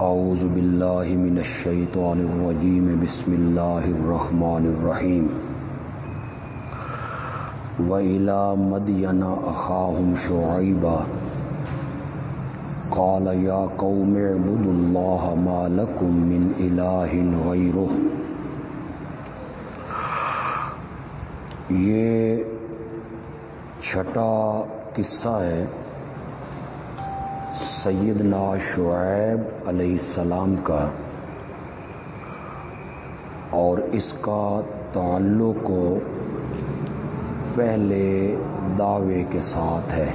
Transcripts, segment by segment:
اعوذ باللہ من الشیطان الرجیم بسم اللہ الرحمن الرحیم وَإِلَى مَدْيَنَ أَخَاهُمْ شُعَيْبًا. قَالَ يَا قَوْمِ اعْبُدُوا اللَّهَ مَا لَكُمْ مِنْ إِلَٰهٍ غَيْرُهُ. یہ چھٹا قصہ ہے سیدنا شعیب علیہ السلام کا اور اس کا تعلق پہلے دعوے کے ساتھ ہے۔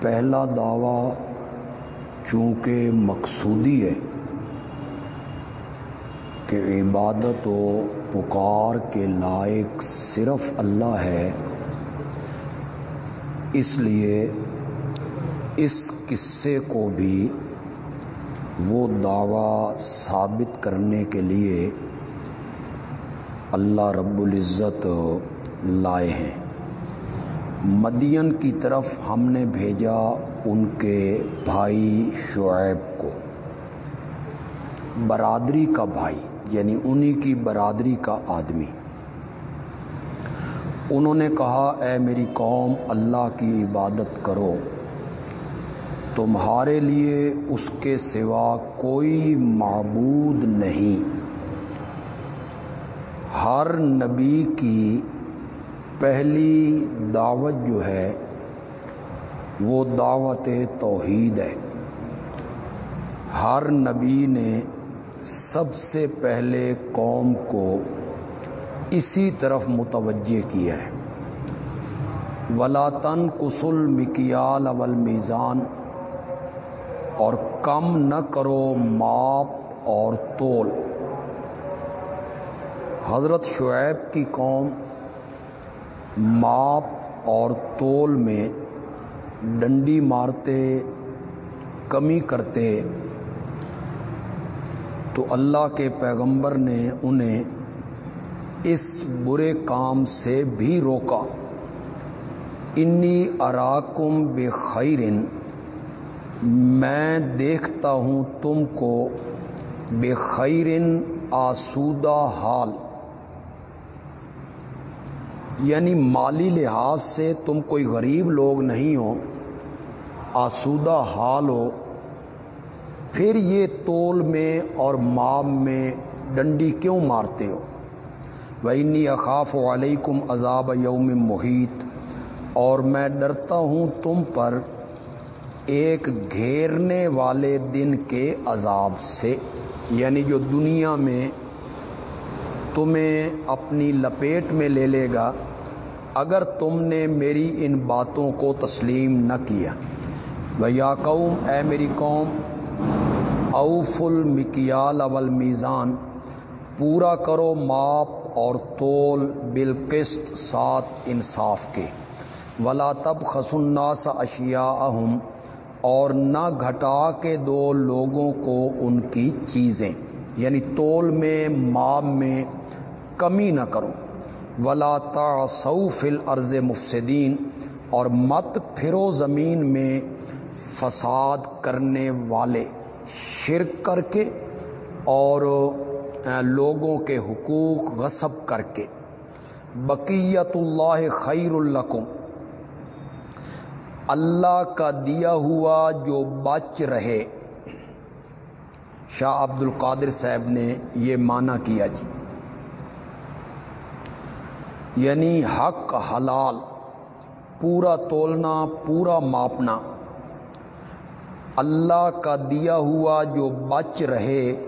پہلا دعویٰ چونکہ مقصودی ہے کہ عبادت و پکار کے لائق صرف اللہ ہے اس لیے اس قصے کو بھی وہ دعویٰ ثابت کرنے کے لیے اللہ رب العزت لائے ہیں۔ مدین کی طرف ہم نے بھیجا ان کے بھائی شعیب کو۔ برادری کا بھائی یعنی انہی کی برادری کا آدمی۔ انہوں نے کہا، اے میری قوم، اللہ کی عبادت کرو۔ تمہارے لیے اس کے سوا کوئی معبود نہیں۔ ہر نبی کی پہلی دعوت جو ہے، وہ دعوت توحید ہے۔ ہر نبی نے سب سے پہلے قوم کو اسی طرف متوجہ کیا ہے۔ ولاطن کسل مکیال اول میزان اور کم نہ کرو ماپ اور تول۔ حضرت شعیب کی قوم ماپ اور تول میں ڈنڈی مارتے، کمی کرتے۔ تو اللہ کے پیغمبر نے انہیں اس برے کام سے بھی روکا۔ انی اراکم بے خیرن میں دیکھتا ہوں تم کو بے خیرن آسودہ حال۔ یعنی مالی لحاظ سے تم کوئی غریب لوگ نہیں ہو، آسودہ حال ہو۔ پھر یہ تول میں اور ماب میں ڈنڈی کیوں مارتے ہو؟ وینی اخاف علیکم عذاب یوم محیط اور میں ڈرتا ہوں تم پر ایک گھیرنے والے دن کے عذاب سے یعنی جو دنیا میں تمہیں اپنی لپیٹ میں لے لے گا، اگر تم نے میری ان باتوں کو تسلیم نہ کیا۔ یا قوم، اے میری قوم اوف المکیال اول میزان پورا کرو ماپ اور تول بالقسط ساتھ انصاف کے۔ ولا تب خسناس اشیا اہم اور نہ گھٹا کے دو لوگوں کو ان کی چیزیں۔ یعنی تول میں ماب میں کمی نہ کرو۔ ولا تعصوف الارض مفسدین اور مت پھرو زمین میں فساد کرنے والے، شرک کر کے، اور لوگوں کے حقوق غصب کر کے۔ بقیت اللہ خیر القم اللہ کا دیا ہوا جو بچ رہے۔ شاہ عبد القادر صاحب نے یہ مانا کیا جی۔ یعنی حق حلال، پورا تولنا، پورا ماپنا۔ اللہ کا دیا ہوا جو بچ رہے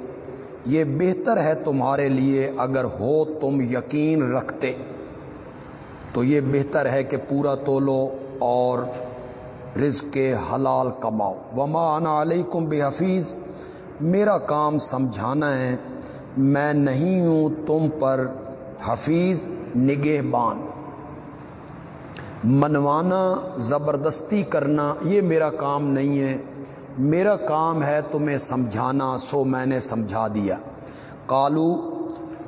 یہ بہتر ہے تمہارے لیے اگر ہو تم یقین رکھتے۔ تو یہ بہتر ہے کہ پورا تولو اور رزق حلال کماؤ۔ وما انا علیکم بے حفیظ میرا کام سمجھانا ہے، میں نہیں ہوں تم پر حفیظ نگہ بان منوانا، زبردستی کرنا، یہ میرا کام نہیں ہے۔ میرا کام ہے تمہیں سمجھانا، سو میں نے سمجھا دیا۔ کالو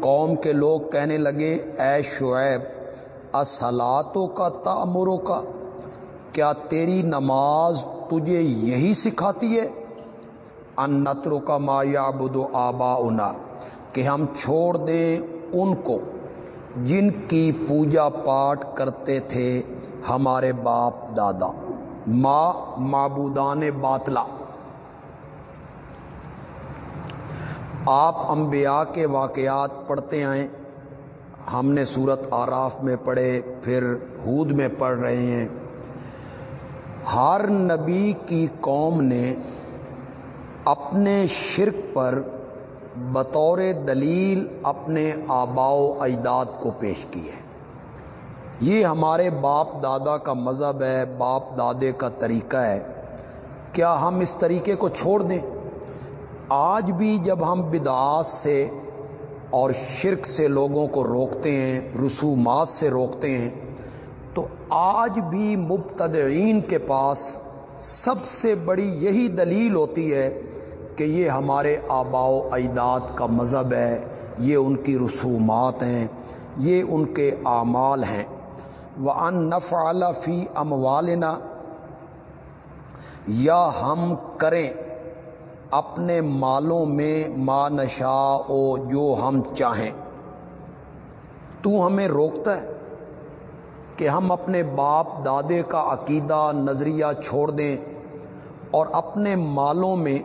قوم کے لوگ کہنے لگے، اے شعیب اصلاتوں کا تعمروں کا، کیا تیری نماز تجھے یہی سکھاتی ہے؟ ان کا ما یا بدو آبا کہ ہم چھوڑ دیں ان کو، جن کی پوجا پاٹ کرتے تھے ہمارے باپ دادا۔ ماں معبودان باطلا۔ آپ انبیاء کے واقعات پڑھتے آئیں۔ ہم نے صورت آراف میں پڑھے، پھر ہود میں پڑھ رہے ہیں۔ ہر نبی کی قوم نے اپنے شرک پر بطور دلیل اپنے آباؤ اجداد کو پیش کی ہے۔ یہ ہمارے باپ دادا کا مذہب ہے، باپ دادے کا طریقہ ہے۔ کیا ہم اس طریقے کو چھوڑ دیں؟ آج بھی جب ہم بدعات سے اور شرک سے لوگوں کو روکتے ہیں، رسومات سے روکتے ہیں، تو آج بھی مبتدعین کے پاس سب سے بڑی یہی دلیل ہوتی ہے کہ یہ ہمارے آباؤ اجداد کا مذہب ہے، یہ ان کی رسومات ہیں، یہ ان کے اعمال ہیں۔ وہ ان نفعال فی اموالنا یا ہم کریں۔ اپنے مالوں میں ما نشا او جو ہم چاہیں۔ تو ہمیں روکتا ہے کہ ہم اپنے باپ دادے کا عقیدہ، نظریہ چھوڑ دیں اور اپنے مالوں میں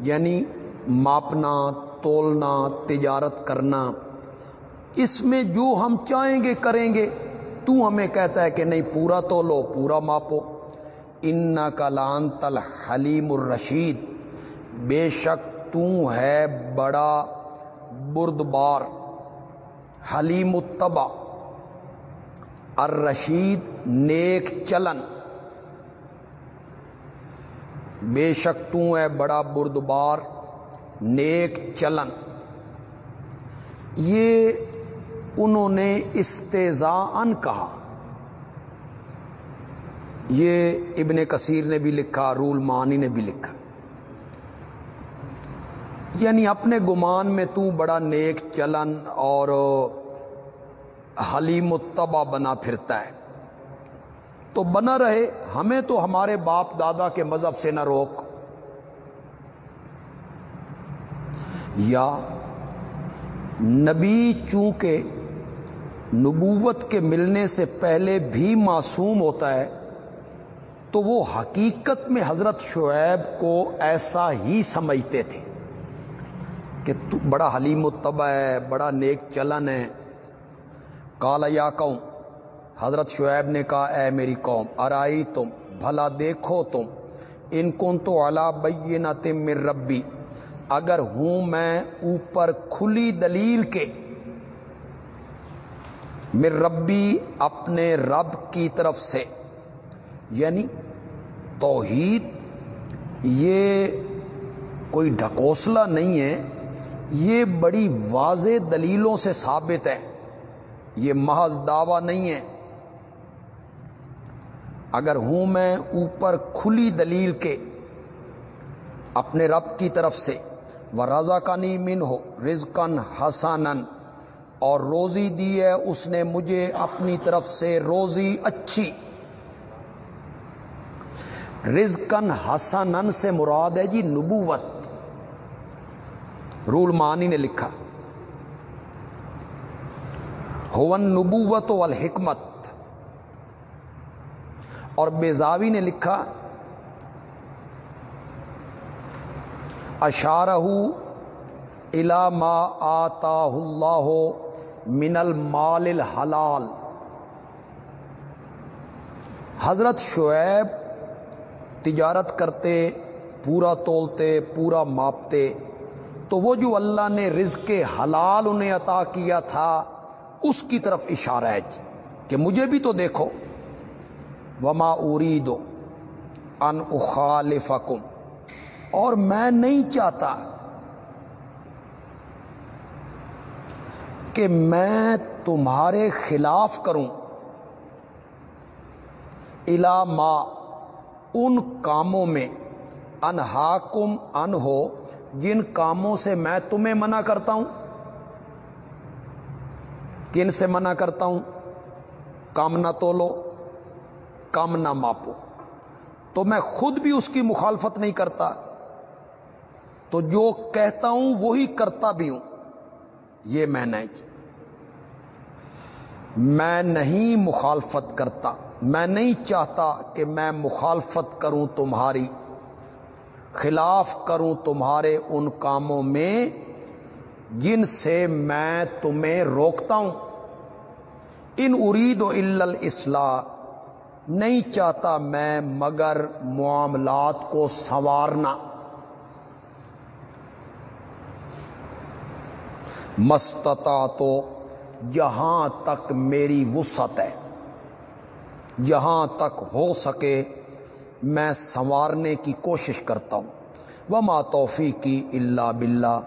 یعنی ماپنا، تولنا، تجارت کرنا، اس میں جو ہم چاہیں گے کریں گے۔ تو ہمیں کہتا ہے کہ نہیں، پورا تولو پورا ماپو۔ ان کا لان تل حلیم الرشید بے شک تو ہے بڑا بردبار، حلیم التبا الرشید نیک چلن۔ بے شک تو ہے بڑا بردبار، نیک چلن۔ یہ انہوں نے استضا ان کہا۔ یہ ابن کثیر نے بھی لکھا، رول مانی نے بھی لکھا۔ یعنی اپنے گمان میں تو بڑا نیک چلن اور حلیم التبا بنا پھرتا ہے۔ تو بنا رہے، ہمیں تو ہمارے باپ دادا کے مذہب سے نہ روک۔ یا نبی چونکہ نبوت کے ملنے سے پہلے بھی معصوم ہوتا ہے، تو وہ حقیقت میں حضرت شعیب کو ایسا ہی سمجھتے تھے۔ کہ تو بڑا حلیم الطبع ہے، بڑا نیک چلن ہے۔ کالا یا قوم، حضرت شعیب نے کہا، اے میری قوم ارائی تم، بھلا دیکھو تم، ان کن تو الا بئی تم مر ربی، اگر ہوں میں اوپر کھلی دلیل کے۔ مر ربی، اپنے رب کی طرف سے یعنی توحید، یہ کوئی ڈھکوسلا نہیں ہے۔ یہ بڑی واضح دلیلوں سے ثابت ہے۔ یہ محض دعویٰ نہیں ہے۔ اگر ہوں میں اوپر کھلی دلیل کے اپنے رب کی طرف سے وہ رضا کا من ہو رزقن حسانن اور روزی دی ہے اس نے مجھے اپنی طرف سے روزی اچھی۔ رزقن حسانن سے مراد ہے جی نبوت۔ رول مانی نے لکھا۔ ہون نبوت والحکمت۔ اور بیزاوی نے لکھا اشارہ الا ما آتا اللہ من المال الحلال۔ حضرت شعیب تجارت کرتے، پورا تولتے، پورا ماپتے۔ تو وہ جو اللہ نے رزق حلال انہیں عطا کیا تھا، اس کی طرف اشارہ ہے جی کہ مجھے بھی تو دیکھو۔ وما اوری دو ان اخالفکم اور میں نہیں چاہتا کہ میں تمہارے خلاف کروں۔ الا ما، ان کاموں میں انہاکم ان ہو جن کاموں سے میں تمہیں منع کرتا ہوں، کن سے منع کرتا ہوں؟ کام نہ تولو کم نہ ماپو۔ تو میں خود بھی اس کی مخالفت نہیں کرتا، تو جو کہتا ہوں وہی کرتا بھی ہوں۔ یہ میں نہیں۔ میں نہیں مخالفت کرتا، میں نہیں چاہتا کہ میں مخالفت کروں تمہاری۔ خلاف کروں تمہارے ان کاموں میں جن سے میں تمہیں روکتا ہوں۔ ان ارید و الاصلاح، نہیں چاہتا میں مگر معاملات کو سنوارنا۔ مستتا تو جہاں تک میری وسعت ہے، جہاں تک ہو سکے میں سنوارنے کی کوشش کرتا ہوں۔ وما توفیقی اللہ بلّہ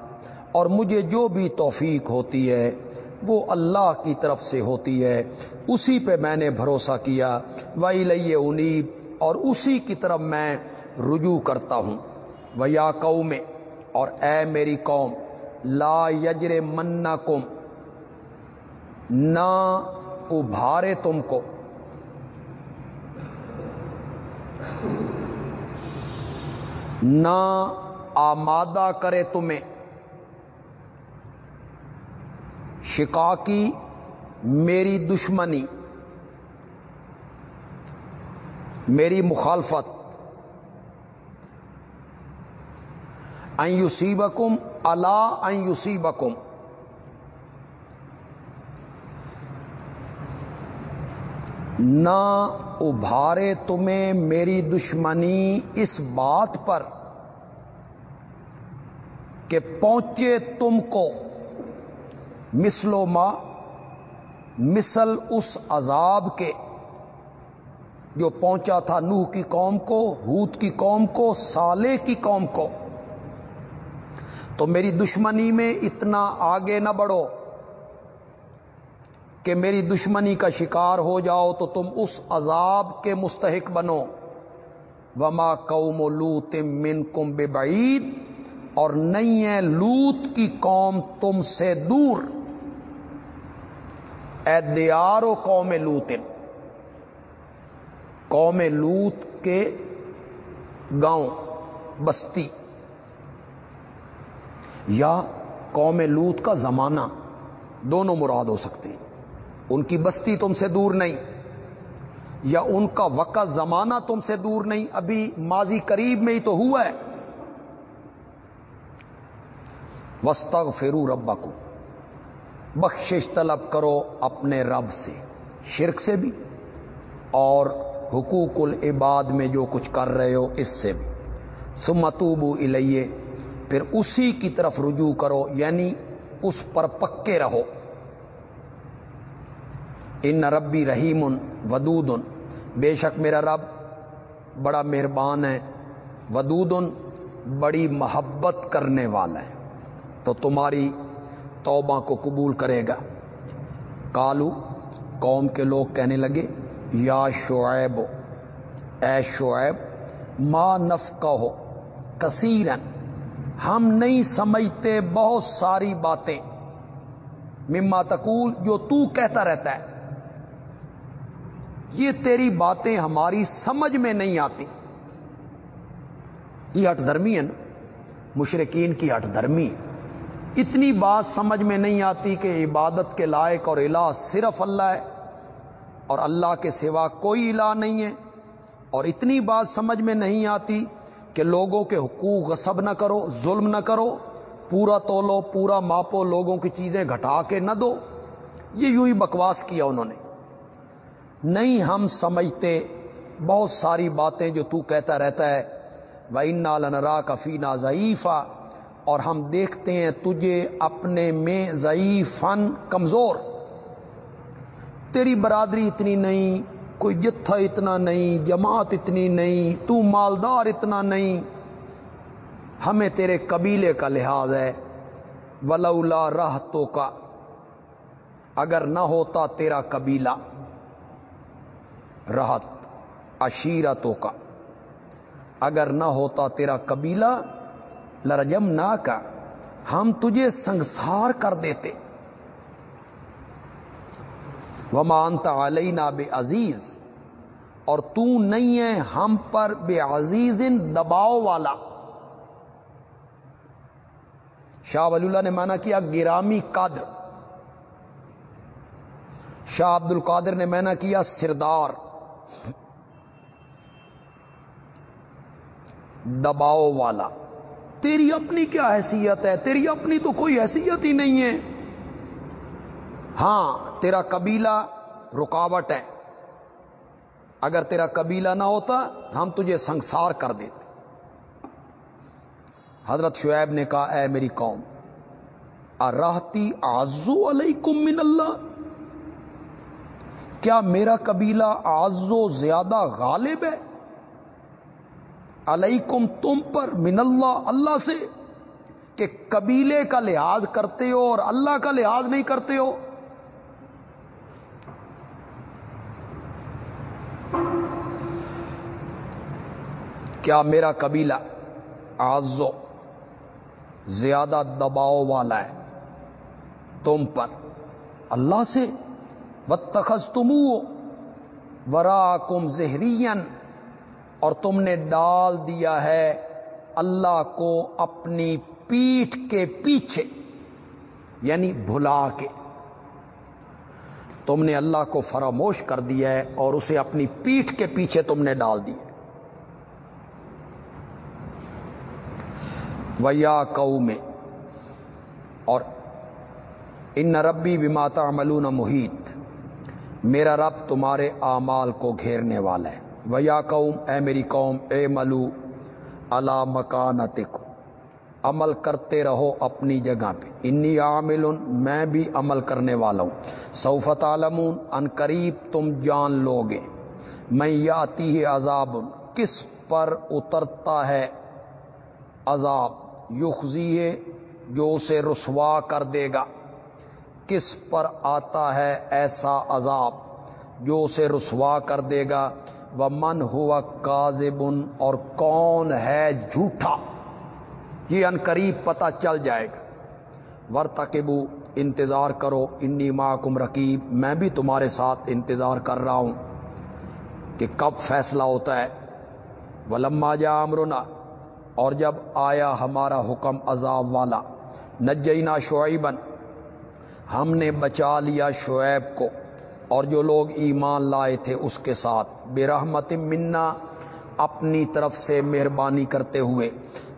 اور مجھے جو بھی توفیق ہوتی ہے، وہ اللہ کی طرف سے ہوتی ہے۔ اسی پہ میں نے بھروسہ کیا۔ وہی لئیے انیب اور اسی کی طرف میں رجوع کرتا ہوں۔ وہ یا قوم۔ اور اے میری قوم، لا یجر منا کم نہ ابھارے تم کو۔ نہ آمادہ کرے تمہیں شکا کی میری دشمنی، میری مخالفت۔ یوسی بکم اللہ یوسی بکم نہ ابھارے تمہیں میری دشمنی اس بات پر کہ پہنچے تم کو مسلو ماں مثل اس عذاب کے جو پہنچا تھا نوح کی قوم کو ہوت کی قوم کو سالے کی قوم کو۔ تو میری دشمنی میں اتنا آگے نہ بڑھو۔ کہ میری دشمنی کا شکار ہو جاؤ تو تم اس عذاب کے مستحق بنو۔ وما قوم لوت من کم بے بعید اور نہیں ہے لوت کی قوم تم سے دور۔ اے دیارو قوم لوتن قوم لوت کے گاؤں، بستی۔ یا قوم لوت کا زمانہ، دونوں مراد ہو سکتے ہیں۔ ان کی بستی تم سے دور نہیں، یا ان کا وقت زمانہ تم سے دور نہیں، ابھی ماضی قریب میں ہی تو ہوا ہے۔ وسطگ فرو ربا کو بخشش طلب کرو اپنے رب سے، شرک سے بھی، اور حقوق العباد میں جو کچھ کر رہے ہو اس سے بھی۔ سمتوبو الیے پھر اسی کی طرف رجوع کرو یعنی اس پر پکے رہو۔ ان ربی رحیم ودود بے شک میرا رب بڑا مہربان ہے ودود بڑی محبت کرنے والا ہے۔ تو تمہاری توبہ کو قبول کرے گا۔ کالو قوم کے لوگ کہنے لگے، یا شعیب، اے شعیب، ما نف کا ہو کثیرن۔ ہم نہیں سمجھتے بہت ساری باتیں۔ مما تقول، جو تو کہتا رہتا ہے۔ یہ تیری باتیں ہماری سمجھ میں نہیں آتی۔ یہ ہٹ دھرمی ہے نا۔ مشرقین کی ہٹ دھرمی۔ اتنی بات سمجھ میں نہیں آتی کہ عبادت کے لائق اور الہ صرف اللہ ہے اور اللہ کے سوا کوئی الہ نہیں ہے۔ اور اتنی بات سمجھ میں نہیں آتی کہ لوگوں کے حقوق غصب نہ کرو، ظلم نہ کرو، پورا تولو، پورا ماپو لوگوں کی چیزیں گھٹا کے نہ دو۔ یہ یوں ہی بکواس کیا انہوں نے۔ نہیں ہم سمجھتے بہت ساری باتیں جو تو کہتا رہتا ہے۔ وہ انا لنرا کفینا ضعیفہ اور ہم دیکھتے ہیں تجھے اپنے میں ضعیف فن کمزور۔ تیری برادری اتنی نہیں، کوئی جتھا اتنا نہیں، جماعت اتنی نہیں، تو مالدار اتنا نہیں۔ ہمیں تیرے قبیلے کا لحاظ ہے۔ ولولا راہتوں کا اگر نہ ہوتا تیرا قبیلہ۔ راحت عشیرتوں کا اگر نہ ہوتا تیرا قبیلہ لرجم نا کا ہم تجھے سنسار کر دیتے۔ وہ مانتا علیہ بے عزیز اور تو نہیں ہے ہم پر بے عزیز دباؤ والا۔ شاہ ولی اللہ نے مانا کیا گرامی قادر۔ شاہ عبد القادر نے مانا کیا سردار۔ دباؤ والا۔ تیری اپنی کیا حیثیت ہے؟ تیری اپنی تو کوئی حیثیت ہی نہیں ہے۔ ہاں تیرا قبیلہ رکاوٹ ہے۔ اگر تیرا قبیلہ نہ ہوتا ہم تجھے سنسار کر دیتے۔ حضرت شعیب نے کہا اے میری قوم ارحتی آزو علیکم من اللہ؟ کیا میرا قبیلہ آزو زیادہ غالب ہے؟ علیکم تم پر من اللہ اللہ سے کہ قبیلے کا لحاظ کرتے ہو اور اللہ کا لحاظ نہیں کرتے ہو؟ کیا میرا قبیلہ آزو زیادہ دباؤ والا ہے تم پر اللہ سے؟ بتخص تمو ورا کم زہرین اور تم نے ڈال دیا ہے اللہ کو اپنی پیٹھ کے پیچھے یعنی بھلا کے۔ تم نے اللہ کو فراموش کر دیا ہے اور اسے اپنی پیٹھ کے پیچھے تم نے ڈال دیا ویا کو میں اور ان ربی بماتا ملون محیط۔ میرا رب تمہارے اعمال کو گھیرنے والا ہے۔ ویا قوم، اے میری قوم، اے ملو اللہ مکان عمل کرتے رہو اپنی جگہ پہ۔ انی عامل، میں بھی عمل کرنے والا ہوں۔ سوفت عالمون ان قریب تم جان لو گے میں یاتی ہے عذاب، کس پر اترتا ہے عذاب؟ یخزی ہے جو اسے رسوا کر دے گا۔ کس پر آتا ہے ایسا عذاب جو اسے رسوا کر دے گا؟ وہ من ہوا کازبن اور کون ہے جھوٹا؟ یہ ان قریب پتہ چل جائے گا۔ ورتقبو انتظار کرو، انی کم رقیب، میں بھی تمہارے ساتھ انتظار کر رہا ہوں کہ کب فیصلہ ہوتا ہے۔ ولما جا امرنا اور جب آیا ہمارا حکم عذاب والا۔ نجینا شعیبن ہم نے بچا لیا شعیب کو اور جو لوگ ایمان لائے تھے اس کے ساتھ۔ بے رحمت منا اپنی طرف سے مہربانی کرتے ہوئے۔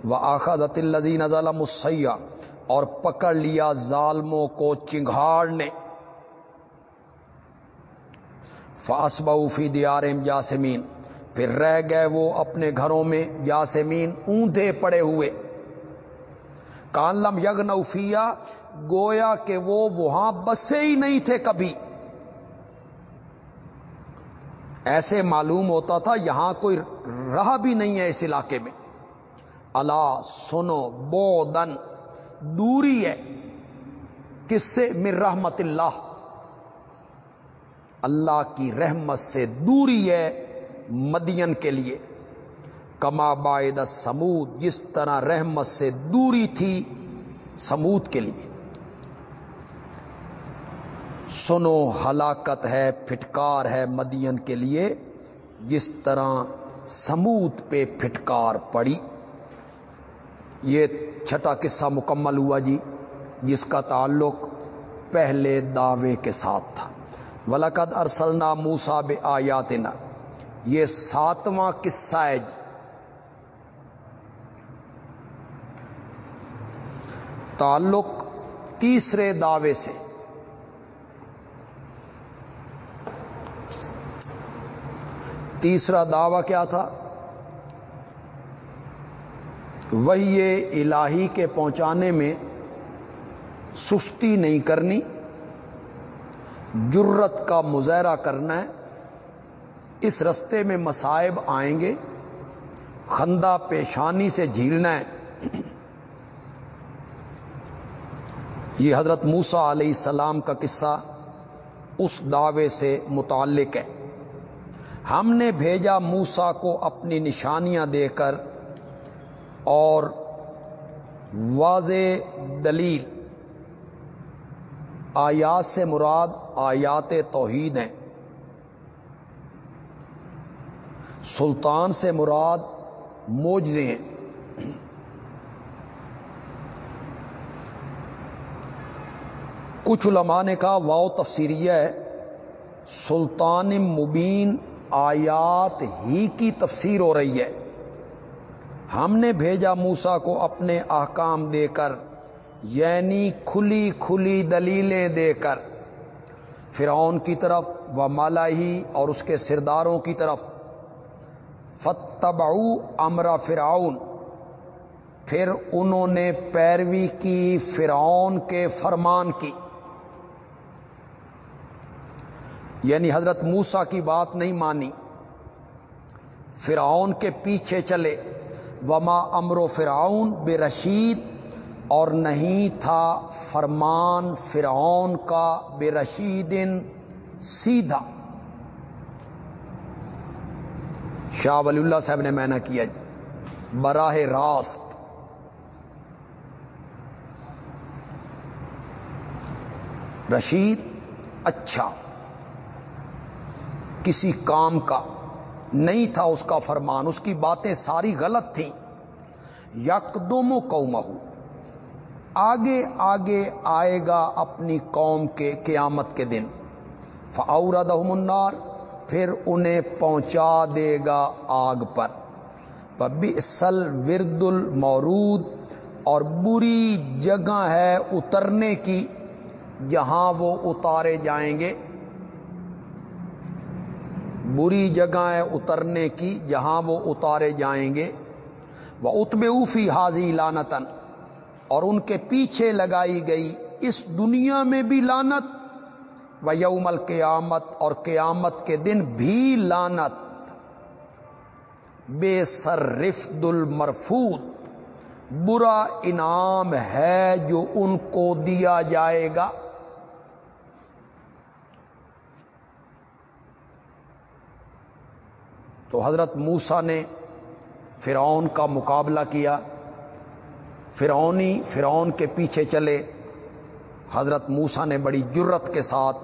وہ آخذت الزین ظالم اور پکڑ لیا ظالموں کو چنگھاڑ نے فاس فی دیارم جاسمین پھر رہ گئے وہ اپنے گھروں میں جاسمین اونھے پڑے ہوئے۔ کانلم یگ نوفیا گویا کہ وہ وہاں بسے ہی نہیں تھے کبھی۔ ایسے معلوم ہوتا تھا یہاں کوئی رہا بھی نہیں ہے اس علاقے میں۔ اللہ سنو بو دن دوری ہے۔ کس سے؟ مر رحمت اللہ۔ اللہ کی رحمت سے دوری ہے مدین کے لیے۔ کما باعد سمود، جس طرح رحمت سے دوری تھی سمود کے لیے۔ سنو ہلاکت ہے، پھٹکار ہے مدین کے لیے۔ جس طرح سموت پہ پھٹکار پڑی، یہ چھٹا قصہ مکمل ہوا جی جس کا تعلق پہلے دعوے کے ساتھ تھا۔ ولقد ارسلنا موسا بے آیاتنا یہ ساتواں قصہ ہے جی۔ تعلق تیسرے دعوے سے۔ تیسرا دعویٰ کیا تھا؟ وہی الہی کے پہنچانے میں سستی نہیں کرنی جرت کا مظاہرہ کرنا ہے۔ اس رستے میں مسائب آئیں گے، خندہ پیشانی سے جھیلنا ہے۔ یہ حضرت موسا علیہ السلام کا قصہ اس دعوے سے متعلق ہے۔ ہم نے بھیجا موسا کو اپنی نشانیاں دے کر اور واضح دلیل، آیات سے مراد آیات توحید ہیں۔ سلطان سے مراد موجے ہیں۔ کچھ علماء نے کہا واؤ تفسیریہ ہے، سلطان مبین آیات ہی کی تفسیر ہو رہی ہے۔ ہم نے بھیجا موسا کو اپنے احکام دے کر یعنی کھلی کھلی دلیلیں دے کر۔ فرعون کی طرف و مالا ہی اور اس کے سرداروں کی طرف۔ فتبعو امرا فرعون۔ پھر انہوں نے پیروی کی فرعون کے فرمان کی۔ یعنی حضرت موسا کی بات نہیں مانی۔ فرعون کے پیچھے چلے۔ وما امر و فرعون بے رشید اور نہیں تھا فرمان فرعون کا بے رشید سیدھا۔ شاہ ولی اللہ صاحب نے میں نے کیا جی۔ براہ راست۔ رشید اچھا۔ کسی کام کا نہیں تھا اس کا فرمان، اس کی باتیں ساری غلط تھیں۔ یکدم و قوم آگے آگے آئے گا اپنی قوم کے قیامت کے دن۔ فعورد النار، پھر انہیں پہنچا دے گا آگ پر۔ بسل ورد المورود، اور بری جگہ ہے اترنے کی، جہاں وہ اتارے جائیں گے۔ بری جگہ ہے اترنے کی، جہاں وہ اتارے جائیں گے۔ وہ اتب اوفی حاضی لانتن اور ان کے پیچھے لگائی گئی اس دنیا میں بھی لانت و یوم القیامت اور قیامت کے دن بھی لانت بے سر رفد المرفوت، برا انعام ہے جو ان کو دیا جائے گا۔ تو حضرت موسا نے فرعون کا مقابلہ کیا۔ فرعونی فرعون کے پیچھے چلے۔ حضرت موسا نے بڑی جرت کے ساتھ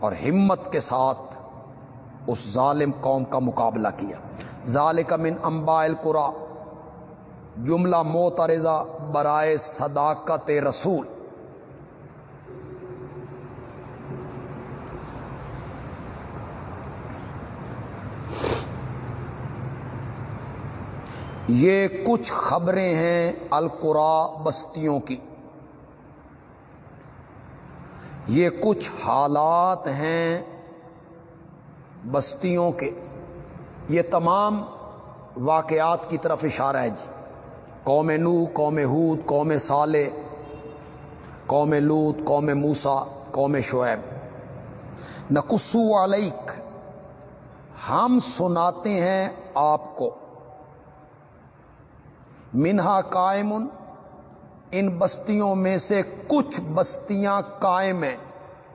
اور ہمت کے ساتھ اس ظالم قوم کا مقابلہ کیا۔ ظالم من امبا القرا، جملہ موترزہ برائے صداقت رسول۔ یہ کچھ خبریں ہیں القرا بستیوں کی۔ یہ کچھ حالات ہیں بستیوں کے۔ یہ تمام واقعات کی طرف اشارہ ہے جی۔ قوم نو قوم ہود، قوم صالح، قوم لوت قوم موسا قوم شعیب۔ نقصو علیک، ہم سناتے ہیں آپ کو۔ منہا قائم، ان بستیوں میں سے کچھ بستیاں قائم ہیں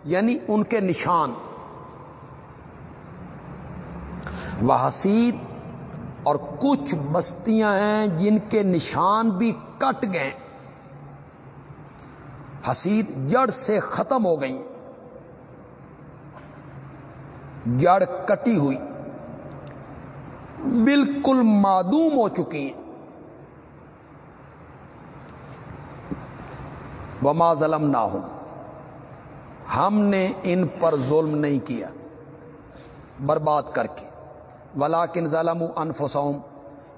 یعنی ان کے نشان۔ وہ حسید اور کچھ بستیاں ہیں جن کے نشان بھی کٹ گئے۔ حسید جڑ سے ختم ہو گئی۔ جڑ کٹی ہوئی۔ بالکل معدوم ہو چکی ہیں۔ وما ظلم نہ ہو ہم نے ان پر ظلم نہیں کیا، برباد کر کے۔ ولاکن ظلم انفسوم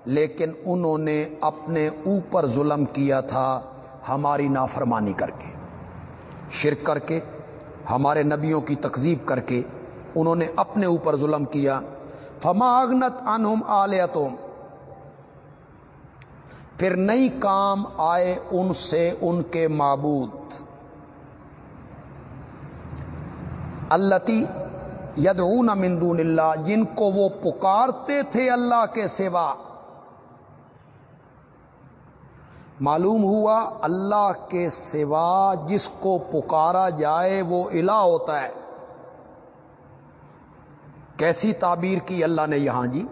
لیکن انہوں نے اپنے اوپر ظلم کیا تھا ہماری نافرمانی کر کے۔ شرک کر کے، ہمارے نبیوں کی تکذیب کر کے انہوں نے اپنے اوپر ظلم کیا۔ فماغنت انہم آلیتم پھر نئی کام آئے ان سے ان کے معبود۔ التی یدعون من دون اللہ، جن کو وہ پکارتے تھے اللہ کے سوا۔ معلوم ہوا اللہ کے سوا جس کو پکارا جائے وہ الہ ہوتا ہے۔ کیسی تعبیر کی اللہ نے یہاں جی؟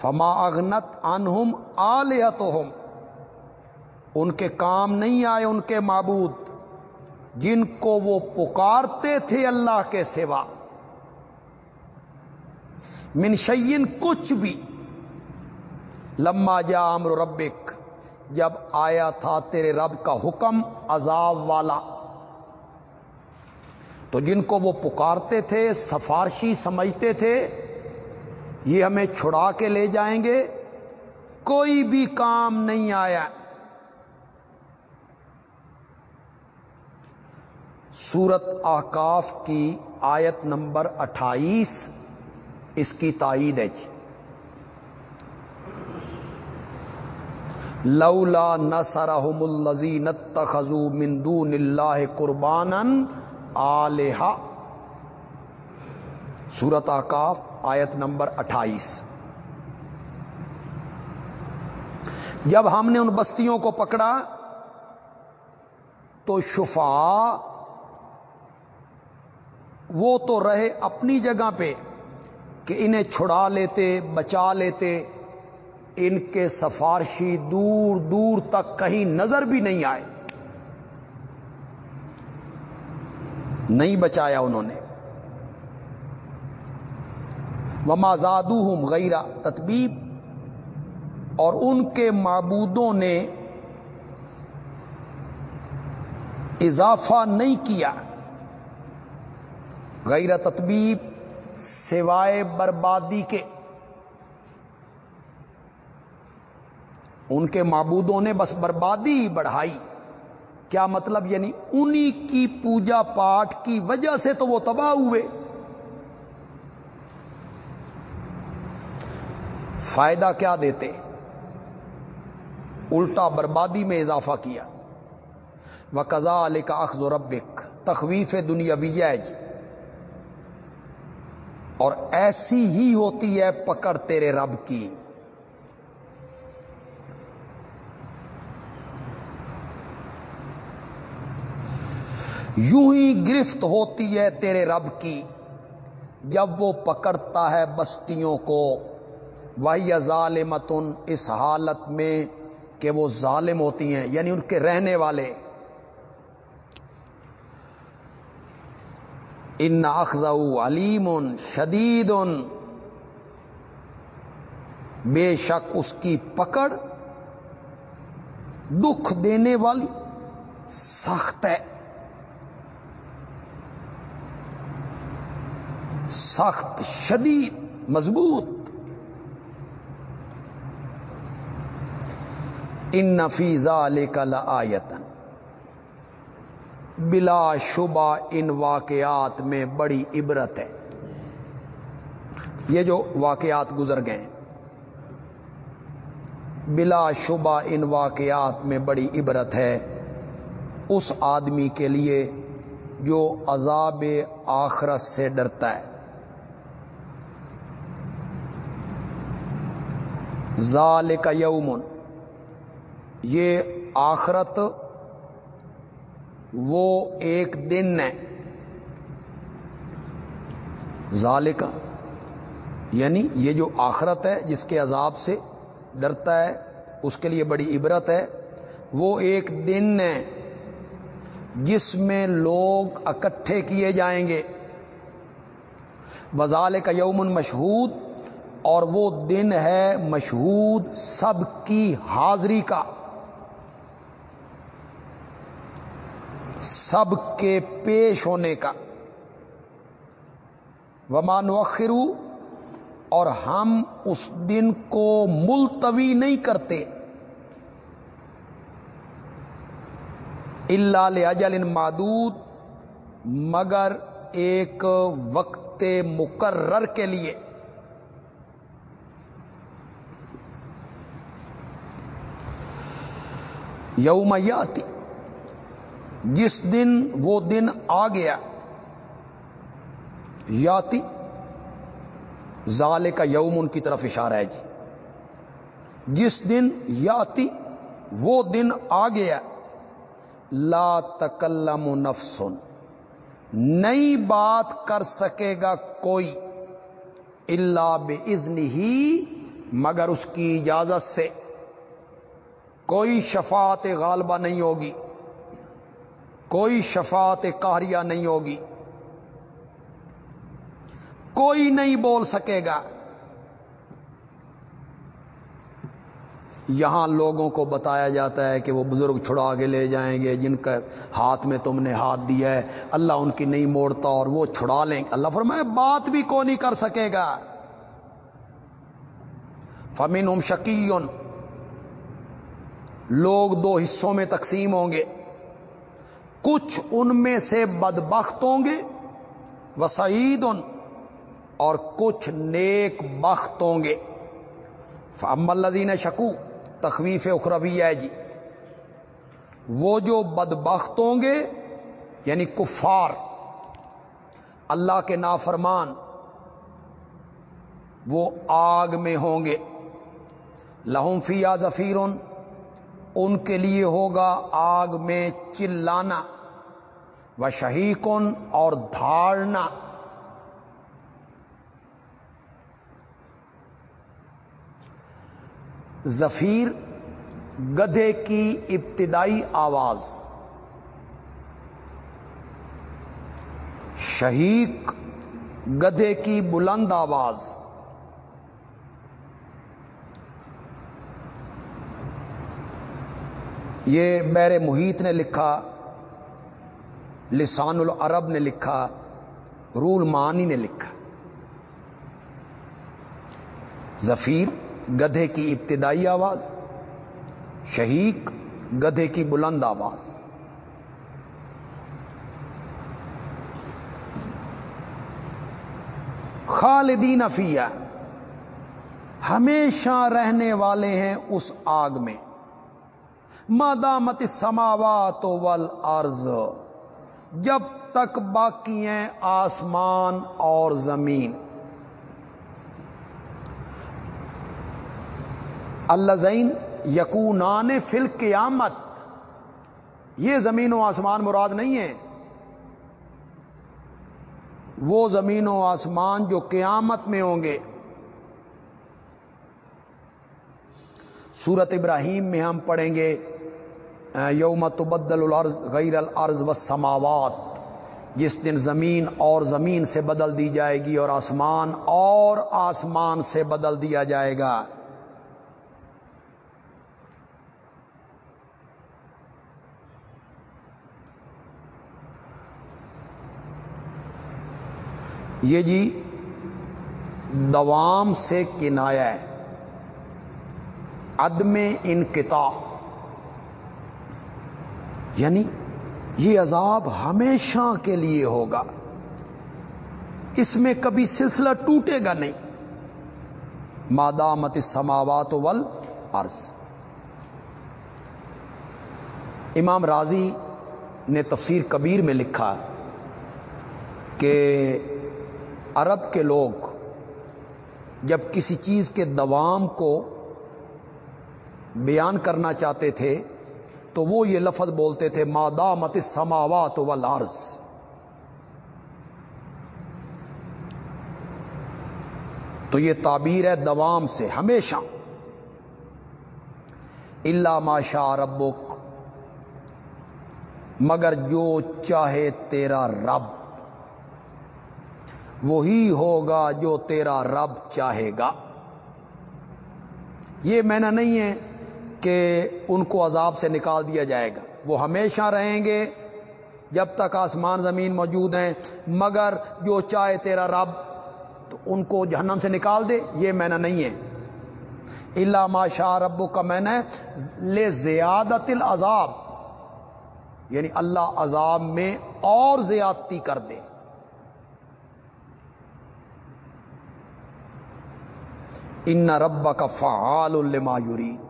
فما اغنت انہم آلیتہم ان کے کام نہیں آئے ان کے معبود جن کو وہ پکارتے تھے اللہ کے سوا۔ منشین کچھ بھی۔ لما جا امر ربک، جب آیا تھا تیرے رب کا حکم عذاب والا۔ تو جن کو وہ پکارتے تھے، سفارشی سمجھتے تھے، یہ ہمیں چھڑا کے لے جائیں گے۔ کوئی بھی کام نہیں آیا۔ سورت آکاف کی آیت نمبر اٹھائیس، اس کی تائید ہے جی۔ لولا نسرحم الزی نت خزو مندو اللہ قربان آلیہ سورت آکاف آیت نمبر اٹھائیس۔ جب ہم نے ان بستیوں کو پکڑا تو شفا وہ تو رہے اپنی جگہ پہ کہ انہیں چھڑا لیتے، بچا لیتے، ان کے سفارشی دور دور تک کہیں نظر بھی نہیں آئے۔ نہیں بچایا انہوں نے۔ وما زادو ہوں غیرہ تطبیب۔ اور ان کے معبودوں نے اضافہ نہیں کیا۔ غیر تطبیب سوائے بربادی کے۔ ان کے معبودوں نے بس بربادی ہی بڑھائی۔ کیا مطلب؟ یعنی انہی کی پوجا پاٹ کی وجہ سے تو وہ تباہ ہوئے۔ فائدہ کیا دیتے؟ الٹا بربادی میں اضافہ کیا۔ وہ قزا علی کا اخذ و ربک، تخویف دنیا ویج اور ایسی ہی ہوتی ہے پکڑ تیرے رب کی۔ یوں ہی گرفت ہوتی ہے تیرے رب کی، جب وہ پکڑتا ہے بستیوں کو۔ وہی ظالمتن اس حالت میں کہ وہ ظالم ہوتی ہیں یعنی ان کے رہنے والے۔ ان اخذ علیم شدید. بے شک اس کی پکڑ دکھ دینے والی سخت ہے۔ سخت، شدید، مضبوط۔ ان نفیزہ لے کل آیتن بلا شبہ ان واقعات میں بڑی عبرت ہے۔ یہ جو واقعات گزر گئے بلا شبہ ان واقعات میں بڑی عبرت ہے۔ اس آدمی کے لیے جو عذاب آخرت سے ڈرتا ہے۔ ظال کا یومن یہ آخرت وہ ایک دن ہے۔ ظال کا یعنی یہ جو آخرت ہے، جس کے عذاب سے ڈرتا ہے، اس کے لیے بڑی عبرت ہے، وہ ایک دن ہے جس میں لوگ اکٹھے کیے جائیں گے۔ وزال کا یومن مشہود، اور وہ دن ہے مشہود سب کی حاضری کا۔ سب کے پیش ہونے کا۔ ومان وخرو اور ہم اس دن کو ملتوی نہیں کرتے۔ اللہ اجل مادود مگر ایک وقت مقرر کے لیے۔ یوم یاتی جس دن وہ دن آ گیا، یاتی زالے کا یوم ان کی طرف اشارہ ہے جی۔ جس دن یاتی وہ دن آ گیا، لا تکلم نفسن نئی بات کر سکے گا کوئی اللہ بے ہی مگر اس کی اجازت سے کوئی شفاعت غالبہ نہیں ہوگی۔ کوئی شفاعت کاریہ نہیں ہوگی۔ کوئی نہیں بول سکے گا۔ یہاں لوگوں کو بتایا جاتا ہے کہ وہ بزرگ چھڑا کے لے جائیں گے، جن کا ہاتھ میں تم نے ہاتھ دیا ہے، اللہ ان کی نہیں موڑتا اور وہ چھڑا لیں گے۔ اللہ فرمائے، بات بھی کو نہیں کر سکے گا؟ فمین ام شکیون لوگ دو حصوں میں تقسیم ہوں گے۔ کچھ ان میں سے بدبخت ہوں گے وہ سعید اور کچھ نیک بخت ہوں گے۔ الدین شکو تخویف اخروی ہے جی۔ وہ جو بدبخت ہوں گے یعنی کفار، اللہ کے نافرمان، وہ آگ میں ہوں گے۔ لہم فیا ظفیر ان کے لیے ہوگا آگ میں چلانا۔ و شہیقن اور دھاڑنا۔ زفیر گدھے کی ابتدائی آواز۔ شہیق گدھے کی بلند آواز۔ یہ بیر محیط نے لکھا۔ لسان العرب نے لکھا، رول مانی نے لکھا۔ زفیر گدھے کی ابتدائی آواز۔ شہیق، گدھے کی بلند آواز۔ خالدین افیہ ہمیشہ رہنے والے ہیں اس آگ میں۔ مادامت سماوات ول ارض جب تک باقی ہیں آسمان اور زمین۔ اللہ زین یقونان فل قیامت یہ زمین و آسمان مراد نہیں ہے۔ وہ زمین و آسمان جو قیامت میں ہوں گے۔ سورت ابراہیم میں ہم پڑھیں گے۔ یوم تبدل الارض غیر الارض و سماوات جس دن زمین اور زمین سے بدل دی جائے گی اور آسمان اور آسمان سے بدل دیا جائے گا۔ یہ جی دوام سے کنایا ہے۔ عدم انقطاع۔ یعنی یہ عذاب ہمیشہ کے لیے ہوگا۔ اس میں کبھی سلسلہ ٹوٹے گا نہیں۔ مادامت سماوات ول عرض امام راضی نے تفسیر کبیر میں لکھا کہ عرب کے لوگ جب کسی چیز کے دوام کو بیان کرنا چاہتے تھے تو وہ یہ لفظ بولتے تھے مادامت سماوات والارض تو یہ تعبیر ہے دوام سے، ہمیشہ۔ اللہ ماشا ربک، مگر جو چاہے تیرا رب، وہی ہوگا جو تیرا رب چاہے گا۔ یہ میں نے نہیں ہے۔ کہ ان کو عذاب سے نکال دیا جائے گا۔ وہ ہمیشہ رہیں گے جب تک آسمان زمین موجود ہیں، مگر جو چاہے تیرا رب تو ان کو جہنم سے نکال دے، یہ میں نے نہیں ہے۔ اللہ ماشا ربو کا میں نے لے زیادت العذاب۔ یعنی اللہ عذاب میں اور زیادتی کر دے۔ ان رب کا فعال الما یورید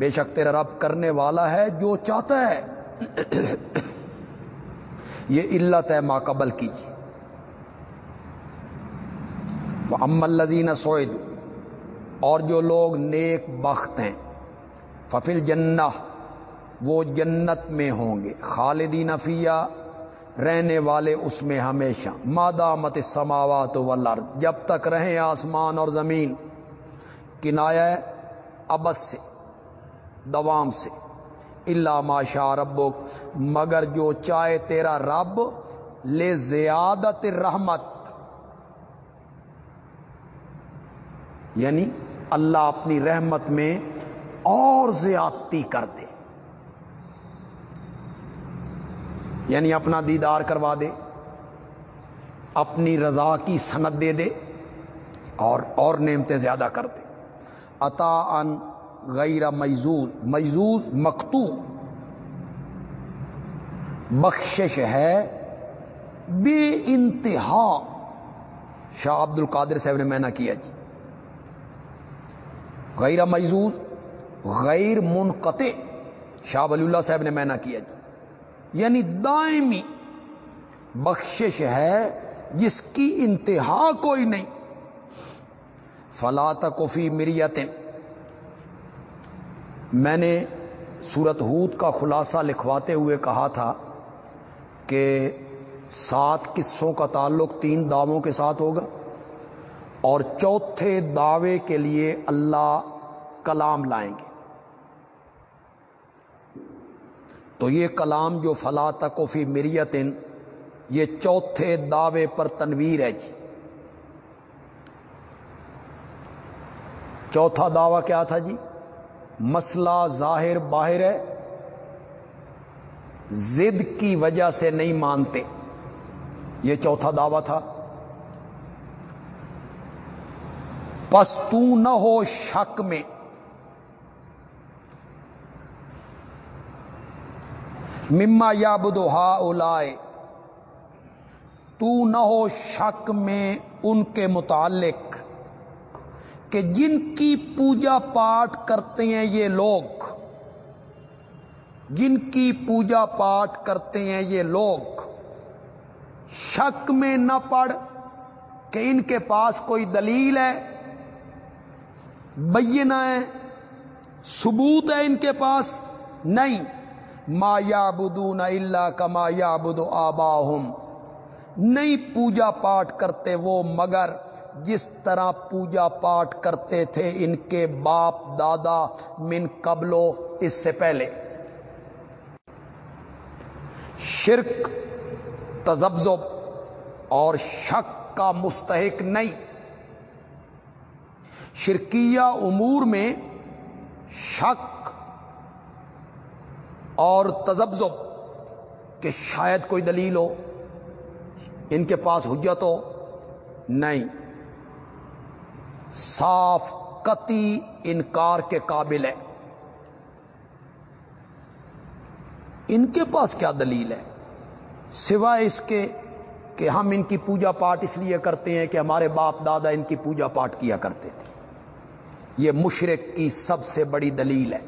بے شک تیرا رب کرنے والا ہے جو چاہتا ہے۔ یہ علت ہے قبل کیجیے۔ وہ ام الدین سوئد اور جو لوگ نیک بخت ہیں ففل جنہ وہ جنت میں ہوں گے۔ خالدین فیا رہنے والے اس میں ہمیشہ۔ مادامت سماوات والارض، جب تک رہیں آسمان اور زمین۔ کنایا ابد سے۔ دوام سے۔ اللہ ماشا ربک، مگر جو چاہے تیرا رب، لے زیادت رحمت۔ یعنی اللہ اپنی رحمت میں اور زیادتی کر دے۔ یعنی اپنا دیدار کروا دے، اپنی رضا کی سند دے دے اور اور نعمتیں زیادہ کر دے۔ عطا ان غیر میزوز میزوز مکتو بخشش ہے بے انتہا. شاہ عبد القادر صاحب نے میں کیا جی. غیر میزوز، غیر منقطع. شاہ ولی اللہ صاحب نے میں کیا جی. یعنی دائمی بخشش ہے جس کی انتہا کوئی نہیں. فلا تکفی مریتن. میں نے سورت ہود کا خلاصہ لکھواتے ہوئے کہا تھا کہ سات قصوں کا تعلق تین دعووں کے ساتھ ہوگا اور چوتھے دعوے کے لیے اللہ کلام لائیں گے۔ تو یہ کلام جو فلا تکوفی مریتن، یہ چوتھے دعوے پر تنویر ہے جی۔ چوتھا دعویٰ کیا تھا جی؟ مسئلہ ظاہر باہر ہے زد کی وجہ سے نہیں مانتے۔ یہ چوتھا دعویٰ تھا۔ پس تو نہ ہو شک میں۔ مما یا بدوہا اولائے تو نہ ہو شک میں ان کے متعلق۔ کہ جن کی پوجا پاٹ کرتے ہیں یہ لوگ، جن کی پوجا پاٹ کرتے ہیں یہ لوگ، شک میں نہ پڑ کہ ان کے پاس کوئی دلیل ہے، بینہ ہے، ثبوت ہے ان کے پاس، نہیں۔ ما یا بدو نہ اللہ کا ما بدو آبا نہیں پوجا پاٹ کرتے وہ مگر جس طرح پوجا پاٹ کرتے تھے ان کے باپ دادا من قبلو اس سے پہلے۔ شرک تزبزب اور شک کا مستحق نہیں۔ شرکیہ امور میں شک اور تزبزب کہ شاید کوئی دلیل ہو، ان کے پاس حجت ہو، نہیں۔ صاف قطعی انکار کے قابل ہے۔ ان کے پاس کیا دلیل ہے؟ سوائے اس کے کہ ہم ان کی پوجا پاٹ اس لیے کرتے ہیں کہ ہمارے باپ دادا ان کی پوجا پاٹ کیا کرتے تھے۔ یہ مشرق کی سب سے بڑی دلیل ہے۔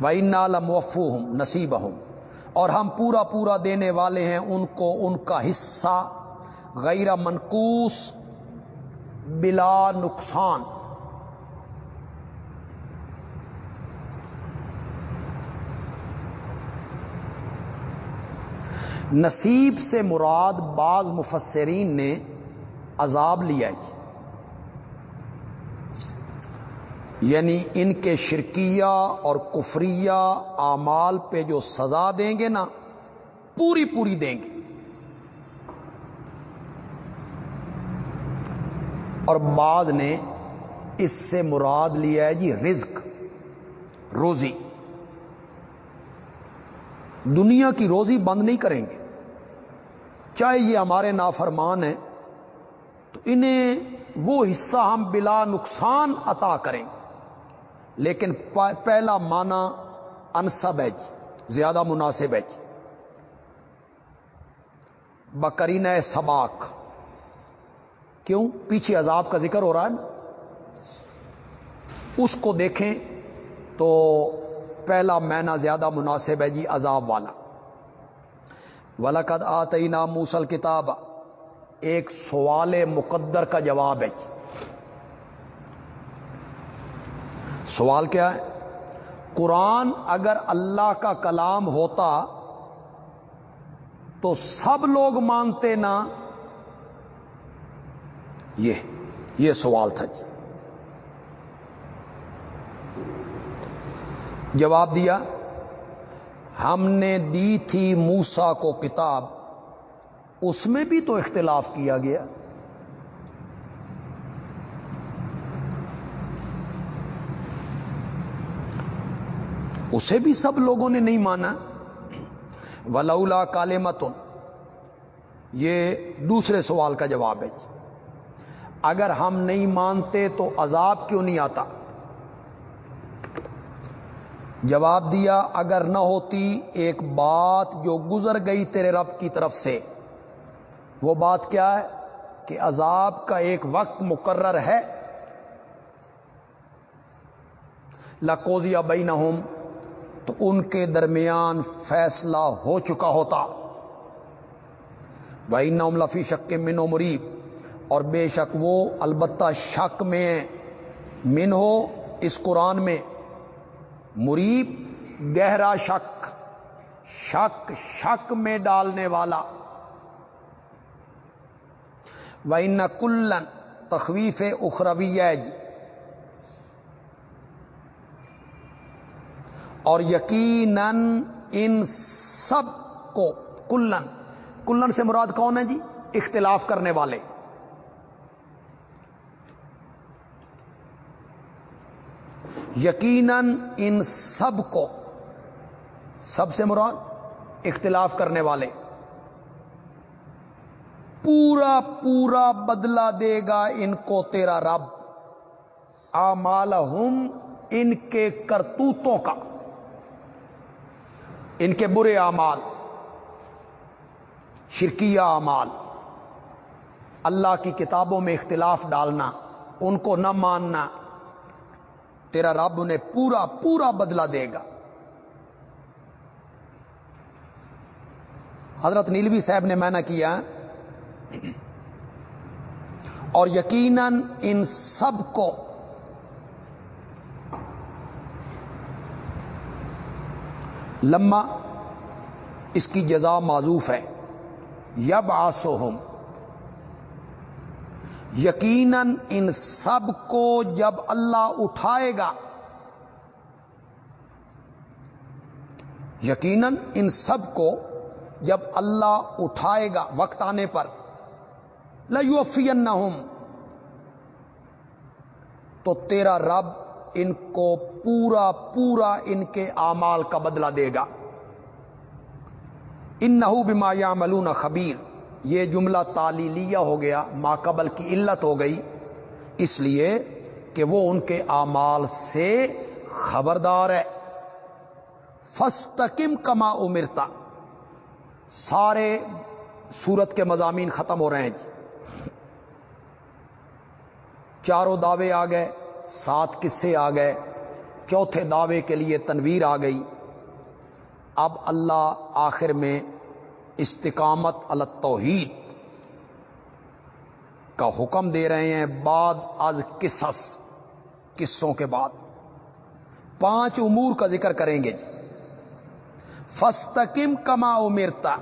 وہ نالم وفو ہوں نصیب ہوں اور ہم پورا پورا دینے والے ہیں ان کو ان کا حصہ غیر منقوس بلا نقصان۔ نصیب سے مراد بعض مفسرین نے عذاب لیا جی۔ یعنی ان کے شرکیہ اور کفریہ اعمال پہ جو سزا دیں گے نا، پوری پوری دیں گے۔ اور بعد نے اس سے مراد لیا ہے جی رزق، روزی۔ دنیا کی روزی بند نہیں کریں گے۔ چاہے یہ ہمارے نافرمان ہیں، تو انہیں وہ حصہ ہم بلا نقصان عطا کریں۔ لیکن پہلا معنی انصب ہے جی زیادہ مناسب ہے جی۔ بکرین سباک کیوں پیچھے عذاب کا ذکر ہو رہا ہے؟ نا اس کو دیکھیں تو پہلا مینا زیادہ مناسب ہے جی عذاب والا۔ ولقد آتی نام موسل کتاب ایک سوال مقدر کا جواب ہے جی۔ سوال کیا ہے؟ قرآن اگر اللہ کا کلام ہوتا تو سب لوگ مانتے نا یہ یہ سوال تھا جی۔ جواب دیا، ہم نے دی تھی موسا کو کتاب، اس میں بھی تو اختلاف کیا گیا۔ اسے بھی سب لوگوں نے نہیں مانا۔ ولولا کالے متن یہ دوسرے سوال کا جواب ہے جی۔ اگر ہم نہیں مانتے تو عذاب کیوں نہیں آتا؟ جواب دیا، اگر نہ ہوتی ایک بات جو گزر گئی تیرے رب کی طرف سے، وہ بات کیا ہے؟ کہ عذاب کا ایک وقت مقرر ہے۔ لکوزیا بین تو ان کے درمیان فیصلہ ہو چکا ہوتا۔ بھائی نوم لفی شک کے مریب اور بے شک وہ البتہ شک میں من ہو، اس قرآن میں مریب گہرا شک شک شک میں ڈالنے والا۔ وَإِنَّ کلن تخویف اخروی جی اور یقیناً ان سب کو کلن کلن سے مراد کون ہے جی؟ اختلاف کرنے والے۔ یقیناً ان سب کو، سب سے مراد اختلاف کرنے والے، پورا پورا بدلہ دے گا ان کو تیرا رب۔ آمال ان کے کرتوتوں کا، ان کے برے اعمال، شرکیہ اعمال۔ اللہ کی کتابوں میں اختلاف ڈالنا، ان کو نہ ماننا تیرا رب انہیں پورا پورا بدلہ دے گا۔ حضرت نیلوی صاحب نے میں نے کیا، اور یقیناً ان سب کو لما اس کی جزا معذوف ہے۔ یب آسو ہم یقیناً ان سب کو جب اللہ اٹھائے گا، یقیناً ان سب کو جب اللہ اٹھائے گا وقت آنے پر لفین نہ تو تیرا رب ان کو پورا پورا ان کے اعمال کا بدلہ دے گا۔ ان نحو بما یا ملون خبیر یہ جملہ تالیلیہ ہو گیا ماقبل کی علت ہو گئی۔ اس لیے کہ وہ ان کے اعمال سے خبردار ہے۔ فستقم کما امرتا۔ سارے سورت کے مضامین ختم ہو رہے ہیں جی۔ چاروں دعوے آ گئے، سات قصے آ گئے، چوتھے دعوے کے لیے تنویر آ گئی۔ اب اللہ آخر میں استقامت التوحید کا حکم دے رہے ہیں بعد از قصص، قصوں کے بعد۔ پانچ امور کا ذکر کریں گے جی۔ فستقم کما امرتا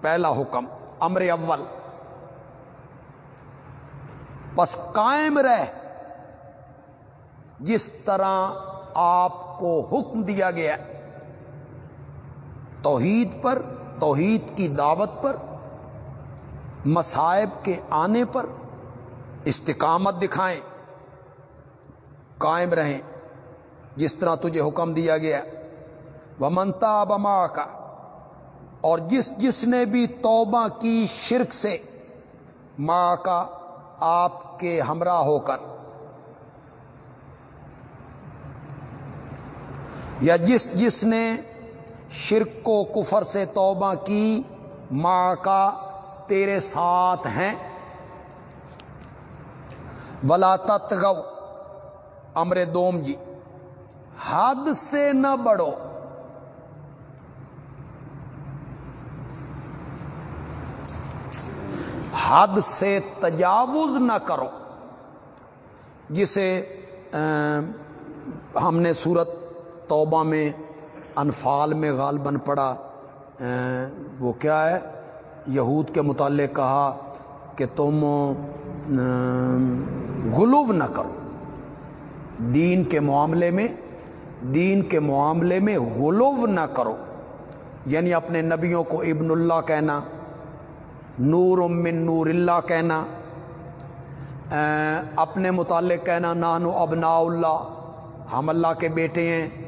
پہلا حکم، امر اول۔ پس قائم رہ۔ جس طرح آپ کو حکم دیا گیا توحید پر توحید کی دعوت پر، مصائب کے آنے پر استقامت دکھائیں، قائم رہیں۔ جس طرح تجھے حکم دیا گیا وہ منتا بما کا اور جس جس نے بھی توبہ کی شرک سے ماں کا آپ کے ہمراہ ہو کر۔ یا جس جس نے شرک کو کفر سے توبہ کی ماں کا تیرے ساتھ ہیں۔ ولا تتگو امر دوم جی۔ حد سے نہ بڑھو۔ حد سے تجاوز نہ کرو۔ جسے ہم نے صورت توبہ میں انفال میں غالباً پڑا۔ وہ کیا ہے؟ یہود کے متعلق کہا کہ تم غلوب نہ کرو۔ دین کے معاملے میں، دین کے معاملے میں غلوب نہ کرو۔ یعنی اپنے نبیوں کو ابن اللہ کہنا، نور من نور اللہ کہنا۔ اپنے متعلق کہنا نانو ابنا اللہ، ہم اللہ کے بیٹے ہیں۔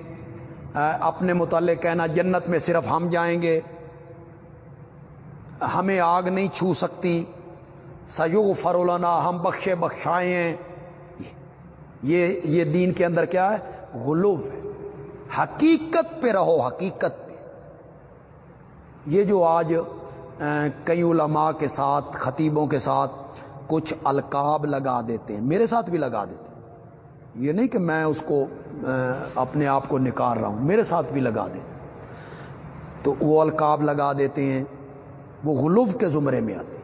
اپنے متعلق کہنا جنت میں صرف ہم جائیں گے، ہمیں آگ نہیں چھو سکتی سیو فرولانا ہم بخشے بخشائے ہیں یہ یہ دین کے اندر کیا ہے؟ غلوف ہے۔ حقیقت پہ رہو، حقیقت پہ۔ یہ جو آج کئی علماء کے ساتھ، خطیبوں کے ساتھ کچھ القاب لگا دیتے ہیں، میرے ساتھ بھی لگا دیتے ہیں۔ یہ نہیں کہ میں اس کو اپنے آپ کو نکار رہا ہوں، میرے ساتھ بھی لگا دیں۔ تو وہ القاب لگا دیتے ہیں، وہ غلوف کے زمرے میں آتے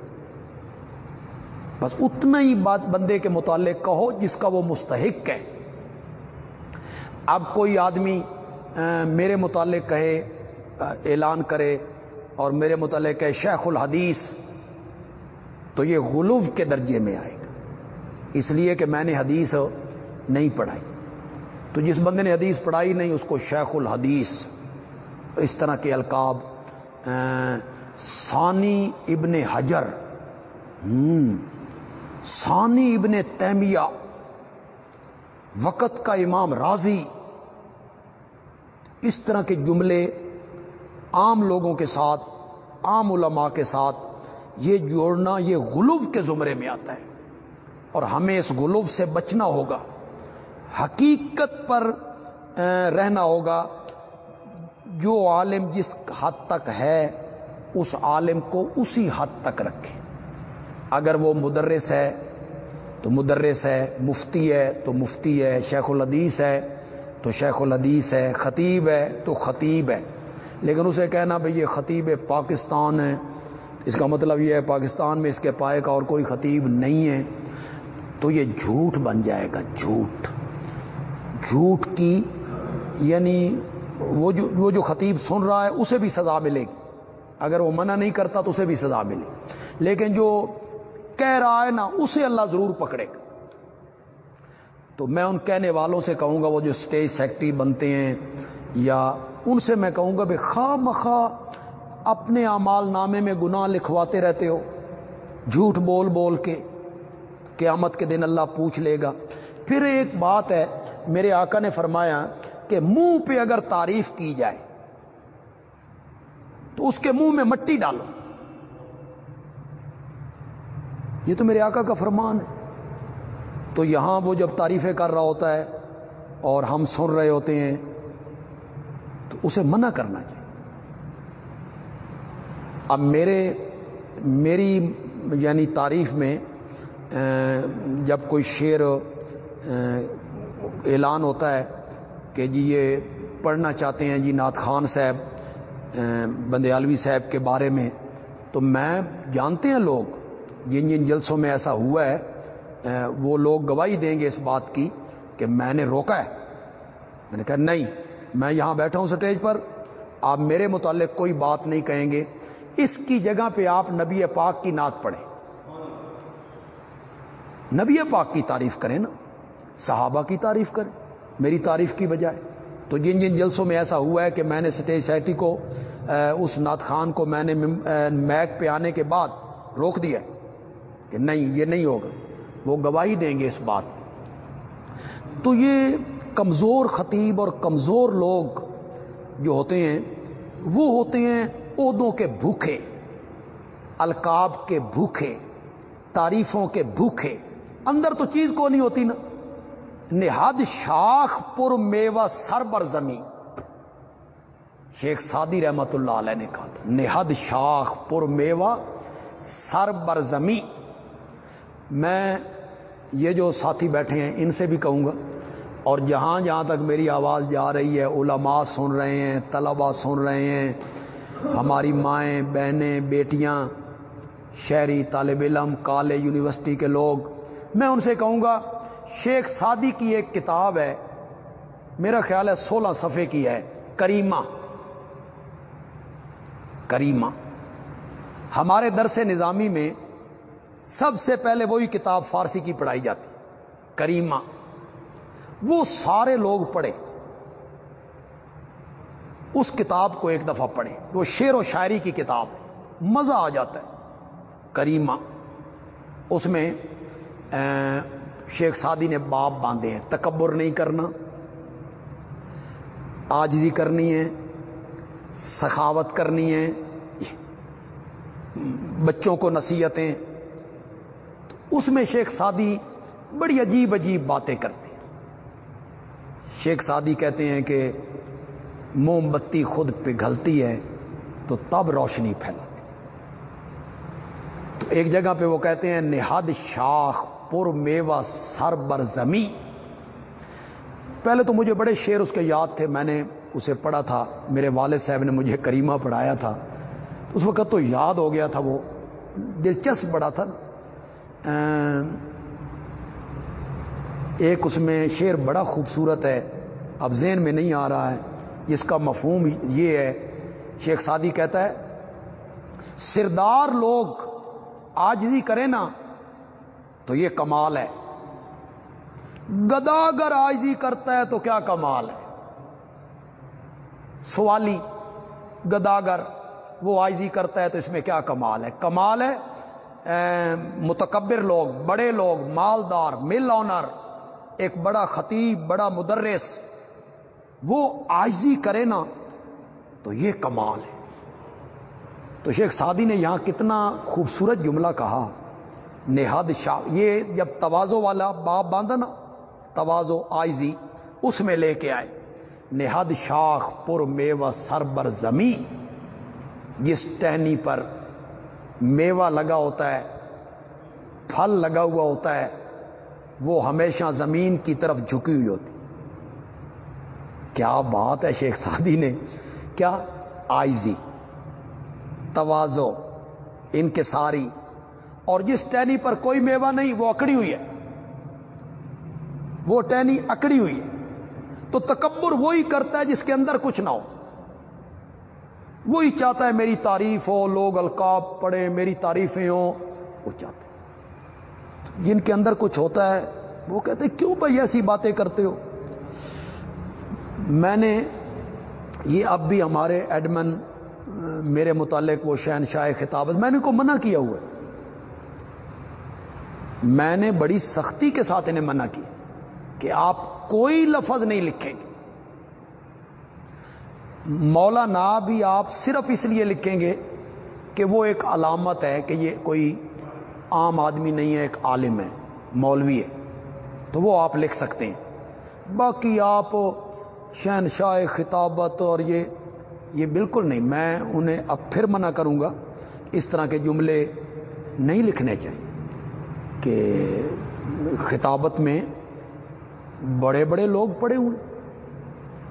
بس اتنا ہی بات بندے کے متعلق کہو جس کا وہ مستحق ہے۔ اب کوئی آدمی میرے متعلق کہے اعلان کرے اور میرے متعلق کہے، شیخ الحدیث، تو یہ غلوف کے درجے میں آئے گا۔ اس لیے کہ میں نے حدیث نہیں پڑھائی۔ تو جس بندے نے حدیث پڑھائی نہیں، اس کو شیخ الحدیث، اس طرح کے القاب ثانی ابن حجر ثانی ابن تیمیہ، وقت کا امام راضی، اس طرح کے جملے عام لوگوں کے ساتھ، عام علماء کے ساتھ، یہ جوڑنا، یہ غلوف کے زمرے میں آتا ہے اور ہمیں اس غلوف سے بچنا ہوگا۔ حقیقت پر رہنا ہوگا۔ جو عالم جس حد تک ہے، اس عالم کو اسی حد تک رکھے۔ اگر وہ مدرس ہے، تو مدرس ہے، مفتی ہے، تو مفتی ہے، شیخ الحدیث ہے، تو شیخ الحدیث ہے، خطیب ہے، تو خطیب ہے۔ لیکن اسے کہنا بھئی یہ خطیب پاکستان ہے، اس کا مطلب یہ ہے پاکستان میں اس کے پائے کا اور کوئی خطیب نہیں ہے، تو یہ جھوٹ بن جائے گا، جھوٹ۔ جھوٹ کی یعنی وہ جو وہ جو خطیب سن رہا ہے، اسے بھی سزا ملے گی۔ اگر وہ منع نہیں کرتا تو اسے بھی سزا ملے لیکن جو کہہ رہا ہے نا، اسے اللہ ضرور پکڑے گا۔ تو میں ان کہنے والوں سے کہوں گا، وہ جو اسٹیج سیکٹری بنتے ہیں، یا ان سے میں کہوں گا بھائی خواہ مخواہ اپنے امال نامے میں گناہ لکھواتے رہتے ہو۔ جھوٹ بول بول کے قیامت کے دن اللہ پوچھ لے گا۔ پھر ایک بات ہے میرے آقا نے فرمایا کہ منہ پہ اگر تعریف کی جائے تو اس کے منہ میں مٹی ڈالو۔ یہ تو میرے آقا کا فرمان ہے۔ تو یہاں وہ جب تعریفیں کر رہا ہوتا ہے اور ہم سن رہے ہوتے ہیں تو اسے منع کرنا چاہیے۔ اب میرے، میری یعنی تعریف میں جب کوئی شعر اعلان ہوتا ہے کہ جی یہ پڑھنا چاہتے ہیں جی نعت خان صاحب بندیالوی صاحب کے بارے میں۔ تو میں جانتے ہیں لوگ، جن جن جلسوں میں ایسا ہوا ہے وہ لوگ گواہی دیں گے اس بات کی کہ میں نے روکا ہے۔ میں نے کہا نہیں، میں یہاں بیٹھا ہوں سٹیج پر، آپ میرے متعلق کوئی بات نہیں کہیں گے۔ اس کی جگہ پہ آپ نبی پاک کی نعت پڑھیں۔ نبی پاک کی تعریف کریں نا۔ صحابہ کی تعریف کریں، میری تعریف کی بجائے۔ تو جن جن جلسوں میں ایسا ہوا ہے کہ میں نے سٹیج سیٹی کو اس نعت خان کو میں نے میک پہ آنے کے بعد روک دیا کہ نہیں، یہ نہیں ہوگا، وہ گواہی دیں گے اس بات تو یہ کمزور خطیب اور کمزور لوگ جو ہوتے ہیں، وہ ہوتے ہیں عہدوں کے بھوکے، القاب کے بھوکے، تعریفوں کے بھوکے۔ اندر تو چیز کو نہیں ہوتی نا۔ نہاد شاخ پر میوا سر بر زمین۔ شیخ سادی رحمت اللہ علیہ نے کہا تھا، نہاد شاخ پر میوا سر بر زمین۔ میں یہ جو ساتھی بیٹھے ہیں، ان سے بھی کہوں گا۔ اور جہاں جہاں تک میری آواز جا رہی ہے، علماء سن رہے ہیں طلبا سن رہے ہیں، ہماری مائیں، بہنیں، بیٹیاں، شہری طالب علم کالج یونیورسٹی کے لوگ، میں ان سے کہوں گا شیخ سادی کی ایک کتاب ہے، میرا خیال ہے سولہ صفحے کی ہے، کریمہ۔ کریمہ۔ ہمارے درس نظامی میں سب سے پہلے وہی کتاب فارسی کی پڑھائی جاتی، کریمہ۔ وہ سارے لوگ پڑھے۔ اس کتاب کو ایک دفعہ پڑھے وہ شعر و شاعری کی کتاب ہے۔ مزہ آ جاتا ہے۔ کریمہ۔ اس میں شیخ سادی نے باپ باندھے ہیں۔ تکبر نہیں کرنا، آجزی کرنی ہے، سخاوت کرنی ہے، بچوں کو نصیحتیں۔ اس میں شیخ سادی بڑی عجیب عجیب باتیں کرتے ہیں۔ شیخ سادی کہتے ہیں کہ موم بتی خود پگھلتی ہے تو تب روشنی پھیلاتی تو ایک جگہ پہ وہ کہتے ہیں، نہاد شاخ پر میوا سر بر زمیں پہلے تو مجھے بڑے شعر اس کے یاد تھے، میں نے اسے پڑھا تھا، میرے والد صاحب نے مجھے کریمہ پڑھایا تھا۔ اس وقت تو یاد ہو گیا تھا، وہ دلچسپ بڑا تھا۔ ایک اس میں شعر بڑا خوبصورت ہے، اب ذہن میں نہیں آ رہا ہے۔ جس کا مفہوم یہ ہے، شیخ سادی کہتا ہے، سردار لوگ آجزی کریں نا تو یہ کمال ہے۔ گدا اگر آجزی کرتا ہے تو کیا کمال ہے؟ سوالی، گداگر وہ آئزی کرتا ہے تو اس میں کیا کمال ہے؟ کمال ہے متکبر لوگ، بڑے لوگ، مالدار مل آنر ایک بڑا خطیب، بڑا مدرس، وہ آئزی کرے نا تو یہ کمال ہے۔ تو شیخ سادی نے یہاں کتنا خوبصورت جملہ کہا۔ نہاد شاہ، یہ جب توازو والا باپ باندھا نا توازو آئزی، اس میں لے کے آئے۔ نہاد شاخ پر میوہ سربر زمین، جس ٹہنی پر میوہ لگا ہوتا ہے، پھل لگا ہوا ہوتا ہے، وہ ہمیشہ زمین کی طرف جھکی ہوئی ہوتی۔ کیا بات ہے شیخ سادی نے؟ کیا؟ آئزی توازو ان کے ساری اور جس ٹہنی پر کوئی میوہ نہیں، وہ اکڑی ہوئی ہے۔ وہ ٹہنی اکڑی ہوئی ہے۔ تو تکبر وہی کرتا ہے جس کے اندر کچھ نہ ہو۔ وہی چاہتا ہے میری تعریف ہو، لوگ القاب پڑھے میری تعریفیں ہوں، وہ چاہتے جن کے اندر کچھ ہوتا ہے، وہ کہتے کیوں بھائی ایسی باتیں کرتے ہو؟ میں نے، یہ اب بھی ہمارے ایڈمن، میرے متعلق وہ شہنشاہ خطابت میں نے ان کو منع کیا ہوا ہے۔ میں نے بڑی سختی کے ساتھ انہیں منع کیا کہ آپ کوئی لفظ نہیں لکھیں گے۔ مولانا بھی آپ صرف اس لیے لکھیں گے کہ وہ ایک علامت ہے کہ یہ کوئی عام آدمی نہیں ہے، ایک عالم ہے، مولوی ہے۔ تو وہ آپ لکھ سکتے ہیں۔ باقی آپ شہنشاہ، خطابت اور یہ یہ بالکل نہیں۔ میں انہیں اب پھر منع کروں گا اس طرح کے جملے نہیں لکھنے چاہیے۔ کہ خطابت میں بڑے بڑے لوگ پڑے ہوئے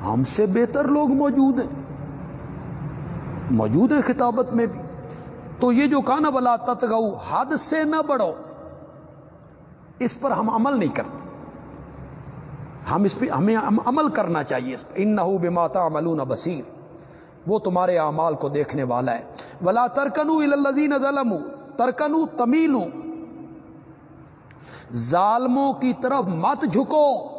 ہم سے بہتر لوگ موجود ہیں۔ موجود ہیں خطابت میں بھی۔ تو یہ جو کانا بلا تتگو حد سے نہ بڑھو۔ اس پر ہم عمل نہیں کرتے۔ ہم اس پہ، ہمیں عمل کرنا چاہیے اس پہ۔ ان نہ بے ماتا ملون بصیر۔ وہ تمہارے اعمال کو دیکھنے والا ہے۔ ولا ترکنو الزین ظلم ترکنو تمیلو ظالموں کی طرف مت جھکو۔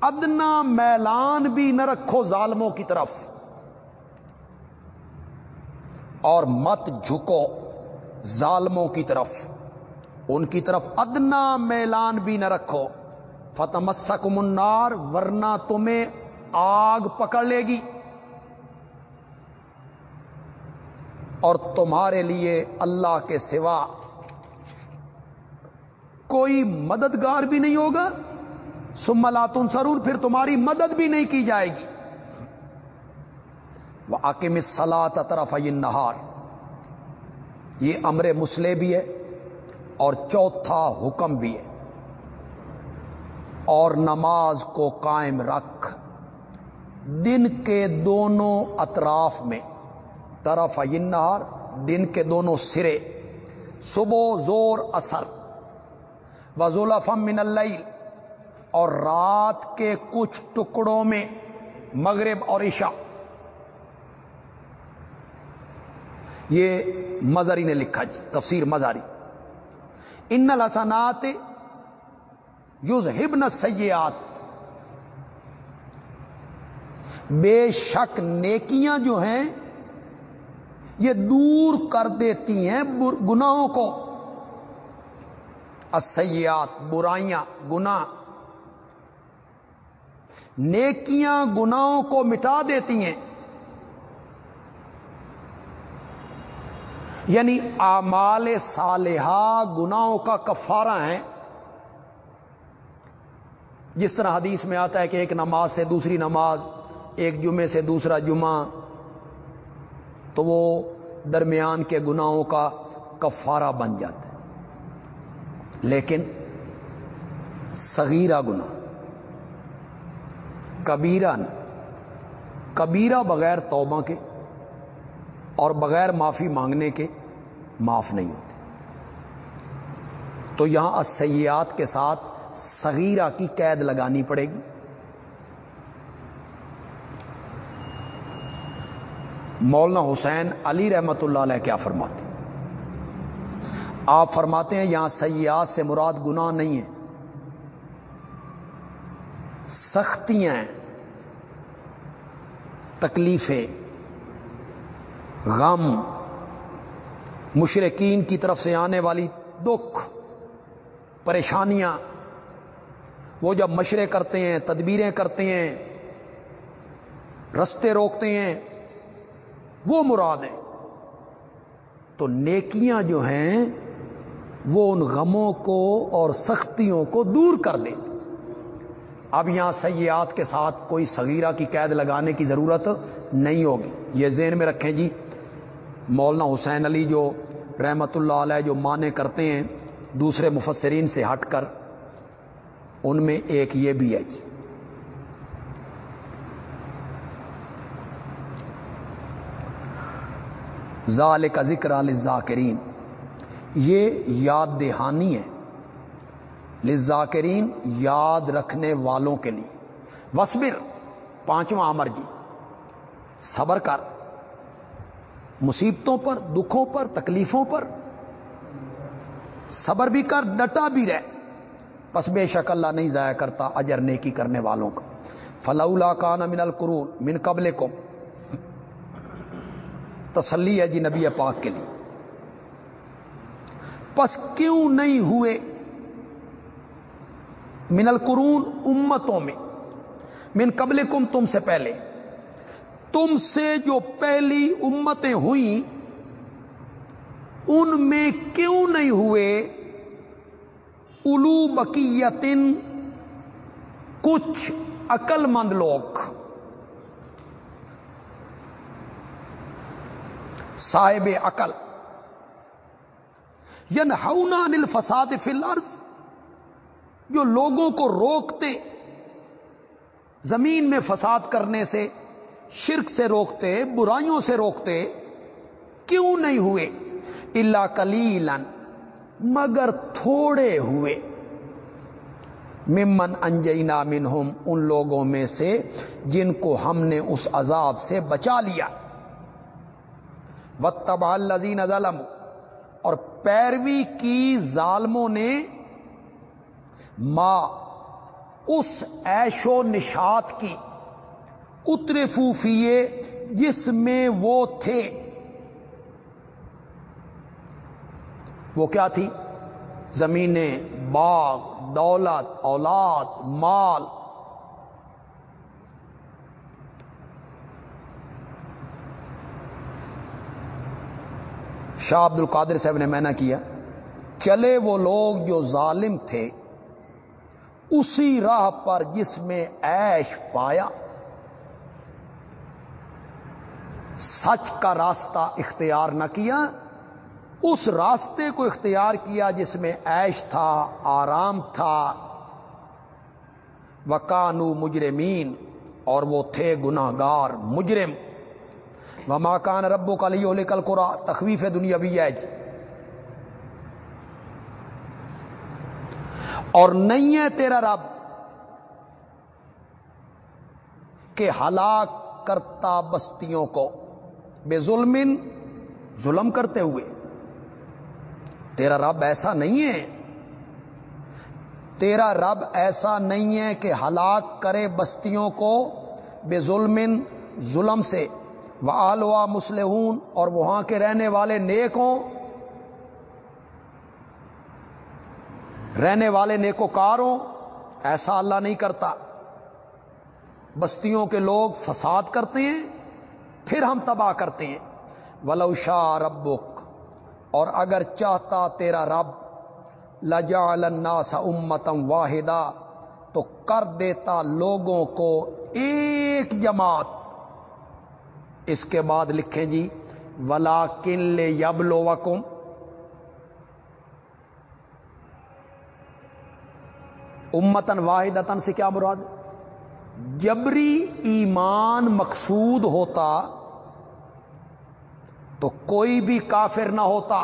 ادنا میلان بھی نہ رکھو ظالموں کی طرف۔ اور مت جھکو ظالموں کی طرف۔ ان کی طرف ادنا میلان بھی نہ رکھو۔ فتح منار ورنہ تمہیں آگ پکڑ لے گی۔ اور تمہارے لیے اللہ کے سوا کوئی مددگار بھی نہیں ہوگا۔ سملاتن سرور پھر تمہاری مدد بھی نہیں کی جائے گی۔ وہ آکم سلاد طرف نہار یہ امر مسلح بھی ہے اور چوتھا حکم بھی ہے۔ اور نماز کو قائم رکھ۔ دن کے دونوں اطراف میں۔ طرف نہار دن کے دونوں سرے۔ صبح زور اثر وزولفم من اللیل اور رات کے کچھ ٹکڑوں میں مغرب اور عشاء۔ یہ مزاری نے لکھا جی تفسیر مزاری ان لسنات یوز ہبن سیات بے شک نیکیاں جو ہیں، یہ دور کر دیتی ہیں گناہوں کو۔ اسیات برائیاں، گناہ۔ نیکیاں گناہوں کو مٹا دیتی ہیں۔ یعنی آمال صالحہ گناہوں کا کفارہ ہیں۔ جس طرح حدیث میں آتا ہے کہ ایک نماز سے دوسری نماز، ایک جمعے سے دوسرا جمعہ، تو وہ درمیان کے گناہوں کا کفارہ بن جاتا ہے۔ لیکن صغیرہ گنا کبیرہ نہ، کبیرہ بغیر توبہ کے اور بغیر معافی مانگنے کے معاف نہیں ہوتے۔ تو یہاں اسیات کے ساتھ صغیرہ کی قید لگانی پڑے گی۔ مولانا حسین علی رحمت اللہ علیہ کیا فرماتے آپ فرماتے ہیں یہاں سیاحت سے مراد گناہ نہیں ہے۔ سختیاں تکلیفیں، غم، مشرقین کی طرف سے آنے والی دکھ، پریشانیاں۔ وہ جب مشرے کرتے ہیں، تدبیریں کرتے ہیں، رستے روکتے ہیں، وہ مراد ہیں۔ تو نیکیاں جو ہیں وہ ان غموں کو اور سختیوں کو دور کر دیں اب یہاں سیاحت کے ساتھ کوئی صغیرہ کی قید لگانے کی ضرورت نہیں ہوگی۔ یہ ذہن میں رکھیں جی مولانا حسین علی جو رحمت اللہ علیہ جو مانے کرتے ہیں دوسرے مفسرین سے ہٹ کر، ان میں ایک یہ بھی ہے جی۔ ظال کا ذکر الذاکرین یہ یاد دہانی ہے لذاکرین یاد رکھنے والوں کے لیے۔ وسبر پانچواں امر جی۔ صبر کر۔ مصیبتوں پر، دکھوں پر، تکلیفوں پر۔ صبر بھی کر، ڈٹا بھی رہ۔ پس بے شک اللہ نہیں ضائع کرتا اجر نیکی کرنے والوں کا۔ فلاح کان من القرون، من قبل کو تسلی ہے جی نبی پاک کے لیے۔ پس کیوں نہیں ہوئے؟ من القرون امتوں میں، من قبل کم تم سے پہلے۔ تم سے جو پہلی امتیں ہوئیں ان میں کیوں نہیں ہوئے؟ الو بکیتن کچھ عقل مند لوگ۔ صاحب عقل۔ ین ہؤنا نل فساد فلرس جو لوگوں کو روکتے، زمین میں فساد کرنے سے، شرک سے روکتے، برائیوں سے روکتے، کیوں نہیں ہوئے؟ اللہ کلیلن مگر تھوڑے ہوئے۔ ممن انجینا منہم، ان لوگوں میں سے جن کو ہم نے اس عذاب سے بچا لیا۔ و تبال لذین ظلم اور پیروی کی ظالموں نے ماں اس ایش و نشات کی اترے فوفیے جس میں وہ تھے۔ وہ کیا تھی؟ زمینیں، باغ، دولت، اولاد، مال۔ شاہ عبد القادر صاحب نے میں نے کیا۔ چلے وہ لوگ جو ظالم تھے، اسی راہ پر جس میں ایش پایا، سچ کا راستہ اختیار نہ کیا، اس راستے کو اختیار کیا جس میں ایش تھا، آرام تھا۔ وکانو مجرمین اور وہ تھے گناگار مجرم۔ و ماکان ربو کا لیو لکل قرا تخویف دنیا بھی ہے جی۔ اور نہیں ہے تیرا رب کہ ہلاک کرتا بستیوں کو، بے ظلم ظلم کرتے ہوئے۔ تیرا رب ایسا نہیں ہے۔ تیرا رب ایسا نہیں ہے کہ ہلاک کرے بستیوں کو بے ظلم ظلم سے۔ وہ آلوا مسلحون اور وہاں کے رہنے والے نیک ہوں۔ رہنے والے نیکوکار ہوں، ایسا اللہ نہیں کرتا۔ بستیوں کے لوگ فساد کرتے ہیں، پھر ہم تباہ کرتے ہیں۔ ولوشا ربک، اور اگر چاہتا تیرا رب لجا الناس امتم واحدہ تو کر دیتا لوگوں کو ایک جماعت اس کے بعد لکھیں جی ولا کن لے یب لو امتن واحدتن سے کیا مراد؟ جبری ایمان مقصود ہوتا تو کوئی بھی کافر نہ ہوتا۔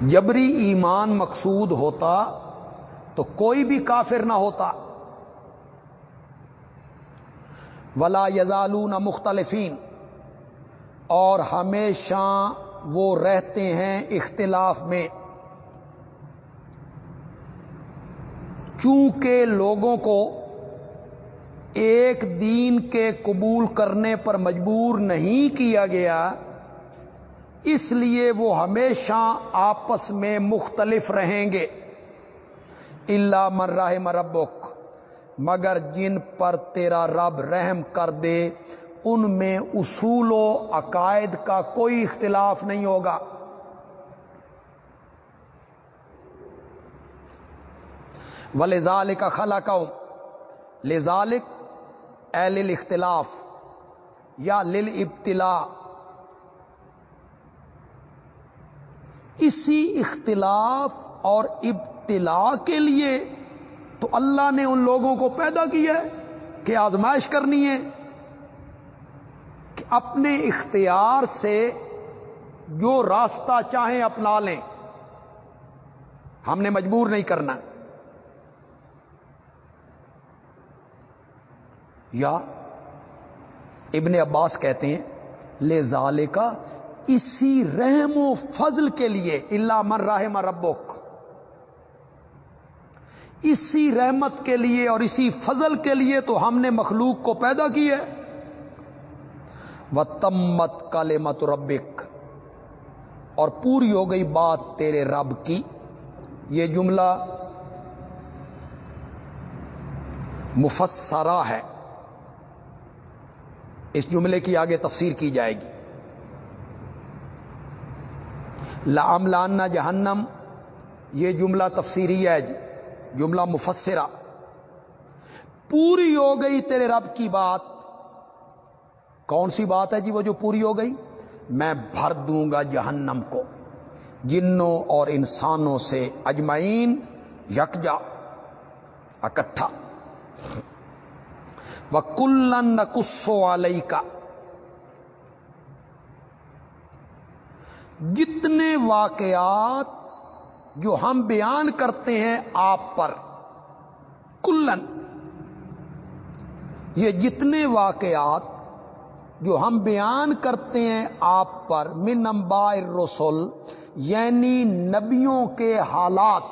جبری ایمان مقصود ہوتا تو کوئی بھی کافر نہ ہوتا۔ ولا یزالون مختلفین اور ہمیشہ وہ رہتے ہیں اختلاف میں۔ چونکہ لوگوں کو ایک دین کے قبول کرنے پر مجبور نہیں کیا گیا، اس لیے وہ ہمیشہ آپس میں مختلف رہیں گے۔ اللہ مرراہ مربک مگر جن پر تیرا رب رحم کر دے، ان میں اصول و عقائد کا کوئی اختلاف نہیں ہوگا۔ و لال کا خلا قوم لذالک اے لل اختلاف یا لل ابتلا اسی اختلاف اور ابتلا کے لیے تو اللہ نے ان لوگوں کو پیدا کیا ہے کہ آزمائش کرنی ہے کہ اپنے اختیار سے جو راستہ چاہیں اپنا لیں۔ ہم نے مجبور نہیں کرنا۔ یا ابن عباس کہتے ہیں، لے زالے کا اسی رحم و فضل کے لیے اللہ من راہ ربک۔ اسی رحمت کے لیے اور اسی فضل کے لیے تو ہم نے مخلوق کو پیدا کی ہے۔ و تمت کال مت ربک اور پوری ہو گئی بات تیرے رب کی۔ یہ جملہ مفسرہ ہے۔ اس جملے کی آگے تفسیر کی جائے گی۔ لام لانا جہنم یہ جملہ تفسیری ہے۔ جی جملہ مفسرہ، پوری ہو گئی تیرے رب کی بات۔ کون سی بات ہے جی وہ جو پوری ہو گئی؟ میں بھر دوں گا جہنم کو۔ جنوں اور انسانوں سے اجمعین یکجا، اکٹھا۔ وہ کلن کسو والی کا جتنے واقعات جو ہم بیان کرتے ہیں آپ پر۔ کلن۔ یہ جتنے واقعات جو ہم بیان کرتے ہیں آپ پر من امبا رسول یعنی نبیوں کے حالات۔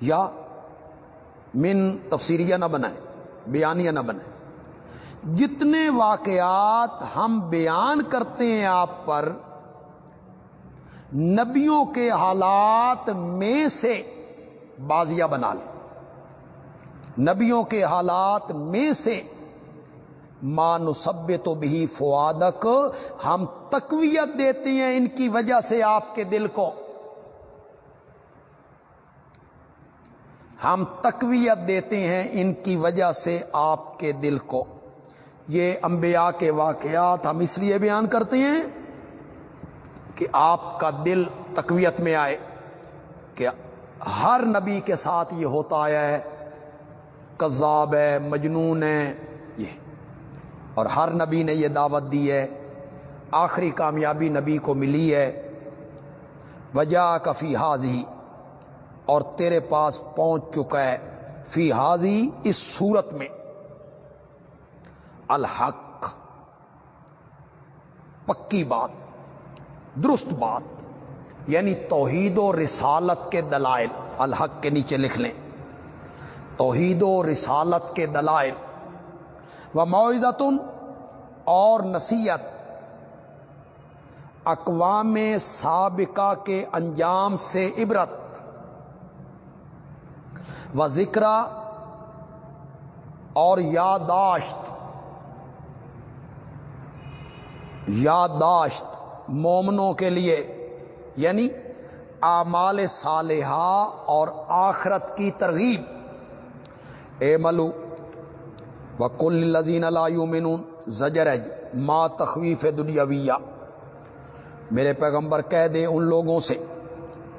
یا من تفسیریہ نہ بنائے بیانیہ نہ بنائے جتنے واقعات ہم بیان کرتے ہیں آپ پر، نبیوں کے حالات میں سے بازیا بنا لیں۔ نبیوں کے حالات میں سے مان سب تو بھی فوادک ہم تقویت دیتے ہیں ان کی وجہ سے آپ کے دل کو۔ ہم تقویت دیتے ہیں ان کی وجہ سے آپ کے دل کو۔ یہ انبیاء کے واقعات ہم اس لیے بیان کرتے ہیں کہ آپ کا دل تقویت میں آئے کہ ہر نبی کے ساتھ یہ ہوتا آیا ہے، کذاب ہے، مجنون ہے، یہ۔ اور ہر نبی نے یہ دعوت دی ہے، آخری کامیابی نبی کو ملی ہے۔ وجہ کا فی حاضی اور تیرے پاس پہنچ چکا ہے فی حاضی اس صورت میں۔ الحق، پکی بات، درست بات یعنی توحید و رسالت کے دلائل، الحق کے نیچے لکھ لیں۔ توحید و رسالت کے دلائل۔ و معزتن اور نصیحت۔ اقوام سابقہ کے انجام سے عبرت۔ و ذکر اور یاداشت۔ یاداشت مومنوں کے لیے یعنی اعمال صالحہ اور آخرت کی ترغیب۔ اے ملو و کل لذین اللہ زجرج جی، ما تخویف دنیاویہ میرے پیغمبر کہہ دیں ان لوگوں سے،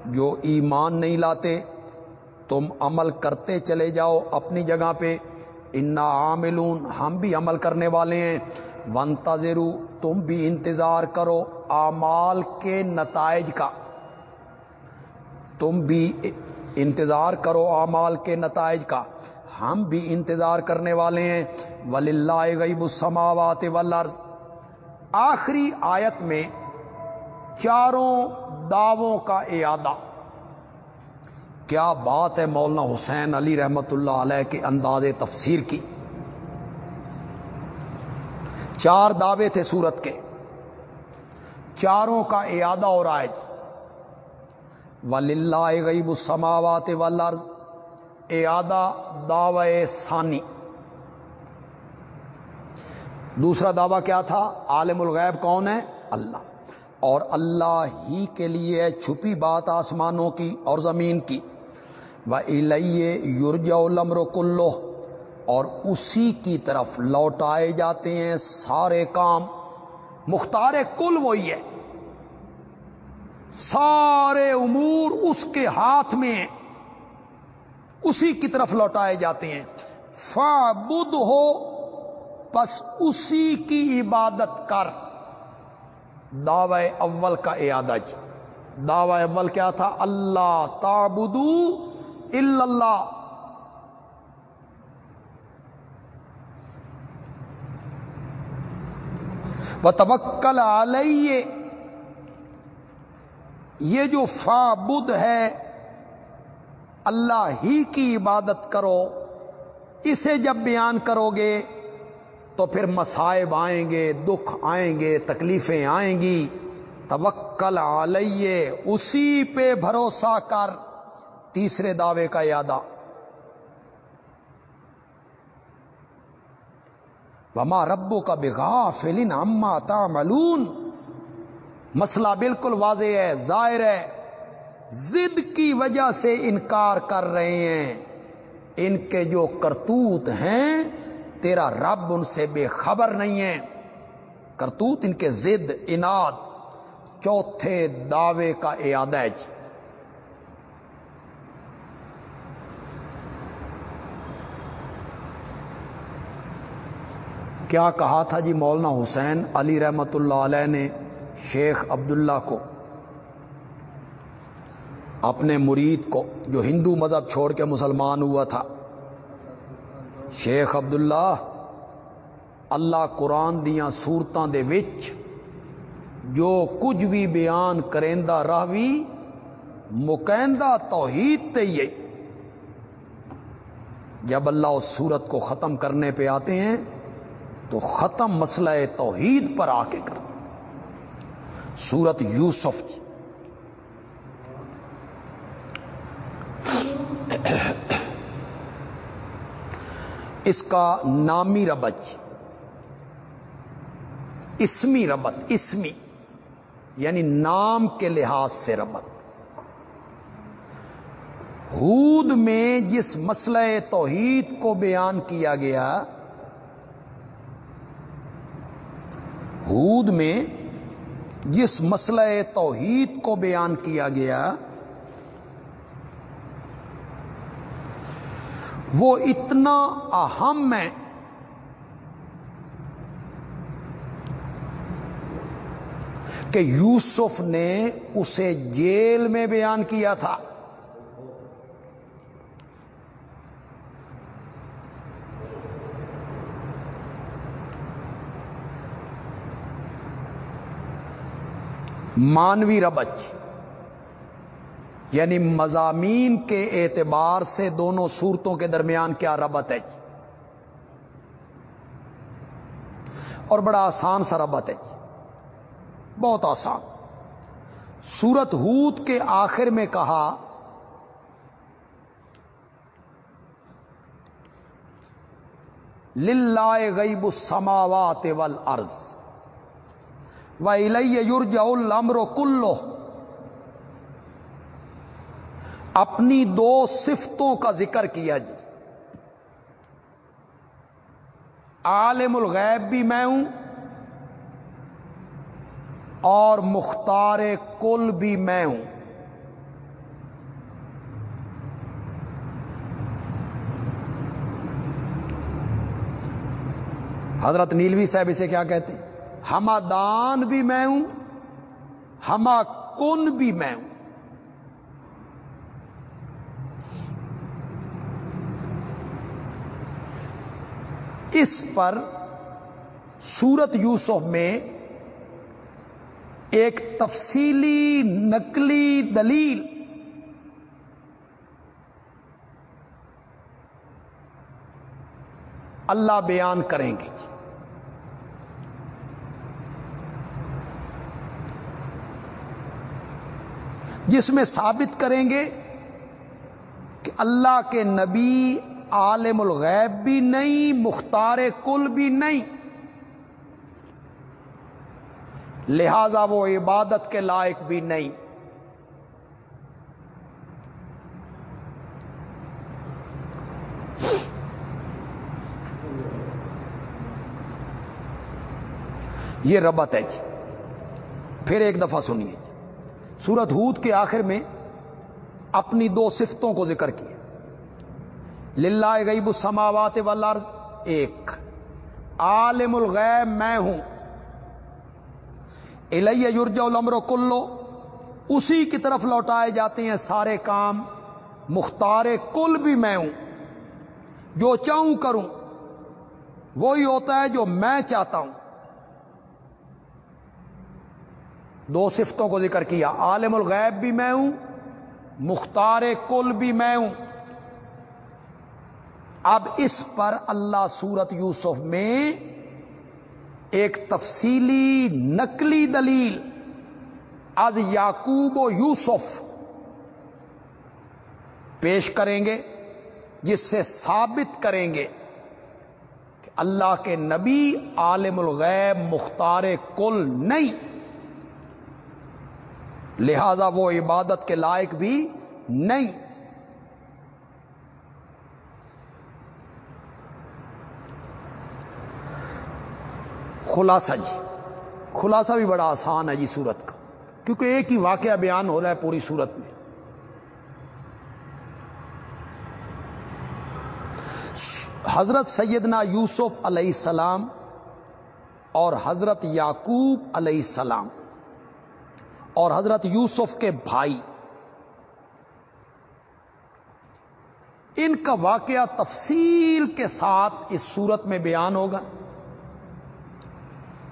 جو ایمان نہیں لاتے، تم عمل کرتے چلے جاؤ اپنی جگہ پہ۔ انا عاملون، ہم بھی عمل کرنے والے ہیں۔ ون تم بھی انتظار کرو اعمال کے نتائج کا۔ تم بھی انتظار کرو اعمال کے نتائج کا۔ ہم بھی انتظار کرنے والے ہیں۔ ولی اللہ غیب السماوات والارض آخری آیت میں چاروں دعووں کا اعادہ۔ کیا بات ہے مولانا حسین علی رحمت اللہ علیہ کے انداز تفسیر کی۔ چار دعوے تھے سورت کے۔ چاروں کا اعادہ اور آئج وللہ غیب السماوات والارض اعادہ دعوے ثانی۔ دوسرا دعویٰ کیا تھا؟ عالم الغیب کون ہے؟ اللہ۔ اور اللہ ہی کے لیے چھپی بات آسمانوں کی اور زمین کی۔ وہ الہیے یورجا المر کلو اور اسی کی طرف لوٹائے جاتے ہیں سارے کام۔ مختار کل وہی ہے۔ سارے امور اس کے ہاتھ میں اسی کی طرف لوٹائے جاتے ہیں۔ فا بدھ ہو بس اسی کی عبادت کر۔ دعوی اول کا جی دعوی اول کیا تھا؟ اللہ تابدو اللہ۔ و توکل علیہ، یہ جو فا بدھ ہے، اللہ ہی کی عبادت کرو، اسے جب بیان کرو گے تو پھر مسائب آئیں گے، دکھ آئیں گے، تکلیفیں آئیں گی۔ توکل علیہ، اسی پہ بھروسہ کر، تیسرے دعوے کا یادہ وما ربو کا بگا فلن اما تعملون۔ مسئلہ بالکل واضح ہے، ظاہر ہے۔ زد کی وجہ سے انکار کر رہے ہیں۔ ان کے جو کرتوت ہیں، تیرا رب ان سے بے خبر نہیں ہے۔ کرتوت ان کے زد اناد۔ چوتھے دعوے کا اعادہ جی کیا کہا تھا جی مولانا حسین علی رحمت اللہ علیہ نے شیخ عبداللہ کو؟ اپنے مرید کو، جو ہندو مذہب چھوڑ کے مسلمان ہوا تھا۔ شیخ عبداللہ، اللہ قرآن دیا سورتوں دے وچ جو کچھ بھی بیان کریندہ راوی مکیندہ توحید تے ہی جب اللہ اس سورت کو ختم کرنے پہ آتے ہیں تو ختم مسئلہ توحید پر آ کے کر سورت یوسف کی۔ اس کا نامی ربج جی۔ اسمی ربت اسمی۔ یعنی نام کے لحاظ سے ربت ہود میں جس مسئلہ توحید کو بیان کیا گیا ہود میں جس مسئلہ توحید کو بیان کیا گیا، وہ اتنا اہم ہے۔ کہ یوسف نے اسے جیل میں بیان کیا تھا۔ مانوی ربچ یعنی مضامین کے اعتبار سے دونوں صورتوں کے درمیان کیا ربط ہے؟ جی اور بڑا آسان سا ربط ہے۔ جی بہت آسان۔ سورت ہود کے آخر میں کہا، للہ غیب السماوات والارض۔ و یورجا المر کلو اپنی دو صفتوں کا ذکر کیا جی عالم الغیب بھی میں ہوں اور مختار کل بھی میں ہوں حضرت نیلوی صاحب اسے کیا کہتے ہیں؟ ہما دان بھی میں ہوں، ہما کن بھی میں ہوں۔ اس پر سورت یوسف میں ایک تفصیلی نقلی دلیل اللہ بیان کریں گے۔ جس میں ثابت کریں گے کہ اللہ کے نبی عالم الغیب بھی نہیں، مختار کل بھی نہیں۔ لہذا وہ عبادت کے لائق بھی نہیں۔ یہ ربط ہے جی۔ پھر ایک دفعہ سنیے۔ سورت ہود کے آخر میں اپنی دو صفتوں کو ذکر کیا للہ غیب السماوات والارض، ایک۔ عالم الغیب میں ہوں۔ الیہ یورجا الامر کلو اسی کی طرف لوٹائے جاتے ہیں سارے کام۔ مختار کل بھی میں ہوں۔ جو چاہوں کروں، وہی ہوتا ہے جو میں چاہتا ہوں۔ دو صفتوں کو ذکر کیا۔ عالم الغیب بھی میں ہوں، مختار کل بھی میں ہوں۔ اب اس پر اللہ سورت یوسف میں ایک تفصیلی نقلی دلیل، از یعقوب و یوسف پیش کریں گے، جس سے ثابت کریں گے کہ اللہ کے نبی عالم الغیب مختار کل نہیں۔ لہذا وہ عبادت کے لائق بھی نہیں۔ خلاصہ جی خلاصہ بھی بڑا آسان ہے جی سورت کا، کیونکہ ایک ہی واقعہ بیان ہو رہا ہے پوری سورت میں۔ حضرت سیدنا یوسف علیہ السلام اور حضرت یعقوب علیہ السلام۔ اور حضرت یوسف کے بھائی۔ ان کا واقعہ تفصیل کے ساتھ اس صورت میں بیان ہوگا۔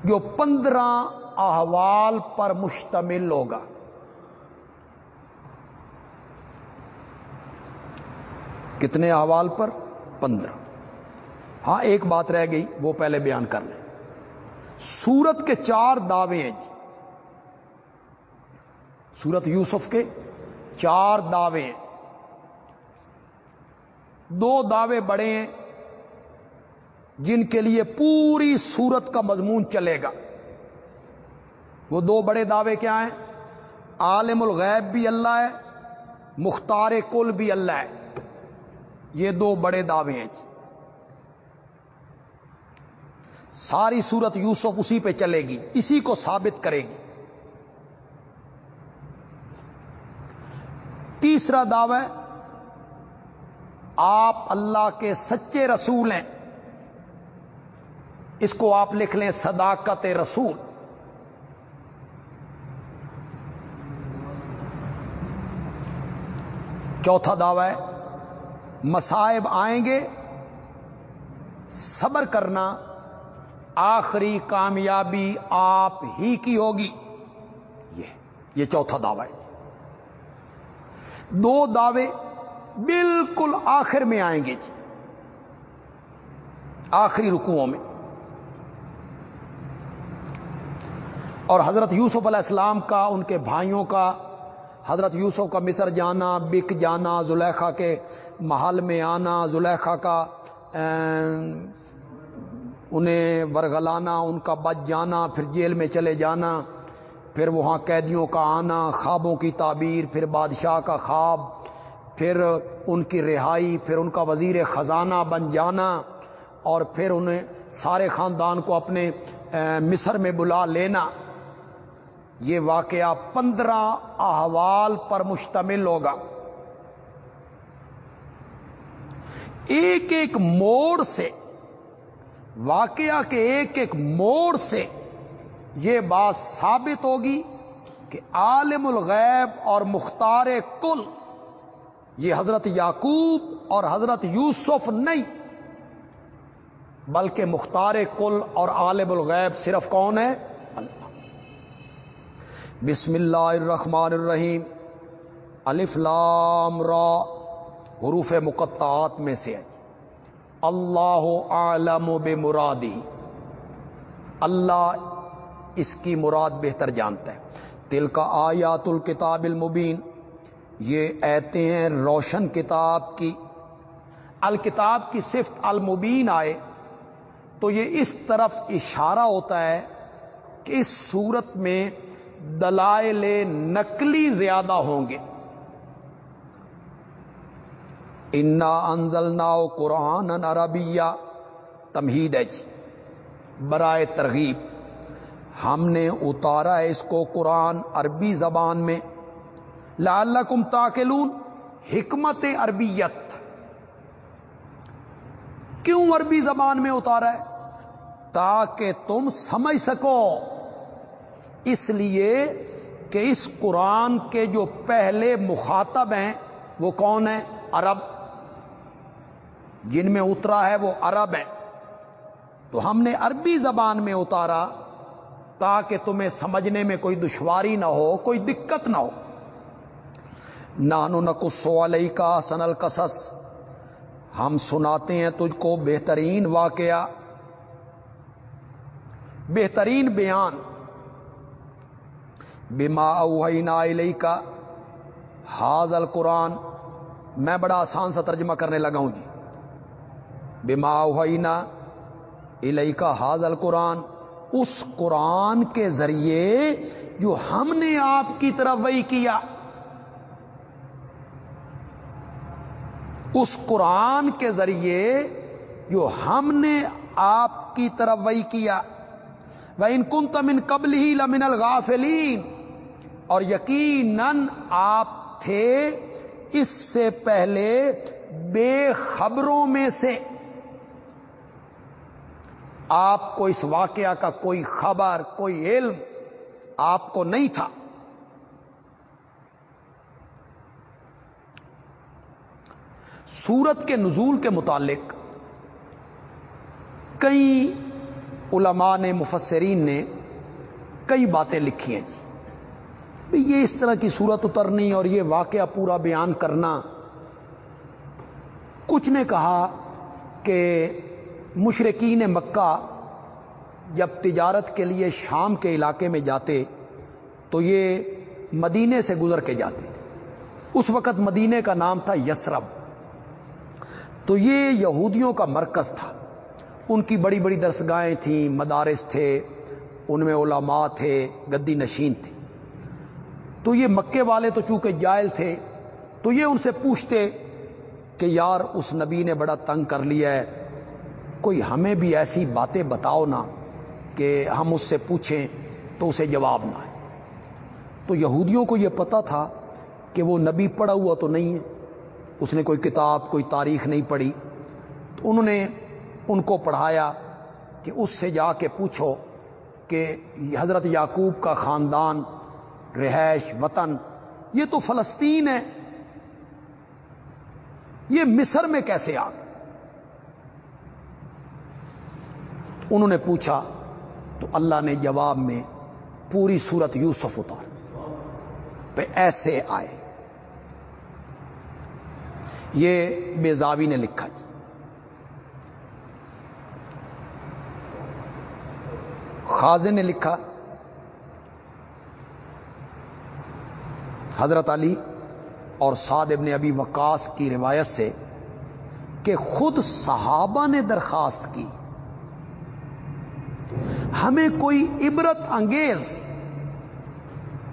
جو پندرہ احوال پر مشتمل ہوگا۔ کتنے احوال پر؟ پندرہ۔ ہاں ایک بات رہ گئی، وہ پہلے بیان کر لیں۔ سورت کے چار دعوے ہیں جی۔ سورت یوسف کے چار دعوے ہیں۔ دو دعوے بڑے ہیں جن کے لیے پوری سورت کا مضمون چلے گا۔ وہ دو بڑے دعوے کیا ہیں؟ عالم الغیب بھی اللہ ہے، مختار کل بھی اللہ ہے۔ یہ دو بڑے دعوے ہیں جی۔ ساری سورت یوسف اسی پہ چلے گی، اسی کو ثابت کرے گی۔ تیسرا دعوی آپ اللہ کے سچے رسول ہیں۔ اس کو آپ لکھ لیں صداقت رسول۔ چوتھا دعوی ہے مسائب آئیں گے، صبر کرنا، آخری کامیابی آپ ہی کی ہوگی۔ یہ یہ چوتھا دعوی ہے۔ دو دعوے بالکل آخر میں آئیں گے جی۔ آخری رکوؤں میں۔ اور حضرت یوسف علیہ السلام کا، ان کے بھائیوں کا، حضرت یوسف کا مصر جانا، بک جانا، زلیخا کے محل میں آنا، زلیخا کا انہیں ورگلانا ان کا بچ جانا، پھر جیل میں چلے جانا۔ پھر وہاں قیدیوں کا آنا، خوابوں کی تعبیر، پھر بادشاہ کا خواب، پھر ان کی رہائی، پھر ان کا وزیر خزانہ بن جانا، اور پھر انہیں سارے خاندان کو اپنے مصر میں بلا لینا۔ یہ واقعہ پندرہ احوال پر مشتمل ہوگا۔ ایک ایک موڑ سے، واقعہ کے ایک ایک موڑ سے یہ بات ثابت ہوگی کہ عالم الغیب اور مختار کل، یہ حضرت یعقوب اور حضرت یوسف نہیں، بلکہ مختار کل اور عالم الغیب صرف کون ہے؟ بسم اللہ الرحمن الرحیم۔ الف لام را، حروف مقطعات میں سے اللہ عالم و بے مرادی اللہ اس کی مراد بہتر جانتا ہے۔ تل کا آیات الکتاب المبین، یہ ایتے ہیں روشن کتاب کی۔ الکتاب کی صفت المبین آئے، تو یہ اس طرف اشارہ ہوتا ہے کہ اس صورت میں دلائل نقلی زیادہ ہوں گے۔ انا انزل ناؤ قرآن عربیہ تمہید ہے جی برائے ترغیب۔ ہم نے اتارا ہے اس کو قرآن عربی زبان میں لعلکم تاکلون، حکمت عربیت۔ کیوں عربی زبان میں اتارا ہے؟ تاکہ تم سمجھ سکو۔ اس لیے کہ اس قرآن کے جو پہلے مخاطب ہیں وہ کون ہیں؟ عرب۔ جن میں اترا ہے وہ عرب ہے تو ہم نے عربی زبان میں اتارا۔ تاکہ تمہیں سمجھنے میں کوئی دشواری نہ ہو، کوئی دقت نہ ہو۔ نانو نقصو علیہ کا سنل کسس ہم سناتے ہیں تجھ کو بہترین واقعہ۔ بہترین بیان۔ بما اوہینا علیہ کا حاض القرآن۔ میں بڑا آسان سا ترجمہ کرنے لگا ہوں جی۔ بما اوہینا علیہ کا حاض القرآن۔ اس قرآن کے ذریعے جو ہم نے آپ کی طرف وہی کیا۔ اس قرآن کے ذریعے جو ہم نے آپ کی طرف وہی کیا۔ وہ ان کن تمن قبل ہی لمن الغافلین اور یقیناً آپ تھے اس سے پہلے بے خبروں میں سے آپ کو اس واقعہ کا کوئی خبر، کوئی علم آپ کو نہیں تھا۔ سورت کے نزول کے متعلق کئی علماء نے، مفسرین نے کئی باتیں لکھی ہیں جی۔ یہ اس طرح کی صورت اترنی اور یہ واقعہ پورا بیان کرنا۔ کچھ نے کہا کہ مشرقین مکہ جب تجارت کے لیے شام کے علاقے میں جاتے تو یہ مدینے سے گزر کے جاتے تھے۔ اس وقت مدینے کا نام تھا یسرب۔ تو یہ یہودیوں کا مرکز تھا۔ ان کی بڑی بڑی درسگاہیں تھیں، مدارس تھے، ان میں علماء تھے، گدی نشین تھے۔ تو یہ مکے والے تو چونکہ جائل تھے، تو یہ ان سے پوچھتے کہ یار اس نبی نے بڑا تنگ کر لیا ہے کوئی ہمیں بھی ایسی باتیں بتاؤ نا کہ ہم اس سے پوچھیں تو اسے جواب نہ آئے۔ تو یہودیوں کو یہ پتا تھا کہ وہ نبی پڑھا ہوا تو نہیں ہے، اس نے کوئی کتاب، کوئی تاریخ نہیں پڑھی۔ تو انہوں نے ان کو پڑھایا کہ اس سے جا کے پوچھو کہ حضرت یعقوب کا خاندان، رہائش، وطن، یہ تو فلسطین ہے۔ یہ مصر میں کیسے آ گئے؟ انہوں نے پوچھا، تو اللہ نے جواب میں پوری صورت یوسف اتار۔ پہ ایسے آئے۔ یہ بیزاوی نے لکھا جی۔ خاضے نے لکھا۔ حضرت علی اور سعد ابن ابی وقاص کی روایت سے کہ خود صحابہ نے درخواست کی۔ ہمیں کوئی عبرت انگیز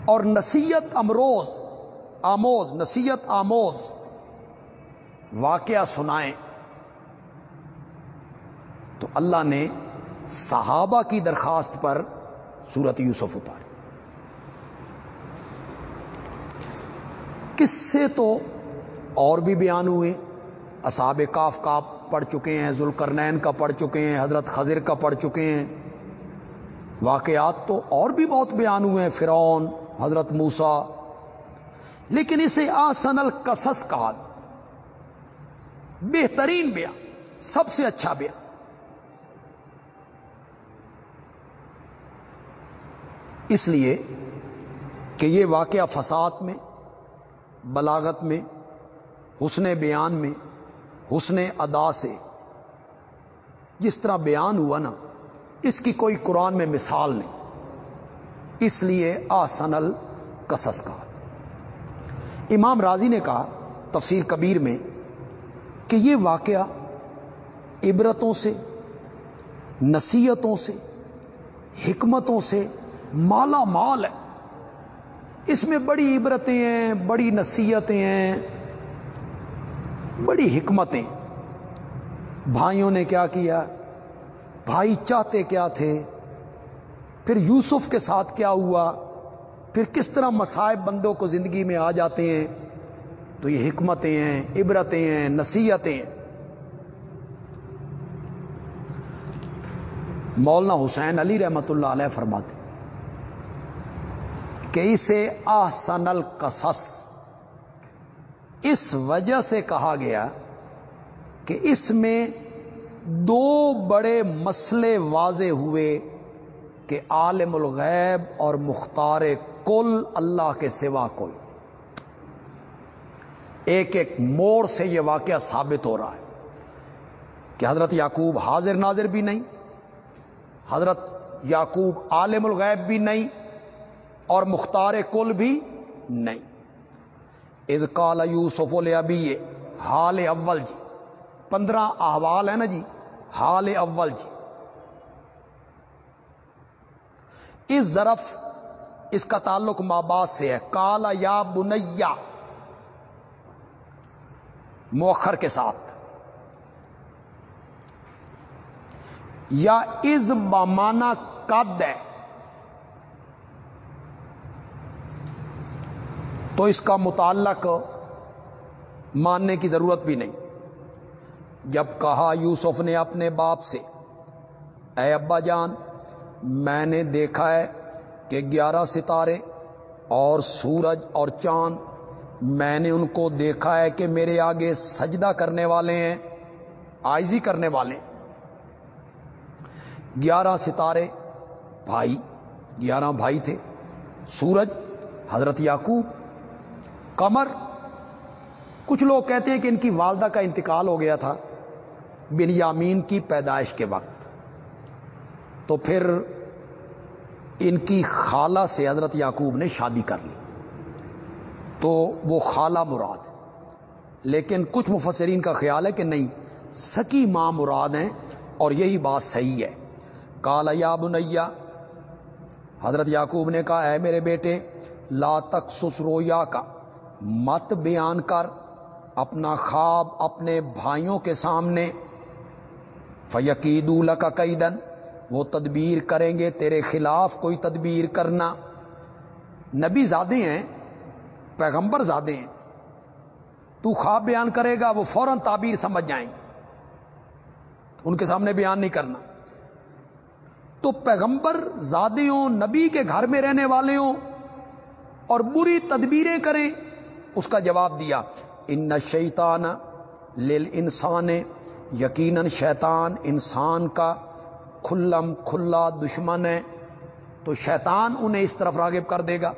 اور نصیحت امروز، آموز، نصیحت آموز واقعہ سنائیں۔ تو اللہ نے صحابہ کی درخواست پر سورت یوسف اتاری کس سے تو اور بھی بیان ہوئے؟ اصاب کاف کا پڑھ چکے ہیں ذوالکرنین کا پڑھ چکے ہیں، حضرت خضر کا پڑھ چکے ہیں۔ واقعات تو اور بھی بہت بیان ہوئے ہیں، فرعون، حضرت موسا لیکن اسے آسن القصص کہا۔ بہترین بیان، سب سے اچھا بیان۔ اس لیے کہ یہ واقعہ فساد میں، بلاغت میں، حسن بیان میں، حسن ادا سے جس طرح بیان ہوا نا اس کی کوئی قرآن میں مثال نہیں۔ اس لیے آسن القصص کا۔ امام راضی نے کہا تفسیر کبیر میں کہ یہ واقعہ عبرتوں سے، نصیحتوں سے، حکمتوں سے مالا مال ہے۔ اس میں بڑی عبرتیں ہیں، بڑی نصیحتیں ہیں، بڑی حکمتیں۔ بھائیوں نے کیا کیا؟ بھائی چاہتے کیا تھے؟ پھر یوسف کے ساتھ کیا ہوا؟ پھر کس طرح مسائب بندوں کو زندگی میں آ جاتے ہیں؟ تو یہ حکمتیں ہیں، عبرتیں ہیں، نصیحتیں ہیں۔ مولانا حسین علی رحمت اللہ علیہ فرماتے کہ اسے آسن القصص، اس وجہ سے کہا گیا کہ اس میں دو بڑے مسئلے واضح ہوئے کہ عالم الغیب اور مختار کل اللہ کے سوا کل۔ ایک ایک موڑ سے یہ واقعہ ثابت ہو رہا ہے کہ حضرت یعقوب حاضر ناظر بھی نہیں، حضرت یعقوب عالم الغیب بھی نہیں اور مختار کل بھی نہیں۔ از کال یوسف ابھی حال اول جی پندرہ احوال ہے نا جی؟ حال اول جی۔ اس ظرف، اس کا تعلق ماں باپ سے ہے۔ کالا یا بنیا موخر کے ساتھ۔ یا از بامانا قد ہے۔ تو اس کا متعلق ماننے کی ضرورت بھی نہیں۔ جب کہا یوسف نے اپنے باپ سے، اے ابا جان، میں نے دیکھا ہے کہ گیارہ ستارے اور سورج اور چاند، میں نے ان کو دیکھا ہے کہ میرے آگے سجدہ کرنے والے ہیں، آئزی کرنے والے گیارہ ستارے بھائی، گیارہ بھائی تھے۔ سورج، حضرت یعقوب کمر کچھ لوگ کہتے ہیں کہ ان کی والدہ کا انتقال ہو گیا تھا۔ بن یامین کی پیدائش کے وقت۔ تو پھر ان کی خالہ سے حضرت یعقوب نے شادی کر لی۔ تو وہ خالہ مراد لیکن کچھ مفسرین کا خیال ہے کہ نہیں، سکی ماں مراد ہیں اور یہی بات صحیح ہے۔ کالا یا بنیا حضرت یعقوب نے کہا ہے میرے بیٹے، لا تک سسرویا کا مت بیان کر، اپنا خواب اپنے بھائیوں کے سامنے فیقید کا کئی دن وہ تدبیر کریں گے، تیرے خلاف کوئی تدبیر کرنا۔ نبی زادے ہیں، پیغمبر زادے ہیں۔ تو خواب بیان کرے گا، وہ فوراً تعبیر سمجھ جائیں گے۔ ان کے سامنے بیان نہیں کرنا۔ تو پیغمبر زادے ہوں، نبی کے گھر میں رہنے والے ہوں اور بری تدبیریں کریں، اس کا جواب دیا۔ ان شیطان لل انسان یقیناً شیطان انسان کا کھلم کھلا دشمن ہے، تو شیطان انہیں اس طرف راغب کر دے گا۔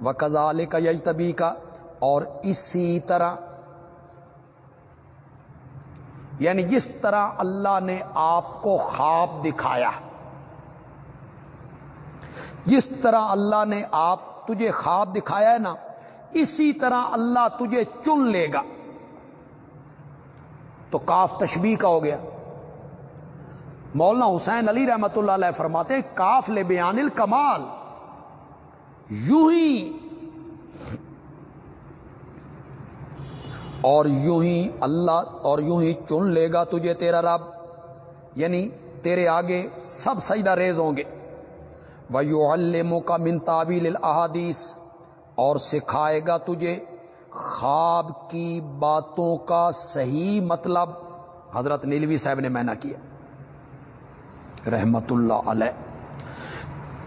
وہ کزال کا یجتبی کا اور اسی طرح یعنی جس طرح اللہ نے آپ کو خواب دکھایا، جس طرح اللہ نے آپ تجھے خواب دکھایا ہے نا، اسی طرح اللہ تجھے چن لے گا۔ تو کاف تشبیح کا ہو گیا۔ مولانا حسین علی رحمت اللہ علیہ فرماتے ہیں، کاف لے بیان الکمال، یوں ہی اور یوں ہی اللہ اور یوں ہی چن لے گا تجھے تیرا رب۔ یعنی تیرے آگے سب سجدہ ریز ہوں گے۔ وہ الموں کا من تعویل الحادیث اور سکھائے گا تجھے خواب کی باتوں کا صحیح مطلب حضرت نیلوی صاحب نے مینا کیا۔ رحمت اللہ علیہ۔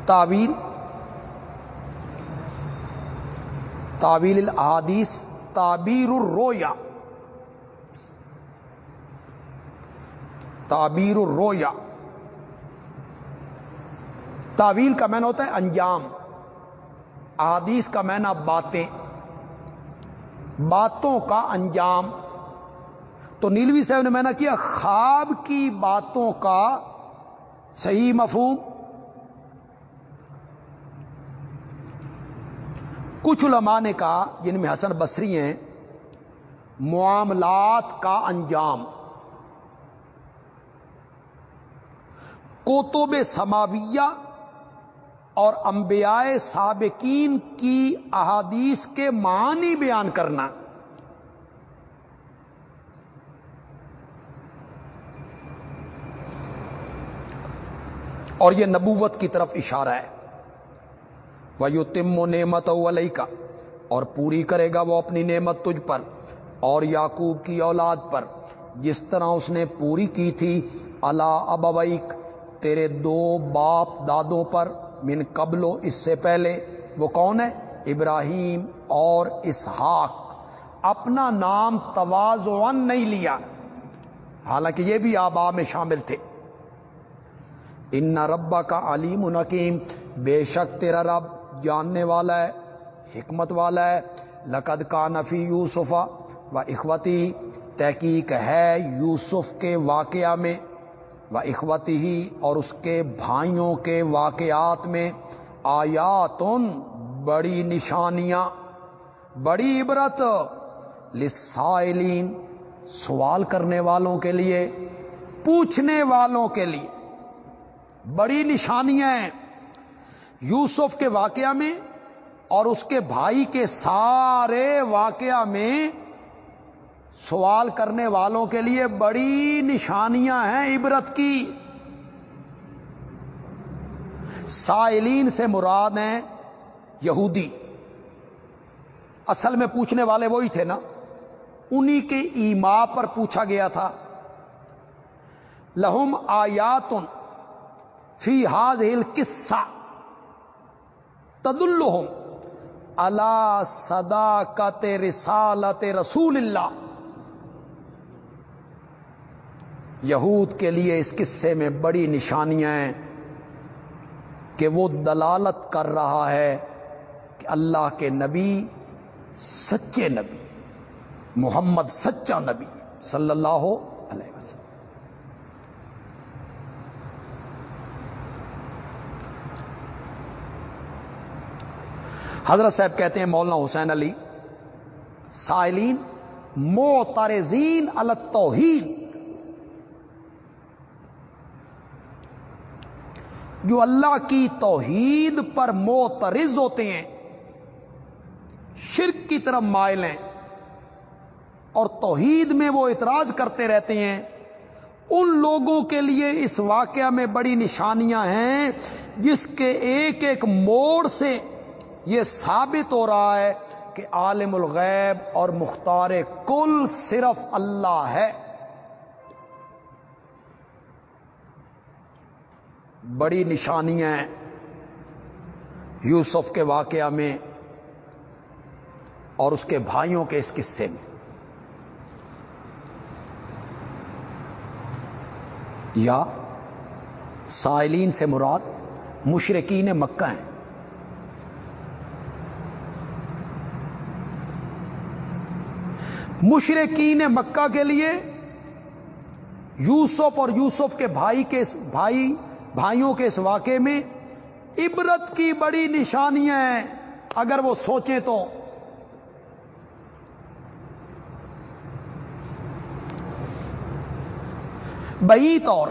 تعویل۔ تعویل الحادیث تعبیر الرویا تعبیر الرویا تعویل کا مین ہوتا ہے انجام۔ احادیث کا مینا باتیں۔ باتوں کا انجام۔ تو نیلوی صاحب نے میں نے کیا، خواب کی باتوں کا صحیح مفہوم۔ کچھ علماء نے کہا، جن میں حسن بصری ہیں، معاملات کا انجام۔ کوتب سماویہ اور انبیاء سابقین کی احادیث کے معنی بیان کرنا۔ اور یہ نبوت کی طرف اشارہ ہے۔ وہ یو تم و نعمت علیہ کا اور پوری کرے گا وہ اپنی نعمت تجھ پر اور یعقوب کی اولاد پر۔ جس طرح اس نے پوری کی تھی اللہ ابویک، تیرے دو باپ دادوں پر۔ من قبلو اس سے پہلے، وہ کون ہے؟ ابراہیم اور اسحاق۔ اپنا نام توازن نہیں لیا۔ حالانکہ یہ بھی آبا میں شامل تھے۔ ان ربا کا علیم نکیم بے شک تیرا رب جاننے والا ہے، حکمت والا ہے۔ لقد کا نفی یوسفا و اخوتی۔ تحقیق ہے یوسف کے واقعہ میں۔ و اخوتی ہی اور اس کے بھائیوں کے واقعات میں آیاتن، بڑی نشانیاں، بڑی عبرت لسائلین سوال کرنے والوں کے لیے، پوچھنے والوں کے لیے۔ بڑی نشانیاں یوسف کے واقعہ میں اور اس کے بھائی کے سارے واقعہ میں سوال کرنے والوں کے لیے بڑی نشانیاں ہیں عبرت کی۔ سائلین سے مراد ہیں یہودی۔ اصل میں پوچھنے والے وہی تھے نا۔ انہی کے ایما پر پوچھا گیا تھا۔ لہم آیاتن فی ہاد ہل قصہ۔ تد الحم اللہ صدا رسالت رسول اللہ۔ یہود کے لیے اس قصے میں بڑی نشانیاں ہیں کہ وہ دلالت کر رہا ہے کہ اللہ کے نبی سچے نبی، محمد سچا نبی صلی اللہ علیہ وسلم۔ حضرت صاحب کہتے ہیں مولانا حسین علی، سائلین موتارزین التوحید۔ جو اللہ کی توحید پر موترز ہوتے ہیں، شرک کی طرف مائل ہیں اور توحید میں وہ اعتراض کرتے رہتے ہیں، ان لوگوں کے لیے اس واقعہ میں بڑی نشانیاں ہیں جس کے ایک ایک موڑ سے یہ ثابت ہو رہا ہے کہ عالم الغیب اور مختار کل صرف اللہ ہے۔ بڑی نشانیاں یوسف کے واقعہ میں اور اس کے بھائیوں کے اس قصے میں۔ یا سائلین سے مراد مشرقین مکہ ہیں۔ مشرقین مکہ کے لیے یوسف اور یوسف کے بھائی کے بھائی بھائیوں کے اس واقعے میں عبرت کی بڑی نشانیاں ہیں، اگر وہ سوچیں تو۔ بئی طور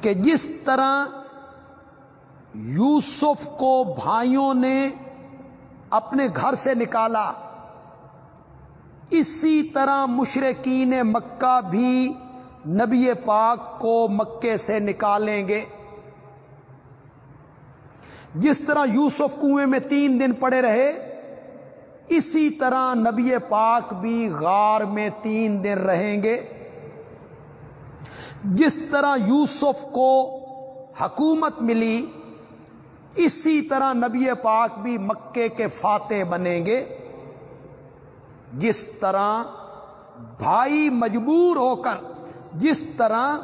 کہ جس طرح یوسف کو بھائیوں نے اپنے گھر سے نکالا، اسی طرح مشرقین مکہ بھی نبی پاک کو مکے سے نکالیں گے۔ جس طرح یوسف کنویں میں تین دن پڑے رہے، اسی طرح نبی پاک بھی غار میں تین دن رہیں گے۔ جس طرح یوسف کو حکومت ملی، اسی طرح نبی پاک بھی مکے کے فاتح بنیں گے۔ جس طرح بھائی مجبور ہو کر جس طرح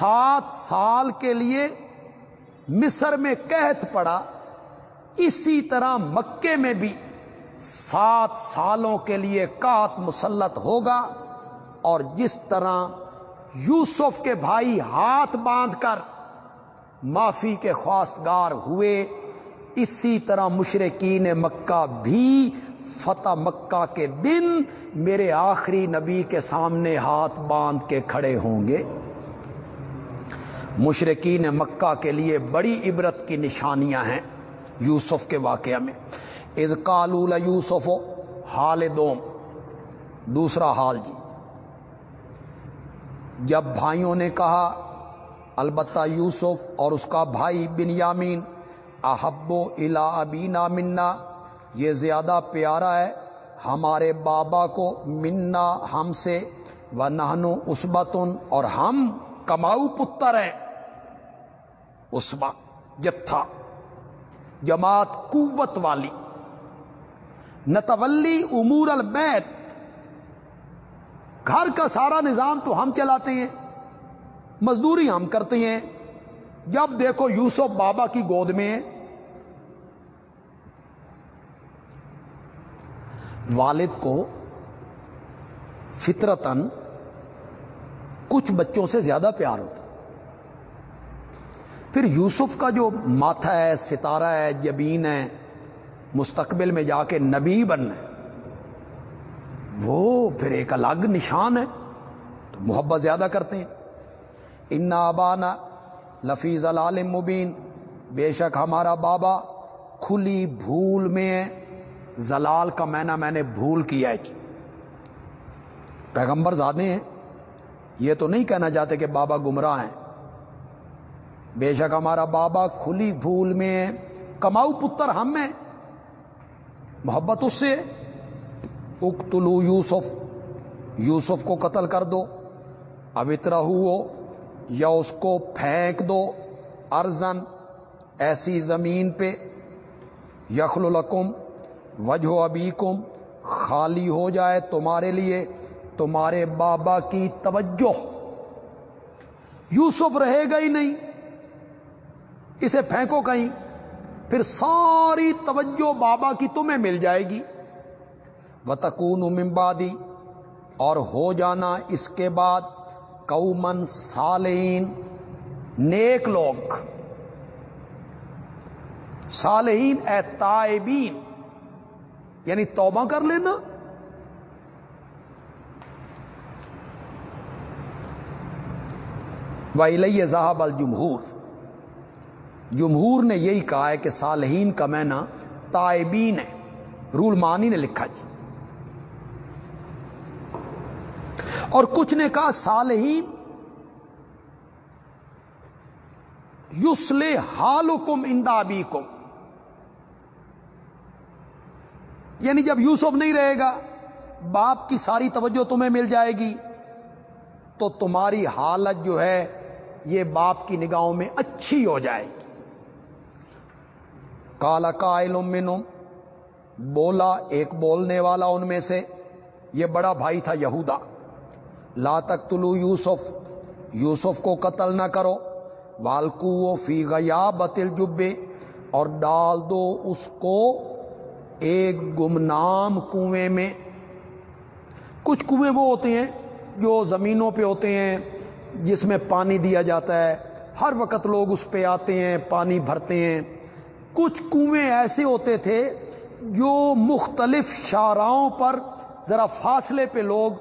سات سال کے لیے مصر میں قحط پڑا، اسی طرح مکے میں بھی سات سالوں کے لیے کات مسلط ہوگا اور جس طرح یوسف کے بھائی ہاتھ باندھ کر معافی کے خواستگار ہوئے، اسی طرح مشرقین مکہ بھی فتح مکہ کے دن میرے آخری نبی کے سامنے ہاتھ باندھ کے کھڑے ہوں گے۔ مشرقین مکہ کے لیے بڑی عبرت کی نشانیاں ہیں یوسف کے واقعہ میں۔ از کالول یوسف حال دوم دوسرا حال جی۔ جب بھائیوں نے کہا، البتہ یوسف اور اس کا بھائی بن یامین احب و الا ابینا منا یہ زیادہ پیارا ہے ہمارے بابا کو منا ہم سے و نہنو اسبتن، اور ہم کماؤ پتر ہیں۔ اسبا جتھا جماعت قوت والی۔ نتولی امور البیت۔ گھر کا سارا نظام تو ہم چلاتے ہیں، مزدوری ہم کرتے ہیں۔ جب دیکھو یوسف بابا کی گود میں والد کو فطرتن کچھ بچوں سے زیادہ پیار ہوتا پھر یوسف کا جو ماتھا ہے، ستارہ ہے جبین ہے، مستقبل میں جا کے نبی بننا ہے وہ پھر ایک الگ نشان ہے۔ تو محبت زیادہ کرتے ہیں۔ انا ابانا لفیظ العالم مبین۔ بے شک ہمارا بابا کھلی بھول میں زلال کا مینا میں نے بھول کیا ہے جی۔ پیغمبر زادے ہیں۔ یہ تو نہیں کہنا چاہتے کہ بابا گمراہ ہیں۔ بے شک ہمارا بابا کھلی بھول میں کماؤ پتر ہم میں محبت اس سے۔ اکتلو یوسف۔ یوسف کو قتل کر دو۔ اب اترا ہو یا اس کو پھینک دو۔ ارزن ایسی زمین پہ۔ یخل القم وجہ ابی خالی ہو جائے تمہارے لیے، تمہارے بابا کی توجہ۔ یوسف رہے گا ہی نہیں، اسے پھینکو کہیں، پھر ساری توجہ بابا کی تمہیں مل جائے گی۔ وتکون ممبادی اور ہو جانا اس کے بعد کومن صالحین نیک لوگ۔ صالحین اے تائبین۔ یعنی توبہ کر لینا۔ ویلیہ صاحب الجمہور جمہور نے یہی کہا ہے کہ صالحین کا مینا تائبین ہے۔ رول مانی نے لکھا جی۔ اور کچھ نے کہا صالحین یوسلے حالکم اندابی کم یعنی جب یوسف نہیں رہے گا، باپ کی ساری توجہ تمہیں مل جائے گی۔ تو تمہاری حالت جو ہے، یہ باپ کی نگاہوں میں اچھی ہو جائے گی۔ کالا کائل بولا ایک بولنے والا ان میں سے، یہ بڑا بھائی تھا یہودا۔ لا تک تلو یوسف یوسف کو قتل نہ کرو۔ والکو فی گیا بتل جبے اور ڈال دو اس کو ایک گمنام کنویں میں کچھ کنویں وہ ہوتے ہیں جو زمینوں پہ ہوتے ہیں، جس میں پانی دیا جاتا ہے۔ ہر وقت لوگ اس پہ آتے ہیں، پانی بھرتے ہیں۔ کچھ کنویں ایسے ہوتے تھے جو مختلف شاہراہوں پر ذرا فاصلے پہ لوگ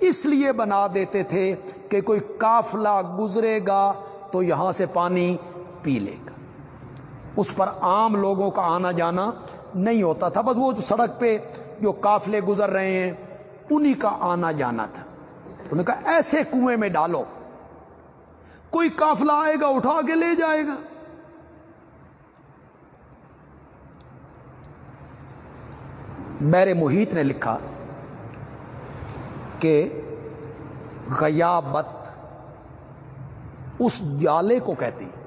اس لیے بنا دیتے تھے کہ کوئی کافلا گزرے گا تو یہاں سے پانی پی لے گا۔ اس پر عام لوگوں کا آنا جانا نہیں ہوتا تھا۔ بس وہ سڑک پہ جو کافلے گزر رہے ہیں، انہی کا آنا جانا تھا۔ انہوں نے کہا، ایسے کنویں میں ڈالو۔ کوئی کافلا آئے گا، اٹھا کے لے جائے گا۔ بیر محیط نے لکھا کہ غیابت اس جالے کو کہتے ہیں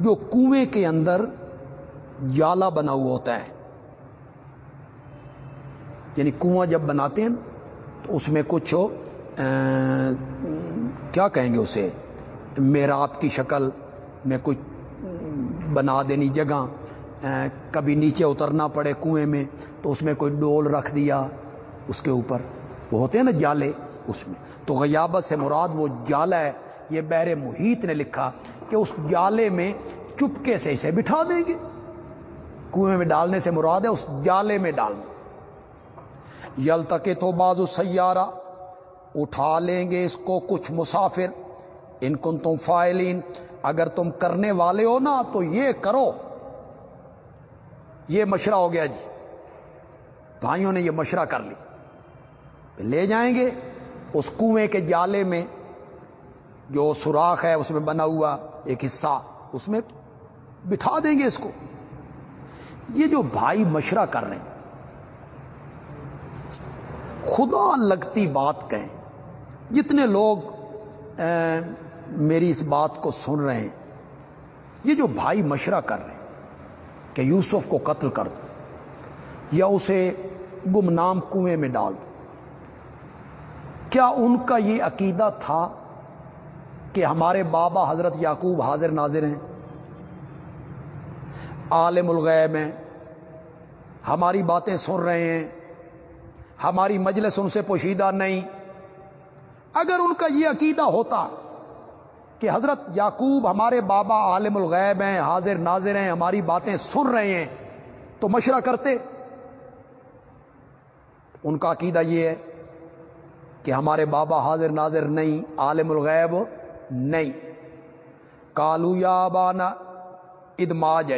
جو کنویں کے اندر جالا بنا ہوا ہوتا ہے۔ یعنی کنواں جب بناتے ہیں، تو اس میں کچھ کیا کہیں گے اسے؟ میراب کی شکل میں کچھ بنا دینی جگہ کبھی نیچے اترنا پڑے کنویں میں، تو اس میں کوئی ڈول رکھ دیا اس کے اوپر۔ وہ ہوتے ہیں نا جالے اس میں۔ تو غیابت سے مراد وہ جالا ہے۔ یہ بحر محیط نے لکھا کہ اس جالے میں چپکے سے اسے بٹھا دیں گے۔ کنویں میں ڈالنے سے مراد ہے، اس جالے میں ڈالنا۔ یل تک تو بازو سیارہ، اٹھا لیں گے اس کو کچھ مسافر۔ ان کن تم فائلین، اگر تم کرنے والے ہو نا، تو یہ کرو۔ یہ مشورہ ہو گیا جی۔ بھائیوں نے یہ مشورہ کر لی۔ لے جائیں گے اس کنویں کے جالے میں، جو سوراخ ہے، اس میں بنا ہوا ایک حصہ، اس میں بٹھا دیں گے اس کو۔ یہ جو بھائی مشورہ کر رہے ہیں، خدا لگتی بات کہیں۔ جتنے لوگ میری اس بات کو سن رہے ہیں، یہ جو بھائی مشورہ کر رہے ہیں کہ یوسف کو قتل کر دو، یا اسے گمنام کنویں میں ڈال دو، کیا ان کا یہ عقیدہ تھا کہ ہمارے بابا حضرت یعقوب حاضر ناظر ہیں؟ عالم الغیب ہیں۔ ہماری باتیں سن رہے ہیں۔ ہماری مجلس ان سے پوشیدہ نہیں۔ اگر ان کا یہ عقیدہ ہوتا کہ حضرت یعقوب ہمارے بابا عالم الغیب ہیں، حاضر ناظر ہیں، ہماری باتیں سن رہے ہیں، تو مشورہ کرتے۔ ان کا عقیدہ یہ ہے کہ ہمارے بابا حاضر ناظر نہیں، عالم الغیب نہیں۔ کالو یا بانا ادماج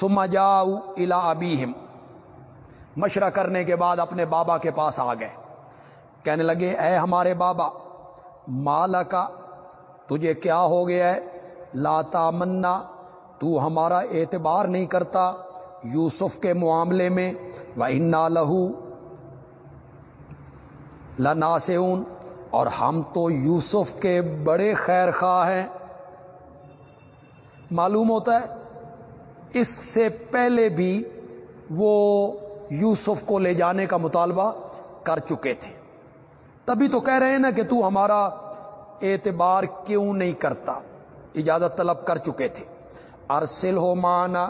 سما جاؤ الا ابیم مشورہ کرنے کے بعد اپنے بابا کے پاس آ گئے۔ کہنے لگے، اے ہمارے بابا مالا کا تجھے کیا ہو گیا ہے؟ لاتا منا تو ہمارا اعتبار نہیں کرتا یوسف کے معاملے میں۔ وہ انا لہو لناسون اور ہم تو یوسف کے بڑے خیر خواہ ہیں۔ معلوم ہوتا ہے اس سے پہلے بھی وہ یوسف کو لے جانے کا مطالبہ کر چکے تھے۔ تبھی تو کہہ رہے ہیں نا کہ تو ہمارا اعتبار کیوں نہیں کرتا؟ اجازت طلب کر چکے تھے۔ ارسل ہو مانا،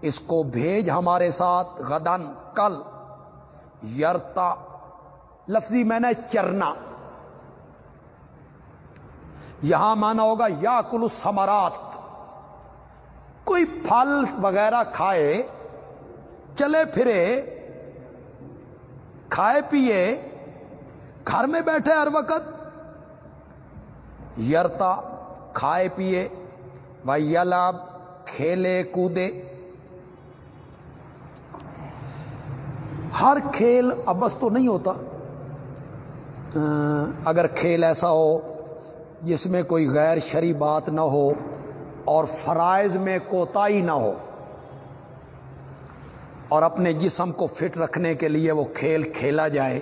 اس کو بھیج ہمارے ساتھ غدن کل۔ یرتا، لفظی میں نے چرنا۔ یہاں مانا ہوگا یا کلو سمرات کوئی پھل وغیرہ کھائے، چلے پھرے، کھائے پیے، گھر میں بیٹھے ہر وقت، یرتا، کھائے پیے و یلاب کھیلے کودے۔ ہر کھیل ابس تو نہیں ہوتا۔ اگر کھیل ایسا ہو جس میں کوئی غیر شری بات نہ ہو اور فرائض میں کوتاہی نہ ہو اور اپنے جسم کو فٹ رکھنے کے لیے وہ کھیل کھیلا جائے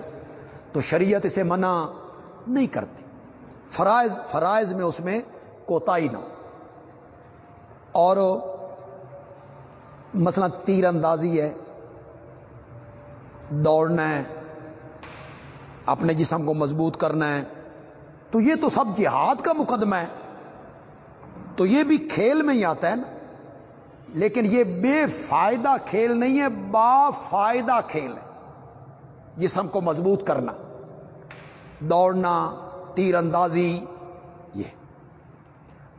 تو شریعت اسے منع نہیں کرتی۔ فرائض فرائض میں اس میں کوتا ہی نہ اور مثلا تیر اندازی ہے، دوڑنا ہے، اپنے جسم کو مضبوط کرنا ہے، تو یہ تو سب جہاد کا مقدمہ ہے۔ تو یہ بھی کھیل میں ہی آتا ہے نا۔ لیکن یہ بے فائدہ کھیل نہیں ہے، با فائدہ کھیل ہے۔ جسم کو مضبوط کرنا، دوڑنا، تیر اندازی، یہ۔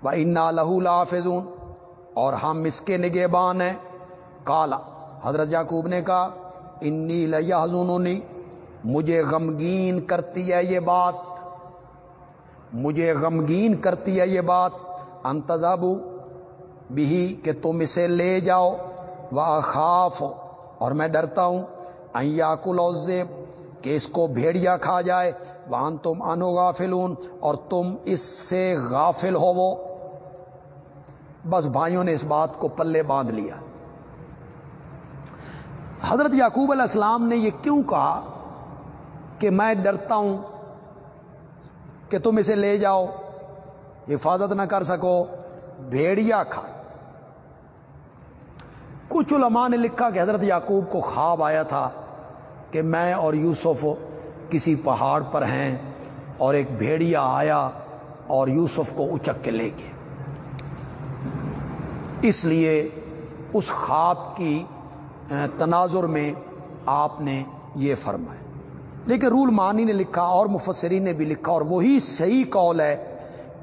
و انا لہو لافظون اور ہم اس کے نگہبان ہیں۔ کالا حضرت یعقوب نے کہا، انی لیا لہذونی مجھے غمگین کرتی ہے یہ بات۔ مجھے غمگین کرتی ہے یہ بات۔ انتظابو بھی کہ تم اسے لے جاؤ وہ خاف اور میں ڈرتا ہوں ایاکل اوزیب کہ اس کو بھیڑیا کھا جائے۔ وہاں تم انو غافلون۔ اور تم اس سے غافل ہو وہ بس بھائیوں نے اس بات کو پلے باندھ لیا۔ حضرت یعقوب علیہ السلام نے یہ کیوں کہا کہ میں ڈرتا ہوں کہ تم اسے لے جاؤ؟ حفاظت نہ کر سکو، بھیڑیا کھا۔ کچھ علماء نے لکھا کہ حضرت یعقوب کو خواب آیا تھا کہ میں اور یوسف کسی پہاڑ پر ہیں اور ایک بھیڑیا آیا اور یوسف کو اچک کے لے گئے اس لیے اس خواب کی تناظر میں آپ نے یہ فرمایا۔ لیکن رول مانی نے لکھا اور مفسرین نے بھی لکھا اور وہی صحیح کال ہے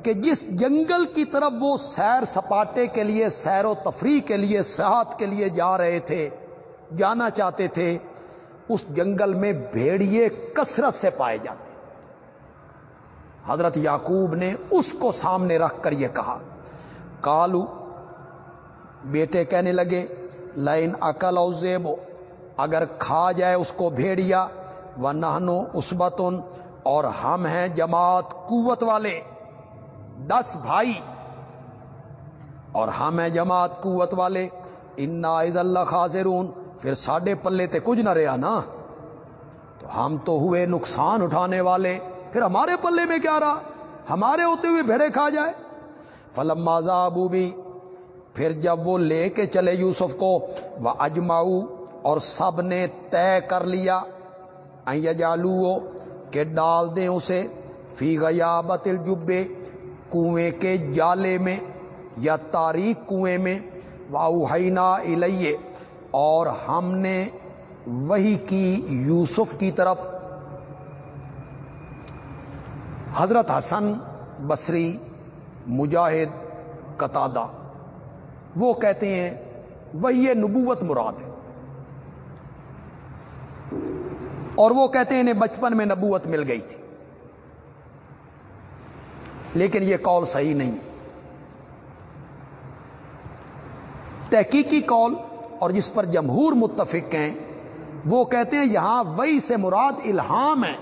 کہ جس جنگل کی طرف وہ سیر سپاٹے کے لیے، سیر و تفریح کے لیے صحت کے لیے جا رہے تھے، جانا چاہتے تھے، اس جنگل میں بھیڑیے کثرت سے پائے جاتے۔ حضرت یعقوب نے اس کو سامنے رکھ کر یہ کہا، کالو، بیٹے کہنے لگے لائن عقل او زیبو اگر کھا جائے اس کو بھیڑیا و نہنو اسبتن اور ہم ہیں جماعت قوت والے۔ دس بھائی اور ہم ہیں جماعت قوت والے، انا اللہ خاضرون پھر ساڈے پلے تے کچھ نہ رہا نا۔ تو ہم تو ہوئے نقصان اٹھانے والے۔ پھر ہمارے پلے میں کیا رہا؟ ہمارے ہوتے ہوئے بھیڑے کھا جائے۔ فلم ماضا ابو بھی پھر جب وہ لے کے چلے یوسف کو وہ اجماؤ اور سب نے طے کر لیا۔ جالو کہ ڈال دیں اسے۔ فی گیا بتل جبے کنویں کے جالے میں یا تاریخ کنویں میں واؤنا الے اور ہم نے وہی کی یوسف کی طرف۔ حضرت حسن بصری، مجاہد، قطادہ، وہ کہتے ہیں وہی نبوت مراد ہے۔ اور وہ کہتے ہیں انہیں بچپن میں نبوت مل گئی تھی۔ لیکن یہ کال صحیح نہیں۔ تحقیقی کال اور جس پر جمہور متفق ہیں، وہ کہتے ہیں یہاں وہی سے مراد الہام ہے۔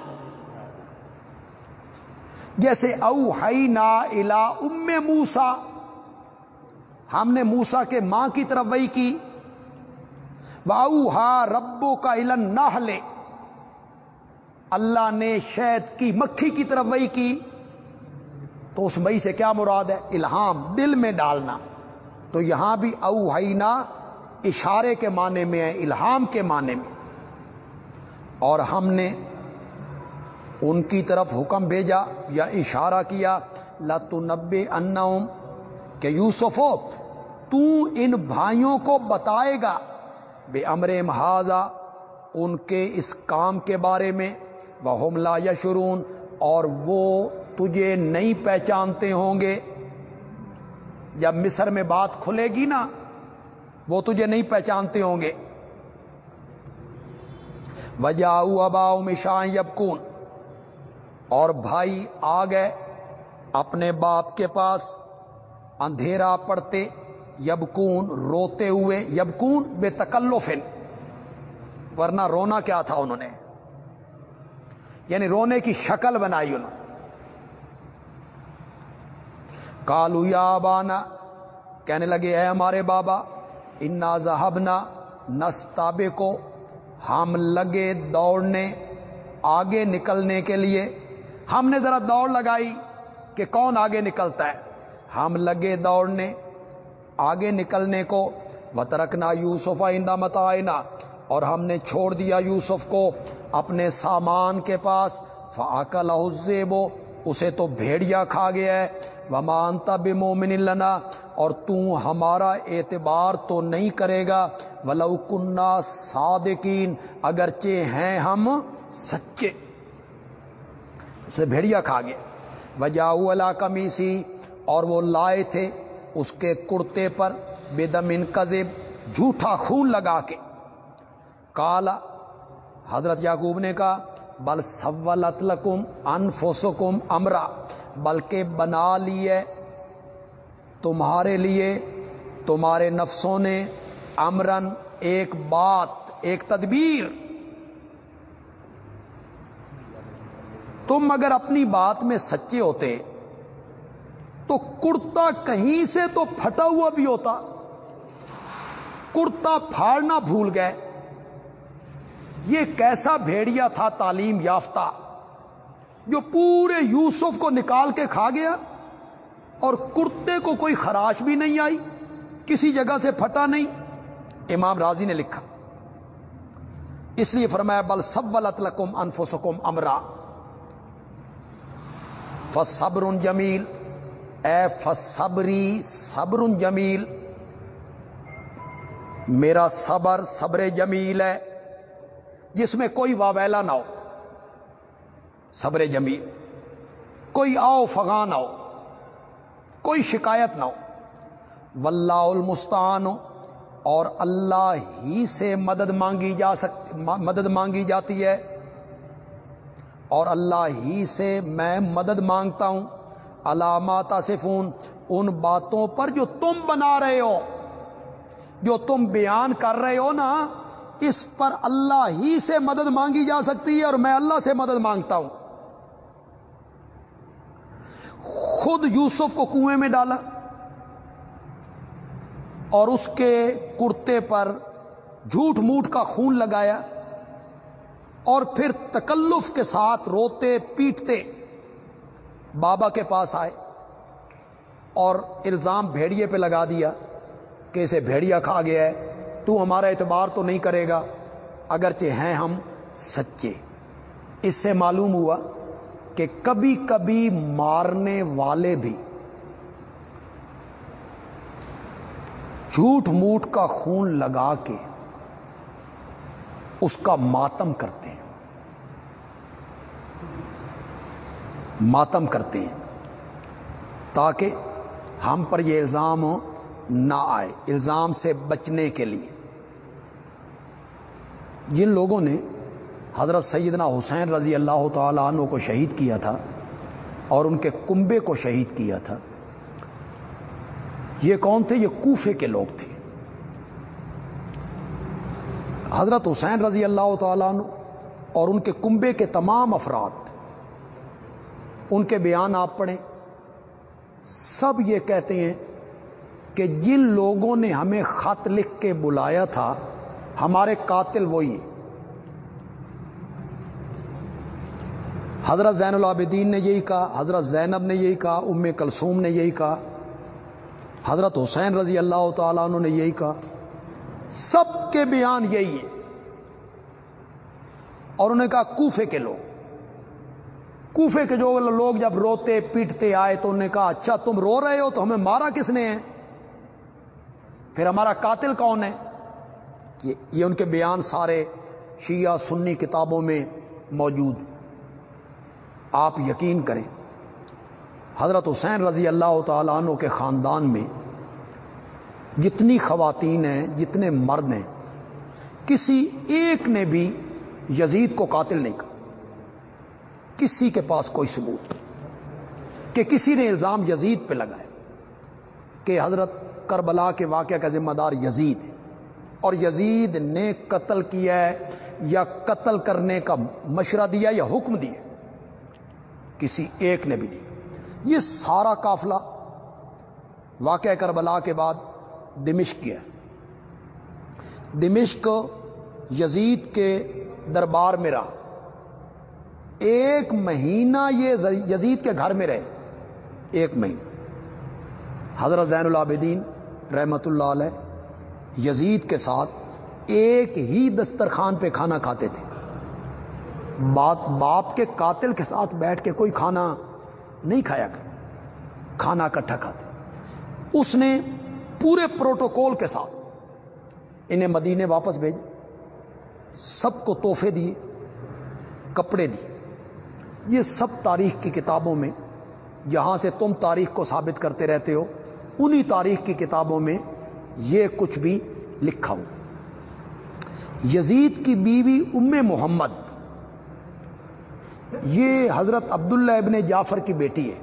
جیسے او ہئی نا الا ام موسا ہم نے موسا کے ماں کی طرف وہی کی۔ واؤ ہا ربو کا علن نہ لے اللہ نے شہد کی مکھی کی طرف وہی کی۔ تو اس مئی سے کیا مراد ہے؟ الہام، دل میں ڈالنا۔ تو یہاں بھی اوہینا اشارے کے معنی میں ہے، الہام کے معنی میں۔ اور ہم نے ان کی طرف حکم بھیجا یا اشارہ کیا لتو نبے انم کہ یوسف، تو ان بھائیوں کو بتائے گا، بے امر محاذا ان کے اس کام کے بارے میں وہ حملہ یشرون اور وہ تجھے نہیں پہچانتے ہوں گے۔ جب مصر میں بات کھلے گی نا، وہ تجھے نہیں پہچانتے ہوں گے۔ وجاؤ اباؤ مشاں یبکون۔ اور بھائی آ گئے اپنے باپ کے پاس، اندھیرا پڑتے، یبکون روتے ہوئے۔ یبکون بے تکلفن، ورنہ رونا کیا تھا انہوں نے؟ یعنی رونے کی شکل بنائی انہوں نے۔ کالو یا بانا کہنے لگے، اے ہمارے بابا، انا ذہبنا نستابے کو ہم لگے دوڑنے، آگے نکلنے کے لیے۔ ہم نے ذرا دوڑ لگائی کہ کون آگے نکلتا ہے۔ ہم لگے دوڑنے، آگے نکلنے کو۔ وطرکنا یوسف آئندہ متعینہ اور ہم نے چھوڑ دیا یوسف کو اپنے سامان کے پاس۔ فاقل زیبو اسے تو بھیڑیا کھا گیا ہے۔ وہ مانتا بے مومن لنا اور تو ہمارا اعتبار تو نہیں کرے گا۔ ولو کنہ صادقین اگرچہ ہیں ہم سچے۔ اسے بھیڑیا کھا گیا وجاؤ اللہ کمیسی اور وہ لائے تھے اس کے کرتے پر بے دم انکزب جھوٹا خون لگا کے۔ کالا حضرت یعقوب نے کہا، بل سولت لکم انفسکم امرا بلکہ بنا لیے تمہارے لیے، تمہارے نفسوں نے امرن ایک بات، ایک تدبیر۔ تم اگر اپنی بات میں سچے ہوتے، تو کرتا کہیں سے تو پھٹا ہوا بھی ہوتا۔ کرتا پھاڑنا بھول گئے۔ یہ کیسا بھیڑیا تھا تعلیم یافتہ۔ جو پورے یوسف کو نکال کے کھا گیا اور کرتے کو کوئی خراش بھی نہیں آئی، کسی جگہ سے پھٹا نہیں، امام راضی نے لکھا۔ اس لیے فرمایا، بل سب لکم انفسکم امرا۔ فصبر جمیل۔ اے فصبری صبر جمیل۔ میرا صبر صبر جمیل ہے، جس میں کوئی واویلا نہ ہو۔ صبر جمیل کوئی آؤ فغان نہ ہو، کوئی شکایت نہ ہو۔ واللہ المستان اور اللہ ہی سے مدد مانگی جا سکتی مدد مانگی جاتی ہے۔ اور اللہ ہی سے میں مدد مانگتا ہوں۔ علامات صفون ان باتوں پر جو تم بنا رہے ہو، جو تم بیان کر رہے ہو نا، اس پر اللہ ہی سے مدد مانگی جا سکتی ہے اور میں اللہ سے مدد مانگتا ہوں۔ خود یوسف کو کنویں میں ڈالا اور اس کے کرتے پر جھوٹ موٹ کا خون لگایا اور پھر تکلف کے ساتھ روتے پیٹتے بابا کے پاس آئے اور الزام بھیڑیے پہ لگا دیا کہ اسے بھیڑیا کھا گیا ہے، تو ہمارا اعتبار تو نہیں کرے گا، اگرچہ ہیں ہم سچے۔ اس سے معلوم ہوا کہ کبھی کبھی مارنے والے بھی جھوٹ موٹ کا خون لگا کے اس کا ماتم کرتے ہیں۔ ماتم کرتے ہیں۔ تاکہ ہم پر یہ الزام نہ آئے، الزام سے بچنے کے لیے۔ جن لوگوں نے حضرت سیدنا حسین رضی اللہ تعالی عنہ کو شہید کیا تھا اور ان کے کنبے کو شہید کیا تھا۔ یہ کون تھے؟ یہ کوفے کے لوگ تھے۔ حضرت حسین رضی اللہ تعالیٰ عنہ اور ان کے کنبے کے تمام افراد، ان کے بیان آپ پڑھیں۔ سب یہ کہتے ہیں کہ جن لوگوں نے ہمیں خط لکھ کے بلایا تھا، ہمارے قاتل وہی حضرت زین العابدین نے یہی کہا، حضرت زینب نے یہی کہا، ام کلثوم نے یہی کہا، حضرت حسین رضی اللہ تعالیٰ عنہ نے یہی کہا۔ سب کے بیان یہی ہے۔ اور انہوں نے کہا، کوفے کے لوگ۔ کوفے کے جو لوگ جب روتے، پیٹتے، آئے تو انہوں نے کہا اچھا تم رو رہے ہو تو ہمیں مارا کس نے ہے؟ پھر ہمارا قاتل کون ہے؟ یہ ان کے بیان سارے شیعہ سنی کتابوں میں موجود۔ آپ یقین کریں۔ حضرت حسین رضی اللہ تعالیٰ عنہ کے خاندان میں جتنی خواتین ہیں، جتنے مرد ہیں، کسی ایک نے بھی یزید کو قاتل نہیں کہا۔ کسی کے پاس کوئی ثبوت کہ کسی نے الزام یزید پہ لگایا کہ حضرت کربلا کے واقعہ کا ذمہ دار یزید ہے۔ اور یزید نے قتل کیا ہے یا قتل کرنے کا مشورہ دیا یا حکم دیا کسی ایک نے بھی نہیں۔ یہ سارا قافلہ واقعہ کربلا کے بعد دمشق کیا دمشق یزید کے دربار میں رہا۔ ایک مہینہ یہ یزید کے گھر میں رہے۔ ایک مہینہ۔ حضرت زین العابدین رحمت اللہ علیہ یزید کے ساتھ ایک ہی دسترخوان پہ کھانا کھاتے تھے۔ بات باپ کے قاتل کے ساتھ بیٹھ کے کوئی کھانا نہیں کھایا کر کھانا کٹھا کھاتے اس نے پورے پروٹوکول کے ساتھ انہیں مدینے واپس بھیجے سب کو تحفے دیے، کپڑے دیے۔ یہ سب تاریخ کی کتابوں میں جہاں سے تم تاریخ کو ثابت کرتے رہتے ہو، انہی تاریخ کی کتابوں میں یہ کچھ بھی لکھا ہو یزید کی بیوی ام محمد یہ حضرت عبداللہ ابن جعفر کی بیٹی ہے۔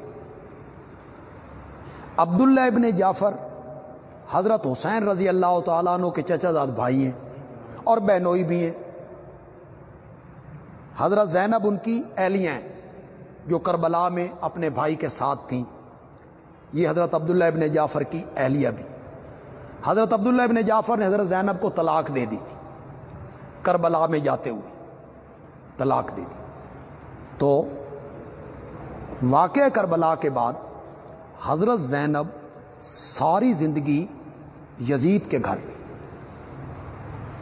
عبداللہ ابن جعفر حضرت حسین رضی اللہ تعالیٰ عنہ کے چچا زاد بھائی ہیں اور بہنوئی بھی ہیں۔ حضرت زینب ان کی اہلیاں ہیں جو کربلا میں اپنے بھائی کے ساتھ تھیں۔ یہ حضرت عبداللہ ابن جعفر کی اہلیہ بھی۔ حضرت عبداللہ ابن جعفر نے حضرت زینب کو طلاق دے دی۔ کربلا میں جاتے ہوئے طلاق دے دی۔ تو واقع کربلا کے بعد حضرت زینب ساری زندگی یزید کے گھر،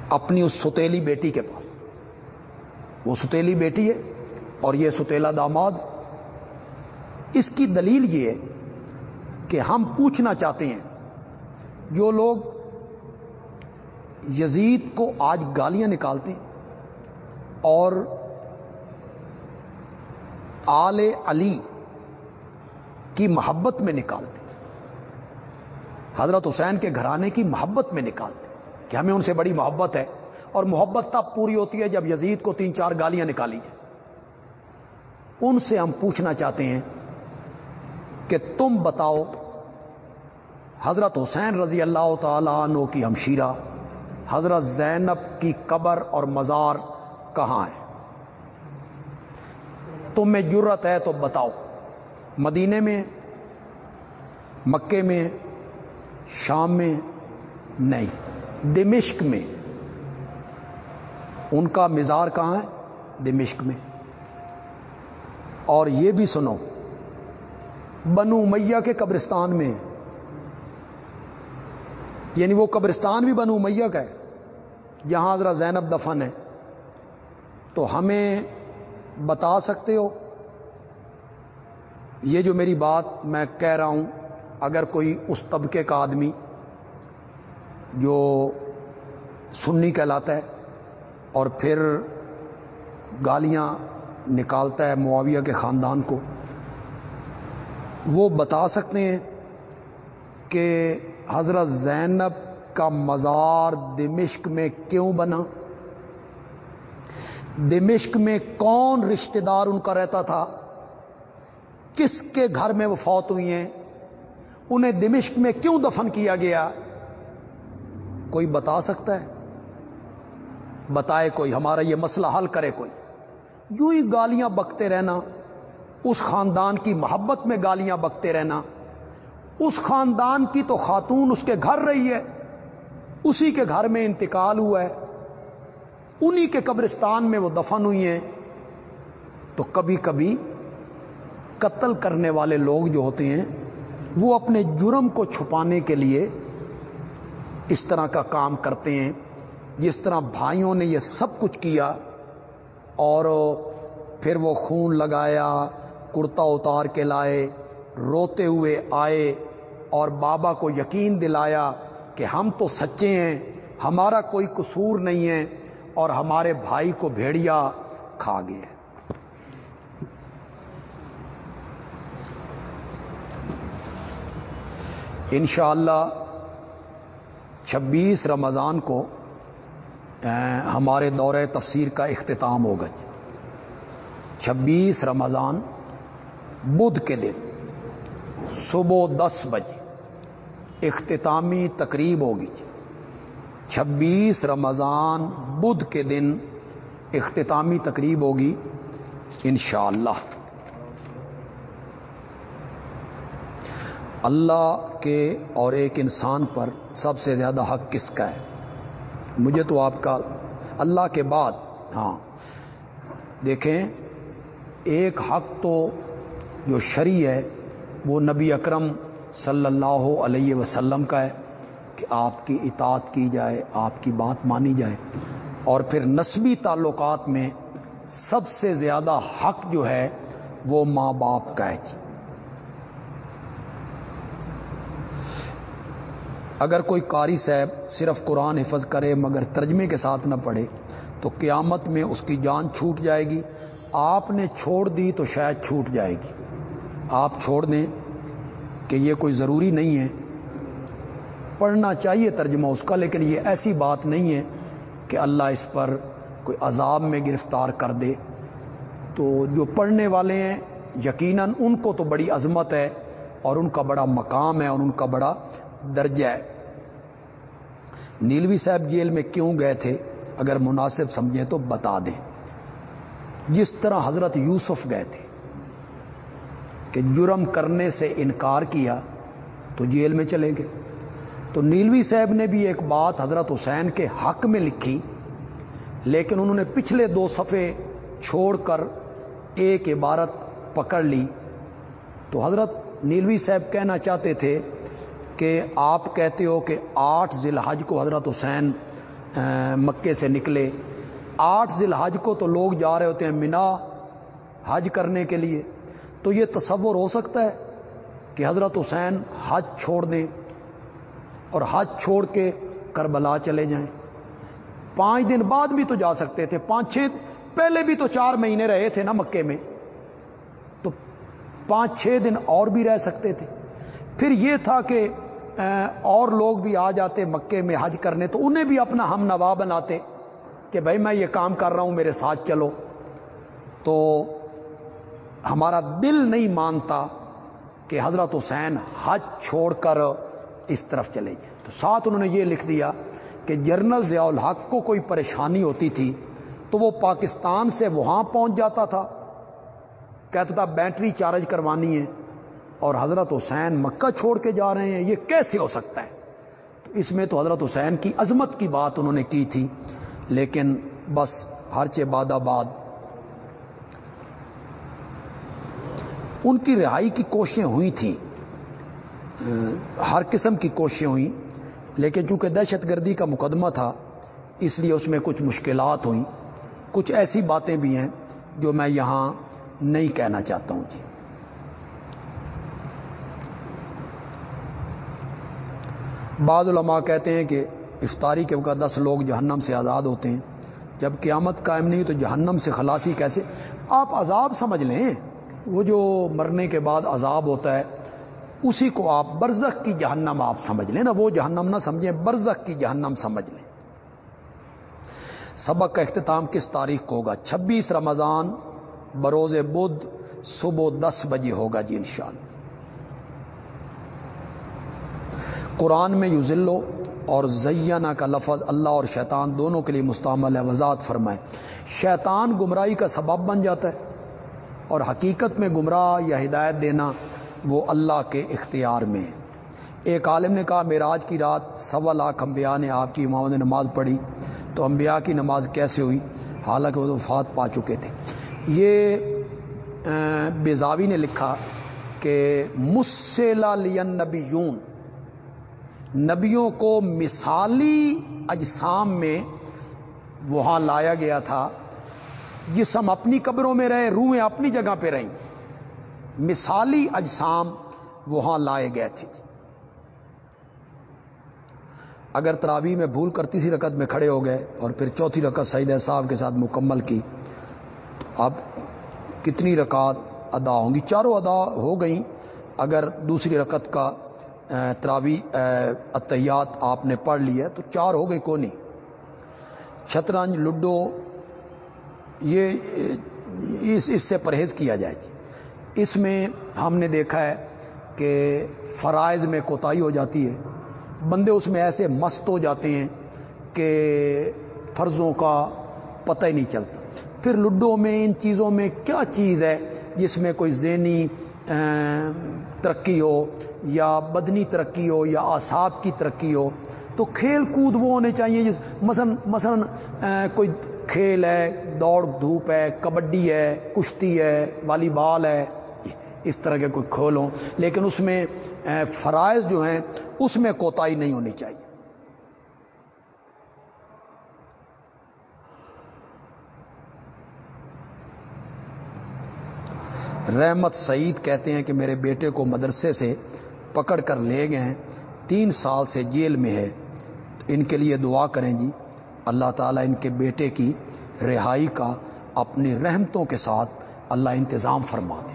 اپنی اس ستیلی بیٹی کے پاس۔ وہ ستیلی بیٹی ہے اور یہ ستیلا داماد۔ اس کی دلیل یہ ہے کہ ہم پوچھنا چاہتے ہیں، جو لوگ یزید کو آج گالیاں نکالتے ہیں اور آل علی کی محبت میں نکالتے حضرت حسین کے گھرانے کی محبت میں نکالتے کہ ہمیں ان سے بڑی محبت ہے اور محبت تب پوری ہوتی ہے جب یزید کو تین چار گالیاں نکالی جائیں۔ ان سے ہم پوچھنا چاہتے ہیں کہ تم بتاؤ، حضرت حسین رضی اللہ تعالی عنہ کی ہمشیرہ، حضرت زینب کی قبر اور مزار کہاں ہے؟ تم میں جرت ہے تو بتاؤ۔ مدینے میں، مکے میں، شام میں نہیں، دمشق میں۔ ان کا مزار کہاں ہے؟ دمشق میں۔ اور یہ بھی سنو، بنو میاں کے قبرستان میں۔ یعنی وہ قبرستان بھی بنو میاں کا ہے، جہاں حضرت زینب دفن ہے۔ تو ہمیں بتا سکتے ہو؟ یہ جو میری بات میں کہہ رہا ہوں، اگر کوئی اس طبقے کا آدمی جو سنی کہلاتا ہے اور پھر گالیاں نکالتا ہے معاویہ کے خاندان کو، وہ بتا سکتے ہیں کہ حضرت زینب کا مزار دمشق میں کیوں بنا؟ دمشق میں کون رشتہ دار ان کا رہتا تھا؟ کس کے گھر میں وہ فوت ہوئی ہیں؟ انہیں دمشق میں کیوں دفن کیا گیا؟ کوئی بتا سکتا ہے؟ بتائے کوئی، ہمارا یہ مسئلہ حل کرے کوئی۔ یوں ہی گالیاں بکتے رہنا، اس خاندان کی محبت میں گالیاں بکتے رہنا۔ اس خاندان کی تو خاتون اس کے گھر رہی ہے، اسی کے گھر میں انتقال ہوا ہے۔ انہی کے قبرستان میں وہ دفن ہوئی ہیں۔ تو کبھی کبھی قتل کرنے والے لوگ جو ہوتے ہیں، وہ اپنے جرم کو چھپانے کے لیے اس طرح کا کام کرتے ہیں۔ جس طرح بھائیوں نے یہ سب کچھ کیا اور پھر وہ خون لگایا، کرتا اتار کے لائے، روتے ہوئے آئے اور بابا کو یقین دلایا کہ ہم تو سچے ہیں، ہمارا کوئی قصور نہیں ہے۔ اور ہمارے بھائی کو بھیڑیا کھا گئے۔ انشاءاللہ اللہ چھبیس رمضان کو ہمارے دورہ تفسیر کا اختتام ہوگا جی۔ چھبیس رمضان بدھ کے دن، صبح دس بجے، اختتامی تقریب ہوگی جی۔ چھبیس رمضان بدھ کے دن اختتامی تقریب ہوگی انشاءاللہ۔ اللہ اللہ کے اور ایک انسان پر سب سے زیادہ حق کس کا ہے؟ مجھے تو آپ کا اللہ کے بعد۔ ہاں۔ دیکھیں، ایک حق تو جو شریع ہے، وہ نبی اکرم صلی اللہ علیہ وسلم کا ہے۔ کہ آپ کی اطاعت کی جائے، آپ کی بات مانی جائے۔ اور پھر نسبی تعلقات میں سب سے زیادہ حق جو ہے، وہ ماں باپ کا ہے جی۔ اگر کوئی قاری صاحب صرف قرآن حفظ کرے مگر ترجمے کے ساتھ نہ پڑھے، تو قیامت میں اس کی جان چھوٹ جائے گی۔ آپ نے چھوڑ دی تو شاید چھوٹ جائے گی۔ آپ چھوڑ دیں کہ یہ کوئی ضروری نہیں ہے۔ پڑھنا چاہیے ترجمہ اس کا، لیکن یہ ایسی بات نہیں ہے کہ اللہ اس پر کوئی عذاب میں گرفتار کر دے۔ تو جو پڑھنے والے ہیں، یقیناً ان کو تو بڑی عظمت ہے اور ان کا بڑا مقام ہے اور ان کا بڑا درجہ ہے۔ نیلوی صاحب جیل میں کیوں گئے تھے؟ اگر مناسب سمجھیں تو بتا دیں۔ جس طرح حضرت یوسف گئے تھے کہ جرم کرنے سے انکار کیا تو جیل میں چلے گئے۔ تو نیلوی صاحب نے بھی ایک بات حضرت حسین کے حق میں لکھی، لیکن انہوں نے پچھلے دو صفحے چھوڑ کر ایک عبارت پکڑ لی۔ تو حضرت نیلوی صاحب کہنا چاہتے تھے کہ آپ کہتے ہو کہ آٹھ ذی الحج کو حضرت حسین مکے سے نکلے۔ آٹھ ذی الحج کو تو لوگ جا رہے ہوتے ہیں منا حج کرنے کے لیے۔ تو یہ تصور ہو سکتا ہے کہ حضرت حسین حج چھوڑ دیں۔ اور حج چھوڑ کے کربلا چلے جائیں۔ پانچ دن بعد بھی تو جا سکتے تھے۔ پانچ چھ پہلے بھی تو چار مہینے رہے تھے نا مکے میں۔ تو پانچ چھ دن اور بھی رہ سکتے تھے۔ پھر یہ تھا کہ اور لوگ بھی آ جاتے مکے میں حج کرنے، تو انہیں بھی اپنا ہم نوا بناتے کہ بھائی میں یہ کام کر رہا ہوں، میرے ساتھ چلو۔ تو ہمارا دل نہیں مانتا کہ حضرت حسین حج چھوڑ کر اس طرف چلے جائیں تو ساتھ انہوں نے یہ لکھ دیا کہ جنرل ضیاء الحق کو کوئی پریشانی ہوتی تھی تو وہ پاکستان سے وہاں پہنچ جاتا تھا۔ کہتا تھا، بیٹری چارج کروانی ہے اور حضرت حسین مکہ چھوڑ کے جا رہے ہیں، یہ کیسے ہو سکتا ہے؟ تو اس میں تو حضرت حسین کی عظمت کی بات انہوں نے کی تھی۔ لیکن بس ہر چے باد آباد۔ ان کی رہائی کی کوششیں ہوئی تھیں۔ ہر قسم کی کوششیں ہوئیں، لیکن چونکہ دہشت گردی کا مقدمہ تھا، اس لیے اس میں کچھ مشکلات ہوئیں۔ کچھ ایسی باتیں بھی ہیں جو میں یہاں نہیں کہنا چاہتا ہوں جی۔ بعض علماء کہتے ہیں کہ افطاری کے وقت دس لوگ جہنم سے آزاد ہوتے ہیں، جب قیامت قائم نہیں، تو جہنم سے خلاصی کیسے؟ آپ عذاب سمجھ لیں، وہ جو مرنے کے بعد عذاب ہوتا ہے اسی کو آپ برزخ کی جہنم آپ سمجھ لیں نا وہ جہنم نہ سمجھیں، برزخ کی جہنم سمجھ لیں۔ سبق کا اختتام کس تاریخ کو ہوگا؟ چھبیس رمضان بروز بدھ صبح دس بجے ہوگا جی انشاءاللہ۔ قرآن میں یوزلو اور زینہ کا لفظ اللہ اور شیطان دونوں کے لیے مستعمل ہے، وضاحت فرمائے۔ شیطان گمراہی کا سبب بن جاتا ہے اور حقیقت میں گمراہ یا ہدایت دینا وہ اللہ کے اختیار میں۔ ہے ایک عالم نے کہا میراج کی رات سوا لاکھ انبیاء نے آپ کی امام نے نماز پڑھی۔ تو انبیاء کی نماز کیسے ہوئی؟ حالانکہ وہ وفات پا چکے تھے۔ یہ بیزاوی نے لکھا کہ مسلا لین نبی یون نبیوں کو مثالی اجسام میں وہاں لایا گیا تھا۔ جسم اپنی قبروں میں رہے، روحیں اپنی جگہ پہ رہیں۔ مثالی اجسام وہاں لائے گئے تھے جی۔ اگر تراوی میں بھول کر تیسری رکعت میں کھڑے ہو گئے اور پھر چوتھی رکعت سعید صاحب کے ساتھ مکمل کی تو اب کتنی رکعت ادا ہوں گی؟ چاروں ادا ہو گئیں۔ اگر دوسری رکعت کا تراوی اتحیات آپ نے پڑھ لی ہے تو چار ہو گئی کونی شطرنج، لڈو، یہ، اس اس سے پرہیز کیا جائے گی اس میں ہم نے دیکھا ہے کہ فرائض میں کوتاہی ہو جاتی ہے۔ بندے اس میں ایسے مست ہو جاتے ہیں کہ فرضوں کا پتہ ہی نہیں چلتا۔ پھر لڈو میں، ان چیزوں میں کیا چیز ہے جس میں کوئی ذہنی ترقی ہو یا بدنی ترقی ہو یا آساب کی ترقی ہو؟ تو کھیل کود وہ ہونے چاہیے جس، مثلا مثلا کوئی کھیل ہے، دوڑ دھوپ ہے، کبڈی ہے، کشتی ہے، والی بال ہے اس طرح کے کوئی کھول ہوں لیکن اس میں فرائض جو ہیں، اس میں کوتاہی نہیں ہونی چاہیے۔ رحمت سعید کہتے ہیں کہ میرے بیٹے کو مدرسے سے پکڑ کر لے گئے ہیں، تین سال سے جیل میں ہے۔ تو ان کے لیے دعا کریں جی۔ اللہ تعالیٰ ان کے بیٹے کی رہائی کا اپنی رحمتوں کے ساتھ اللہ انتظام فرما دے